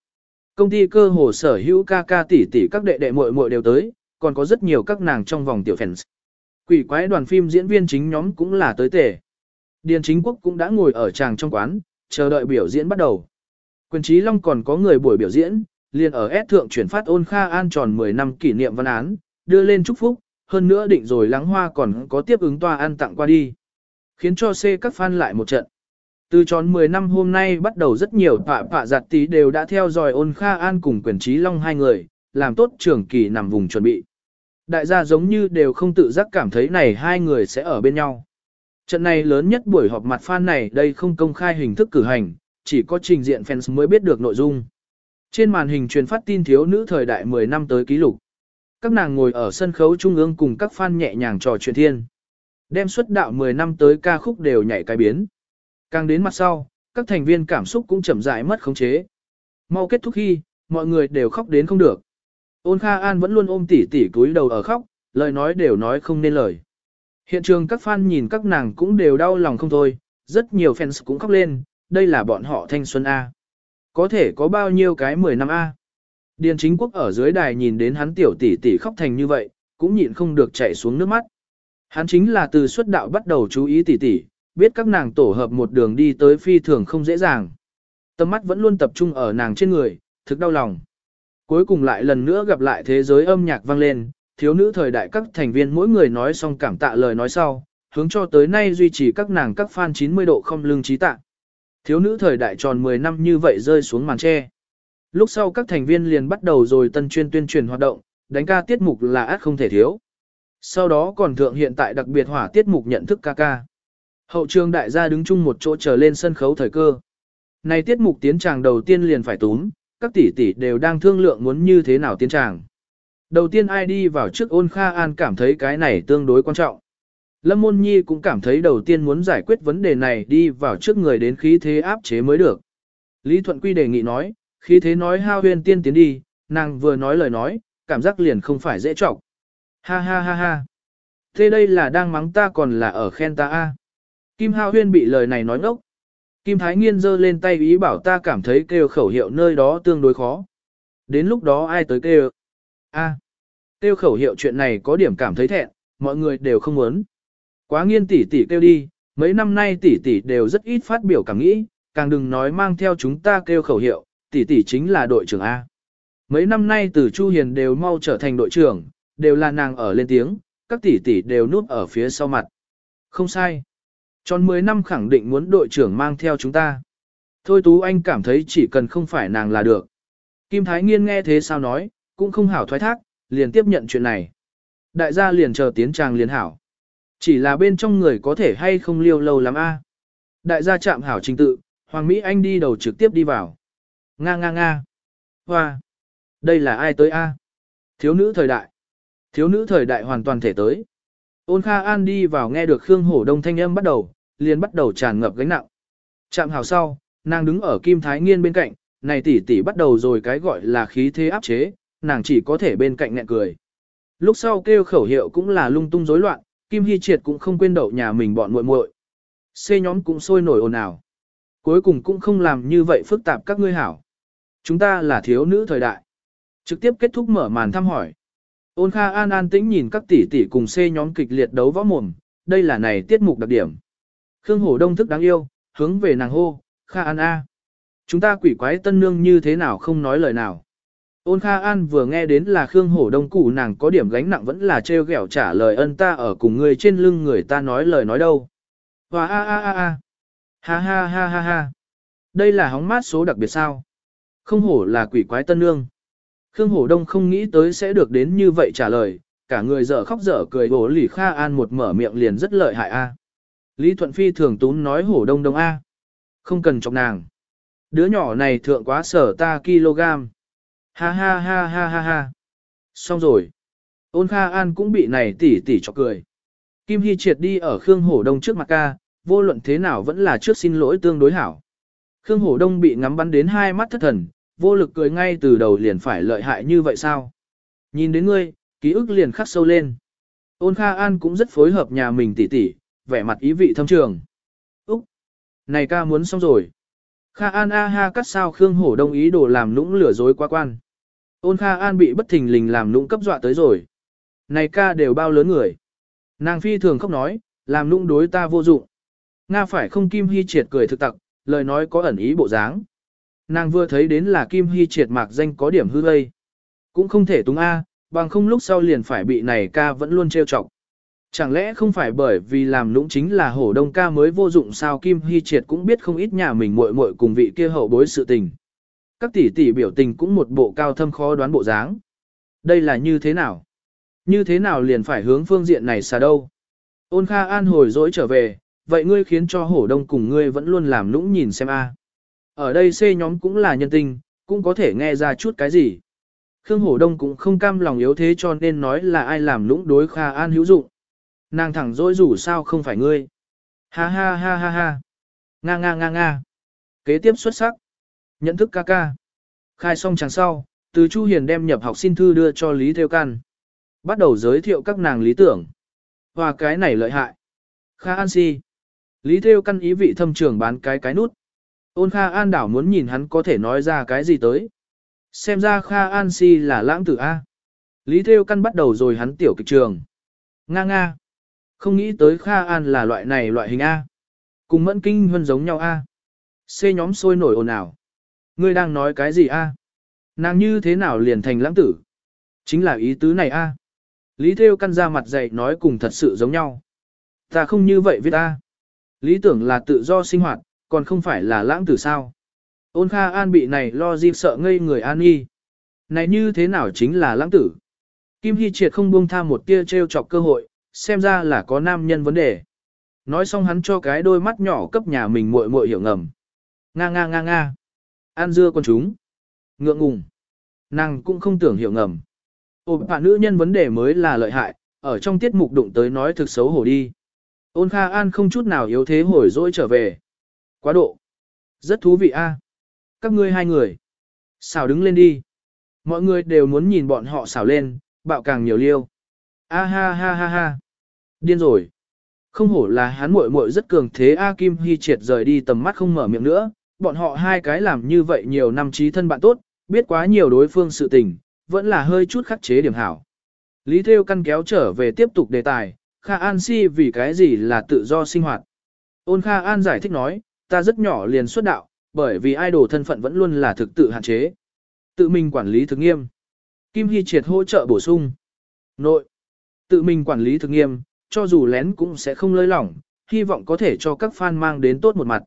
Công ty cơ hồ sở hữu ca ca tỷ tỷ các đệ đệ muội muội đều tới, còn có rất nhiều các nàng trong vòng tiểu fans. Quỷ quái đoàn phim diễn viên chính nhóm cũng là tới tề Điền chính quốc cũng đã ngồi ở tràng trong quán, chờ đợi biểu diễn bắt đầu. Quyền trí long còn có người buổi biểu diễn, liền ở S thượng chuyển phát ôn kha an tròn 10 năm kỷ niệm văn án, đưa lên chúc phúc, hơn nữa định rồi lắng hoa còn có tiếp ứng toa ăn tặng qua đi. Khiến cho C các fan lại một trận. Từ tròn 10 năm hôm nay bắt đầu rất nhiều tọa phạ giặt tí đều đã theo dõi ôn kha an cùng quyền trí long hai người, làm tốt trưởng kỳ nằm vùng chuẩn bị. Đại gia giống như đều không tự giác cảm thấy này hai người sẽ ở bên nhau. Trận này lớn nhất buổi họp mặt fan này đây không công khai hình thức cử hành, chỉ có trình diện fans mới biết được nội dung. Trên màn hình truyền phát tin thiếu nữ thời đại 10 năm tới ký lục. Các nàng ngồi ở sân khấu trung ương cùng các fan nhẹ nhàng trò chuyện thiên. Đem xuất đạo 10 năm tới ca khúc đều nhảy cái biến. Càng đến mặt sau, các thành viên cảm xúc cũng chậm rãi mất khống chế. Mau kết thúc khi, mọi người đều khóc đến không được. Ôn Kha An vẫn luôn ôm tỉ tỉ cúi đầu ở khóc, lời nói đều nói không nên lời. Hiện trường các fan nhìn các nàng cũng đều đau lòng không thôi, rất nhiều fans cũng khóc lên, đây là bọn họ thanh xuân A. Có thể có bao nhiêu cái 10 năm A. Điền chính quốc ở dưới đài nhìn đến hắn tiểu tỷ tỷ khóc thành như vậy, cũng nhịn không được chảy xuống nước mắt. Hắn chính là từ xuất đạo bắt đầu chú ý tỷ tỷ, biết các nàng tổ hợp một đường đi tới phi thường không dễ dàng. Tâm mắt vẫn luôn tập trung ở nàng trên người, thực đau lòng. Cuối cùng lại lần nữa gặp lại thế giới âm nhạc vang lên, thiếu nữ thời đại các thành viên mỗi người nói xong cảm tạ lời nói sau, hướng cho tới nay duy trì các nàng các fan 90 độ không lưng trí tạ. Thiếu nữ thời đại tròn 10 năm như vậy rơi xuống màn tre. Lúc sau các thành viên liền bắt đầu rồi tân chuyên tuyên truyền hoạt động, đánh ca tiết mục là át không thể thiếu. Sau đó còn thượng hiện tại đặc biệt hỏa tiết mục nhận thức ca ca. Hậu trường đại gia đứng chung một chỗ chờ lên sân khấu thời cơ. Này tiết mục tiến tràng đầu tiên liền phải túm, các tỷ tỷ đều đang thương lượng muốn như thế nào tiến tràng. Đầu tiên ai đi vào trước ôn Kha An cảm thấy cái này tương đối quan trọng. Lâm Môn Nhi cũng cảm thấy đầu tiên muốn giải quyết vấn đề này đi vào trước người đến khí thế áp chế mới được. Lý Thuận Quy đề nghị nói, khí thế nói hao huyền tiên tiến đi, nàng vừa nói lời nói, cảm giác liền không phải dễ trọng. Ha ha ha ha. Thế đây là đang mắng ta còn là ở khen ta a. Kim Hao Huyên bị lời này nói ngốc. Kim Thái Nghiên giơ lên tay ý bảo ta cảm thấy kêu khẩu hiệu nơi đó tương đối khó. Đến lúc đó ai tới kêu? A. Kêu khẩu hiệu chuyện này có điểm cảm thấy thẹn, mọi người đều không muốn. Quá nghiên tỷ tỷ kêu đi, mấy năm nay tỷ tỷ đều rất ít phát biểu cảm nghĩ, càng đừng nói mang theo chúng ta kêu khẩu hiệu, tỷ tỷ chính là đội trưởng A. Mấy năm nay từ Chu Hiền đều mau trở thành đội trưởng, đều là nàng ở lên tiếng, các tỷ tỷ đều núp ở phía sau mặt. Không sai. Tròn 10 năm khẳng định muốn đội trưởng mang theo chúng ta. Thôi Tú Anh cảm thấy chỉ cần không phải nàng là được. Kim Thái Nghiên nghe thế sao nói, cũng không hảo thoái thác, liền tiếp nhận chuyện này. Đại gia liền chờ tiến tràng liền hảo. Chỉ là bên trong người có thể hay không liêu lâu lắm a. Đại gia chạm hảo trình tự, Hoàng Mỹ Anh đi đầu trực tiếp đi vào. Nga nga nga. Hoa. Đây là ai tới a? Thiếu nữ thời đại. Thiếu nữ thời đại hoàn toàn thể tới. Ôn Kha An đi vào nghe được Khương Hổ Đông thanh âm bắt đầu, liền bắt đầu tràn ngập gánh nặng. Chạm hào sau, nàng đứng ở Kim Thái Nghiên bên cạnh, này tỷ tỷ bắt đầu rồi cái gọi là khí thế áp chế, nàng chỉ có thể bên cạnh nghẹn cười. Lúc sau kêu khẩu hiệu cũng là lung tung rối loạn, Kim Hy Triệt cũng không quên đậu nhà mình bọn muội muội. C nhóm cũng sôi nổi ồn ào. Cuối cùng cũng không làm như vậy phức tạp các ngươi hảo. Chúng ta là thiếu nữ thời đại. Trực tiếp kết thúc mở màn thăm hỏi. Ôn Kha An an tĩnh nhìn các tỷ tỷ cùng C nhóm kịch liệt đấu võ mồm, đây là này tiết mục đặc điểm. Khương Hổ Đông thức đáng yêu, hướng về nàng hô, Kha An A. Chúng ta quỷ quái tân nương như thế nào không nói lời nào. Ôn Kha An vừa nghe đến là Khương Hổ Đông cụ nàng có điểm gánh nặng vẫn là treo ghẹo trả lời ân ta ở cùng người trên lưng người ta nói lời nói đâu. Và a a a a. Ha ha ha ha ha. Đây là hóng mát số đặc biệt sao. Không hổ là quỷ quái tân nương. Khương Hổ Đông không nghĩ tới sẽ được đến như vậy trả lời, cả người dở khóc dở cười bổ lì Kha An một mở miệng liền rất lợi hại a. Lý Thuận Phi thường tún nói Hổ Đông Đông a. Không cần chọc nàng. Đứa nhỏ này thượng quá sở ta kg. Ha ha ha ha ha ha. Xong rồi. Ôn Kha An cũng bị này tỉ tỉ cho cười. Kim Hy triệt đi ở Khương Hổ Đông trước mặt ca, vô luận thế nào vẫn là trước xin lỗi tương đối hảo. Khương Hổ Đông bị ngắm bắn đến hai mắt thất thần, vô lực cười ngay từ đầu liền phải lợi hại như vậy sao? Nhìn đến ngươi, ký ức liền khắc sâu lên. Ôn Kha An cũng rất phối hợp nhà mình tỉ tỉ, vẻ mặt ý vị thâm trường. Úc! Này ca muốn xong rồi. Kha An a ha cắt sao Khương Hổ Đông ý đồ làm nũng lửa dối quá quan. Ôn Kha An bị bất thình lình làm nũng cấp dọa tới rồi. Này ca đều bao lớn người. Nàng phi thường khóc nói, làm nũng đối ta vô dụng. Nga phải không Kim Hy triệt cười thực tặc, lời nói có ẩn ý bộ dáng. Nàng vừa thấy đến là Kim Hy triệt mạc danh có điểm hư vây. Cũng không thể túng A, bằng không lúc sau liền phải bị này ca vẫn luôn trêu chọc. Chẳng lẽ không phải bởi vì làm lũng chính là hổ đông ca mới vô dụng sao Kim Hy triệt cũng biết không ít nhà mình muội muội cùng vị kia hậu bối sự tình. Các tỷ tỷ biểu tình cũng một bộ cao thâm khó đoán bộ dáng. Đây là như thế nào? Như thế nào liền phải hướng phương diện này xa đâu? Ôn Kha An hồi dỗi trở về, vậy ngươi khiến cho hổ đông cùng ngươi vẫn luôn làm lũng nhìn xem a. Ở đây C nhóm cũng là nhân tình, cũng có thể nghe ra chút cái gì. Khương Hổ Đông cũng không cam lòng yếu thế cho nên nói là ai làm lũng đối Kha An hữu dụng. Nàng thẳng dỗi rủ sao không phải ngươi. Ha ha ha ha ha. Nga nga nga nga. Kế tiếp xuất sắc. Nhận thức ca ca. Khai xong chẳng sau, từ Chu Hiền đem nhập học xin thư đưa cho Lý Theo Căn. Bắt đầu giới thiệu các nàng lý tưởng. Và cái này lợi hại. Kha An si. Lý Theo Căn ý vị thâm trường bán cái cái nút. Ôn Kha An đảo muốn nhìn hắn có thể nói ra cái gì tới. Xem ra Kha An si là lãng tử A. Lý Theo Căn bắt đầu rồi hắn tiểu kịch trường. Nga nga. Không nghĩ tới Kha An là loại này loại hình A. Cùng mẫn kinh hơn giống nhau A. C nhóm sôi nổi ồn ào. Ngươi đang nói cái gì A? Nàng như thế nào liền thành lãng tử? Chính là ý tứ này A. Lý Thêu Căn ra mặt dạy nói cùng thật sự giống nhau. Ta không như vậy viết A. Lý tưởng là tự do sinh hoạt, còn không phải là lãng tử sao. Ôn Kha An bị này lo dịp sợ ngây người an nghi. Này như thế nào chính là lãng tử? Kim Hy Triệt không buông tha một tia treo chọc cơ hội, xem ra là có nam nhân vấn đề. Nói xong hắn cho cái đôi mắt nhỏ cấp nhà mình muội muội hiểu ngầm. Nga nga nga nga. An dưa con chúng. Ngượng ngùng. Nàng cũng không tưởng hiểu ngầm. Ôm bà nữ nhân vấn đề mới là lợi hại, ở trong tiết mục đụng tới nói thực xấu hổ đi. Ôn Kha An không chút nào yếu thế hồi dỗi trở về. Quá độ. Rất thú vị a. Các ngươi hai người. xào đứng lên đi. Mọi người đều muốn nhìn bọn họ xào lên, bạo càng nhiều liêu. A ha ha ha ha. Điên rồi. Không hổ là hắn muội muội rất cường thế A Kim Hy triệt rời đi tầm mắt không mở miệng nữa, bọn họ hai cái làm như vậy nhiều năm trí thân bạn tốt, biết quá nhiều đối phương sự tình, vẫn là hơi chút khắc chế điểm hảo. Lý Thêu căn kéo trở về tiếp tục đề tài, Kha An si vì cái gì là tự do sinh hoạt. Ôn Kha An giải thích nói, ta rất nhỏ liền xuất đạo, bởi vì idol thân phận vẫn luôn là thực tự hạn chế. Tự mình quản lý thực nghiêm. Kim Hy triệt hỗ trợ bổ sung. Nội. Tự mình quản lý thực nghiêm, cho dù lén cũng sẽ không lơi lỏng, hy vọng có thể cho các fan mang đến tốt một mặt.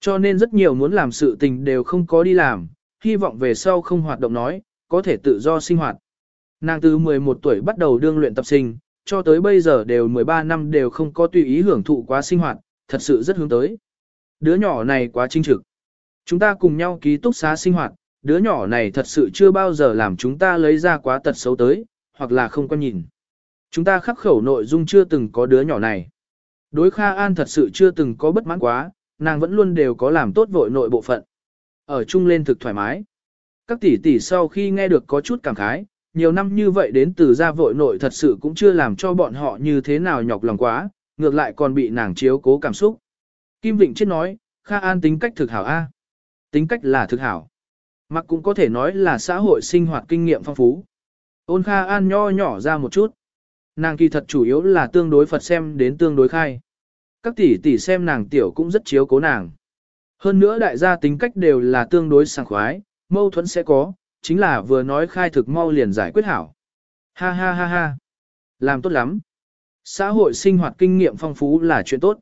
Cho nên rất nhiều muốn làm sự tình đều không có đi làm, hy vọng về sau không hoạt động nói, có thể tự do sinh hoạt. Nàng từ 11 tuổi bắt đầu đương luyện tập sinh, cho tới bây giờ đều 13 năm đều không có tùy ý hưởng thụ quá sinh hoạt, thật sự rất hướng tới. Đứa nhỏ này quá chính trực. Chúng ta cùng nhau ký túc xá sinh hoạt, đứa nhỏ này thật sự chưa bao giờ làm chúng ta lấy ra quá tật xấu tới, hoặc là không có nhìn. Chúng ta khắc khẩu nội dung chưa từng có đứa nhỏ này. Đối Kha An thật sự chưa từng có bất mãn quá, nàng vẫn luôn đều có làm tốt vội nội bộ phận. Ở chung lên thực thoải mái. Các tỷ tỷ sau khi nghe được có chút cảm khái, nhiều năm như vậy đến từ gia vội nội thật sự cũng chưa làm cho bọn họ như thế nào nhọc lòng quá, ngược lại còn bị nàng chiếu cố cảm xúc. Kim Vịnh chết nói, Kha An tính cách thực hảo A. Tính cách là thực hảo. Mặc cũng có thể nói là xã hội sinh hoạt kinh nghiệm phong phú. Ôn Kha An nho nhỏ ra một chút. Nàng kỳ thật chủ yếu là tương đối Phật xem đến tương đối khai. Các tỷ tỷ xem nàng tiểu cũng rất chiếu cố nàng. Hơn nữa đại gia tính cách đều là tương đối sảng khoái, mâu thuẫn sẽ có, chính là vừa nói khai thực mau liền giải quyết hảo. Ha ha ha ha. Làm tốt lắm. Xã hội sinh hoạt kinh nghiệm phong phú là chuyện tốt.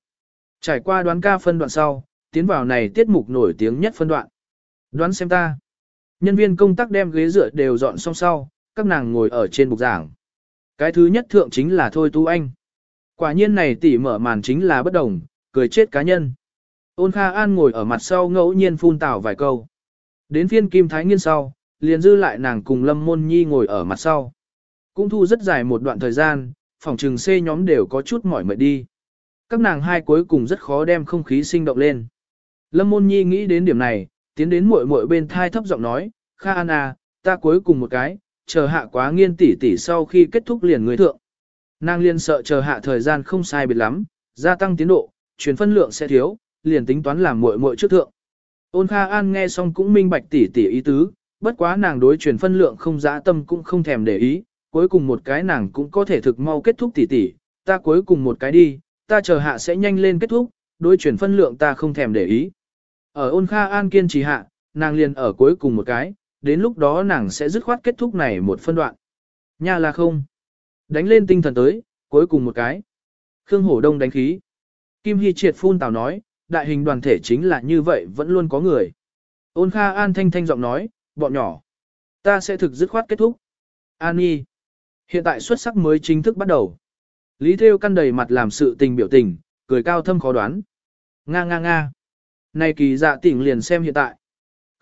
Trải qua đoán ca phân đoạn sau, tiến vào này tiết mục nổi tiếng nhất phân đoạn. Đoán xem ta. Nhân viên công tác đem ghế dựa đều dọn xong sau, các nàng ngồi ở trên bục giảng. Cái thứ nhất thượng chính là Thôi Tu Anh. Quả nhiên này tỉ mở màn chính là bất đồng, cười chết cá nhân. Ôn Kha An ngồi ở mặt sau ngẫu nhiên phun tảo vài câu. Đến phiên Kim Thái Nghiên sau, liền dư lại nàng cùng Lâm Môn Nhi ngồi ở mặt sau. Cũng thu rất dài một đoạn thời gian, phòng trừng C nhóm đều có chút mỏi mệt đi. Các nàng hai cuối cùng rất khó đem không khí sinh động lên. Lâm Môn Nhi nghĩ đến điểm này, tiến đến muội muội bên thai thấp giọng nói, Kha An à, ta cuối cùng một cái, chờ hạ quá nghiên tỷ tỷ sau khi kết thúc liền người thượng. Nàng liên sợ chờ hạ thời gian không sai biệt lắm, gia tăng tiến độ, chuyển phân lượng sẽ thiếu, liền tính toán làm muội muội trước thượng. Ôn Kha An nghe xong cũng minh bạch tỷ tỷ ý tứ, bất quá nàng đối chuyển phân lượng không dã tâm cũng không thèm để ý, cuối cùng một cái nàng cũng có thể thực mau kết thúc tỷ tỷ, ta cuối cùng một cái đi, ta chờ hạ sẽ nhanh lên kết thúc, đối chuyển phân lượng ta không thèm để ý. Ở ôn Kha An kiên trì hạ, nàng liền ở cuối cùng một cái, đến lúc đó nàng sẽ dứt khoát kết thúc này một phân đoạn. Nha là không. Đánh lên tinh thần tới, cuối cùng một cái. Khương Hổ Đông đánh khí. Kim Hy triệt phun tào nói, đại hình đoàn thể chính là như vậy vẫn luôn có người. Ôn Kha An thanh thanh giọng nói, bọn nhỏ. Ta sẽ thực dứt khoát kết thúc. An Nhi. Hiện tại xuất sắc mới chính thức bắt đầu. Lý Thêu căn đầy mặt làm sự tình biểu tình, cười cao thâm khó đoán. Nga nga nga. Này kỳ dạ tỉnh liền xem hiện tại.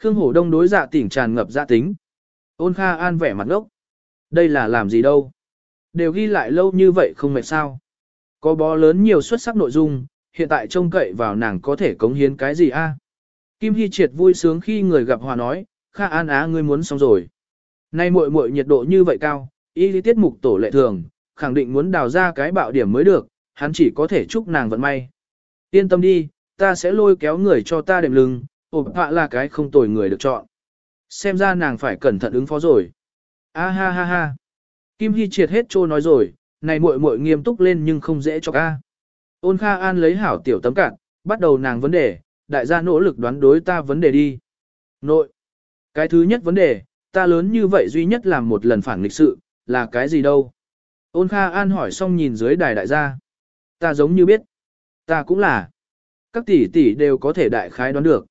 Khương Hổ Đông đối dạ tỉnh tràn ngập dạ tính. Ôn Kha An vẻ mặt ngốc. Đây là làm gì đâu. Đều ghi lại lâu như vậy không mệt sao. Có bó lớn nhiều xuất sắc nội dung, hiện tại trông cậy vào nàng có thể cống hiến cái gì a? Kim Hy Triệt vui sướng khi người gặp hòa nói, Kha An Á ngươi muốn xong rồi. Nay muội muội nhiệt độ như vậy cao, y lý tiết mục tổ lệ thường, khẳng định muốn đào ra cái bạo điểm mới được, hắn chỉ có thể chúc nàng vận may. Yên tâm đi, ta sẽ lôi kéo người cho ta đệm lưng, ổn họa là cái không tồi người được chọn. Xem ra nàng phải cẩn thận ứng phó rồi. A ha ha ha. Kim Hy triệt hết trô nói rồi, này muội muội nghiêm túc lên nhưng không dễ cho ca. Ôn Kha An lấy hảo tiểu tấm cạn, bắt đầu nàng vấn đề, đại gia nỗ lực đoán đối ta vấn đề đi. Nội. Cái thứ nhất vấn đề, ta lớn như vậy duy nhất làm một lần phản lịch sự, là cái gì đâu? Ôn Kha An hỏi xong nhìn dưới đài đại gia. Ta giống như biết. Ta cũng là. Các tỷ tỷ đều có thể đại khái đoán được.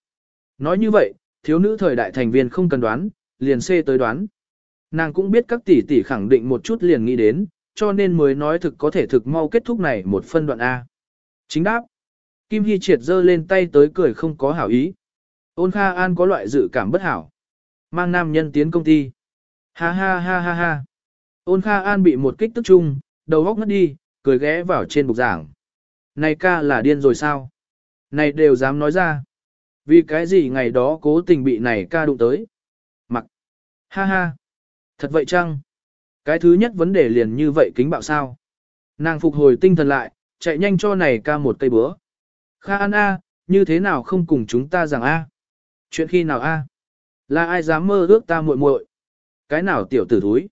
Nói như vậy, thiếu nữ thời đại thành viên không cần đoán, liền C tới đoán. Nàng cũng biết các tỷ tỷ khẳng định một chút liền nghĩ đến, cho nên mới nói thực có thể thực mau kết thúc này một phân đoạn A. Chính đáp. Kim Hy triệt giơ lên tay tới cười không có hảo ý. Ôn Kha An có loại dự cảm bất hảo. Mang nam nhân tiến công ty. Ha ha ha ha ha. Ôn Kha An bị một kích tức chung, đầu góc ngất đi, cười ghé vào trên bục giảng. Này ca là điên rồi sao? Này đều dám nói ra. Vì cái gì ngày đó cố tình bị này ca đụng tới? Mặc. Ha ha. Thật vậy chăng? Cái thứ nhất vấn đề liền như vậy kính bạo sao? Nàng phục hồi tinh thần lại, chạy nhanh cho này ca một cây bữa, Kha An A, như thế nào không cùng chúng ta rằng A? Chuyện khi nào A? Là ai dám mơ ước ta muội muội? Cái nào tiểu tử thúi?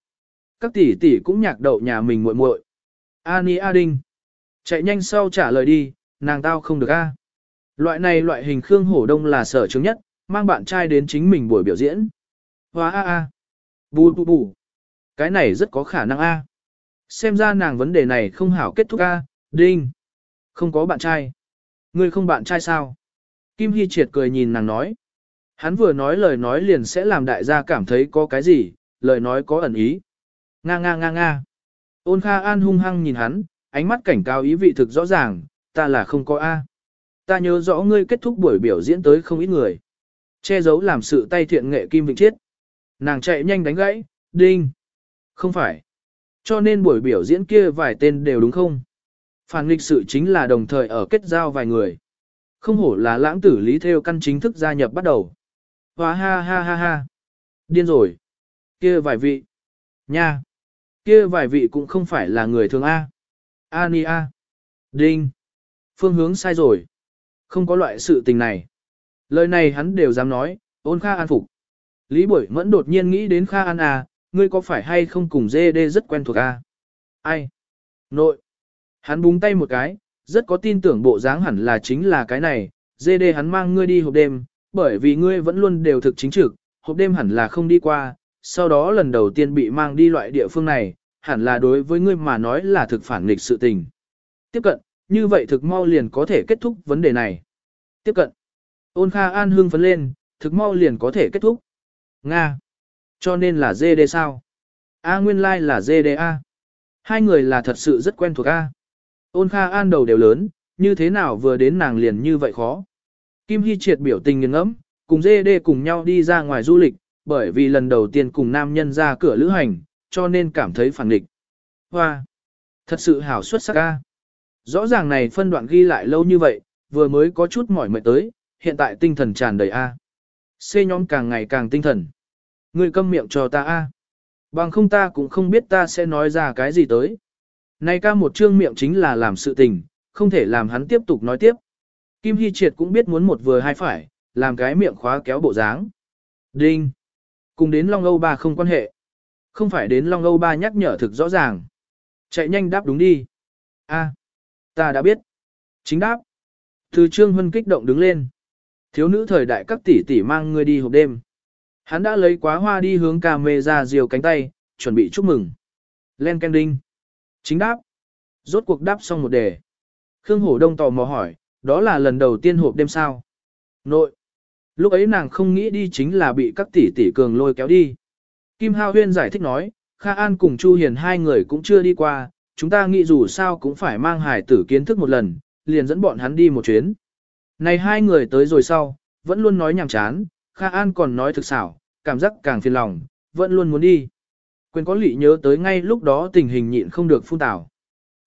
Các tỷ tỷ cũng nhạc đậu nhà mình muội muội. Ani A Đinh. Chạy nhanh sau trả lời đi, nàng tao không được A. Loại này loại hình Khương Hổ Đông là sở chứng nhất, mang bạn trai đến chính mình buổi biểu diễn. Hóa A A. Bù bù bù. Cái này rất có khả năng A. Xem ra nàng vấn đề này không hảo kết thúc A, Đinh. Không có bạn trai. Ngươi không bạn trai sao? Kim Hy triệt cười nhìn nàng nói. Hắn vừa nói lời nói liền sẽ làm đại gia cảm thấy có cái gì, lời nói có ẩn ý. Nga nga nga nga. Ôn Kha An hung hăng nhìn hắn, ánh mắt cảnh cáo ý vị thực rõ ràng, ta là không có A. Ta nhớ rõ ngươi kết thúc buổi biểu diễn tới không ít người. Che giấu làm sự tay thiện nghệ Kim Vịnh Chiết. Nàng chạy nhanh đánh gãy, đinh. Không phải. Cho nên buổi biểu diễn kia vài tên đều đúng không? Phản nghịch sự chính là đồng thời ở kết giao vài người. Không hổ là lãng tử lý theo căn chính thức gia nhập bắt đầu. Hóa ha ha ha ha. Điên rồi. Kia vài vị. Nha. Kia vài vị cũng không phải là người thường A. A ni A. Đinh. Phương hướng sai rồi. Không có loại sự tình này. Lời này hắn đều dám nói, ôn Kha An phục. Lý Bội Mẫn đột nhiên nghĩ đến Kha An à, ngươi có phải hay không cùng dê đê rất quen thuộc à? Ai? Nội. Hắn búng tay một cái, rất có tin tưởng bộ dáng hẳn là chính là cái này, dê đê hắn mang ngươi đi hộp đêm, bởi vì ngươi vẫn luôn đều thực chính trực, hộp đêm hẳn là không đi qua, sau đó lần đầu tiên bị mang đi loại địa phương này, hẳn là đối với ngươi mà nói là thực phản nghịch sự tình. Tiếp cận, như vậy thực mau liền có thể kết thúc vấn đề này. Tiếp cận. Ôn Kha An hương phấn lên, thực mau liền có thể kết thúc. Nga. Cho nên là GD sao? A nguyên lai like là GDA. Hai người là thật sự rất quen thuộc A. Ôn Kha An đầu đều lớn, như thế nào vừa đến nàng liền như vậy khó. Kim Hy triệt biểu tình nghiêng ngẫm, cùng GD cùng nhau đi ra ngoài du lịch, bởi vì lần đầu tiên cùng nam nhân ra cửa lữ hành, cho nên cảm thấy phản địch. Hoa! Thật sự hảo xuất sắc A. Rõ ràng này phân đoạn ghi lại lâu như vậy, vừa mới có chút mỏi mệt tới, hiện tại tinh thần tràn đầy A. C nhóm càng ngày càng tinh thần. Ngươi câm miệng cho ta A. Bằng không ta cũng không biết ta sẽ nói ra cái gì tới. Này ca một trương miệng chính là làm sự tình, không thể làm hắn tiếp tục nói tiếp. Kim Hy Triệt cũng biết muốn một vừa hai phải, làm cái miệng khóa kéo bộ dáng. Đinh. Cùng đến Long Âu Ba không quan hệ. Không phải đến Long Âu Ba nhắc nhở thực rõ ràng. Chạy nhanh đáp đúng đi. A. Ta đã biết. Chính đáp. Từ Trương Hân kích động đứng lên. Thiếu nữ thời đại các tỷ tỷ mang ngươi đi hộp đêm. Hắn đã lấy quá hoa đi hướng cà mê ra diều cánh tay, chuẩn bị chúc mừng. Len ken đinh. Chính đáp. Rốt cuộc đáp xong một đề. Khương Hổ Đông tò mò hỏi, đó là lần đầu tiên hộp đêm sao? Nội. Lúc ấy nàng không nghĩ đi chính là bị các tỷ tỷ cường lôi kéo đi. Kim Hao Huyên giải thích nói, Kha An cùng Chu Hiền hai người cũng chưa đi qua, chúng ta nghĩ dù sao cũng phải mang hải tử kiến thức một lần, liền dẫn bọn hắn đi một chuyến. Này hai người tới rồi sau, vẫn luôn nói nhảm chán, Kha An còn nói thực xảo, cảm giác càng phiền lòng, vẫn luôn muốn đi. Quyền có lị nhớ tới ngay lúc đó tình hình nhịn không được phun tảo.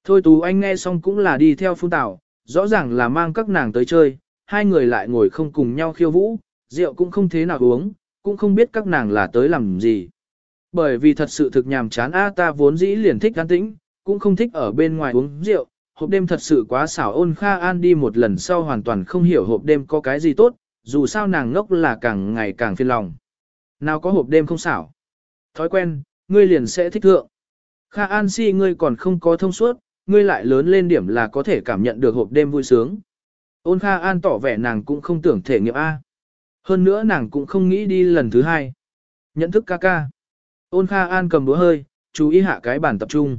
Thôi Tú Anh nghe xong cũng là đi theo phun tảo, rõ ràng là mang các nàng tới chơi, hai người lại ngồi không cùng nhau khiêu vũ, rượu cũng không thế nào uống, cũng không biết các nàng là tới làm gì. Bởi vì thật sự thực nhàm chán a ta vốn dĩ liền thích an tĩnh, cũng không thích ở bên ngoài uống rượu, hộp đêm thật sự quá xảo ôn Kha An đi một lần sau hoàn toàn không hiểu hộp đêm có cái gì tốt, dù sao nàng ngốc là càng ngày càng phiền lòng. Nào có hộp đêm không xảo. Thói quen, ngươi liền sẽ thích thượng. Kha An si ngươi còn không có thông suốt, ngươi lại lớn lên điểm là có thể cảm nhận được hộp đêm vui sướng. Ôn Kha An tỏ vẻ nàng cũng không tưởng thể nghiệm A. Hơn nữa nàng cũng không nghĩ đi lần thứ hai. Nhận thức ca ca. Ôn Kha An cầm đũa hơi, chú ý hạ cái bản tập trung.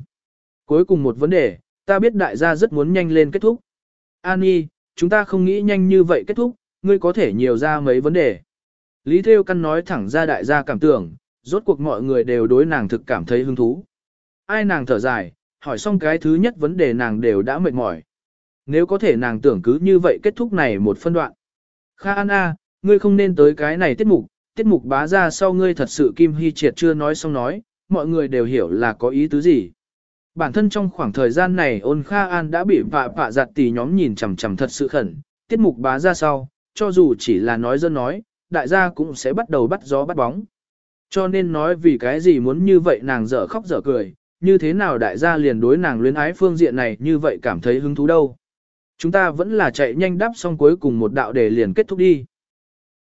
Cuối cùng một vấn đề, ta biết đại gia rất muốn nhanh lên kết thúc. An Nhi, chúng ta không nghĩ nhanh như vậy kết thúc, ngươi có thể nhiều ra mấy vấn đề. Lý Thêu Căn nói thẳng ra đại gia cảm tưởng, rốt cuộc mọi người đều đối nàng thực cảm thấy hứng thú. Ai nàng thở dài, hỏi xong cái thứ nhất vấn đề nàng đều đã mệt mỏi. Nếu có thể nàng tưởng cứ như vậy kết thúc này một phân đoạn. Kha An A, ngươi không nên tới cái này tiết mục, tiết mục bá ra sau ngươi thật sự Kim Hy Triệt chưa nói xong nói, mọi người đều hiểu là có ý tứ gì. Bản thân trong khoảng thời gian này ôn Kha An đã bị vạ vạ giặt tỷ nhóm nhìn chằm chằm thật sự khẩn, tiết mục bá ra sau, cho dù chỉ là nói dân nói, đại gia cũng sẽ bắt đầu bắt gió bắt bóng. Cho nên nói vì cái gì muốn như vậy nàng dở khóc dở cười, như thế nào đại gia liền đối nàng luyến ái phương diện này như vậy cảm thấy hứng thú đâu. Chúng ta vẫn là chạy nhanh đáp xong cuối cùng một đạo để liền kết thúc đi.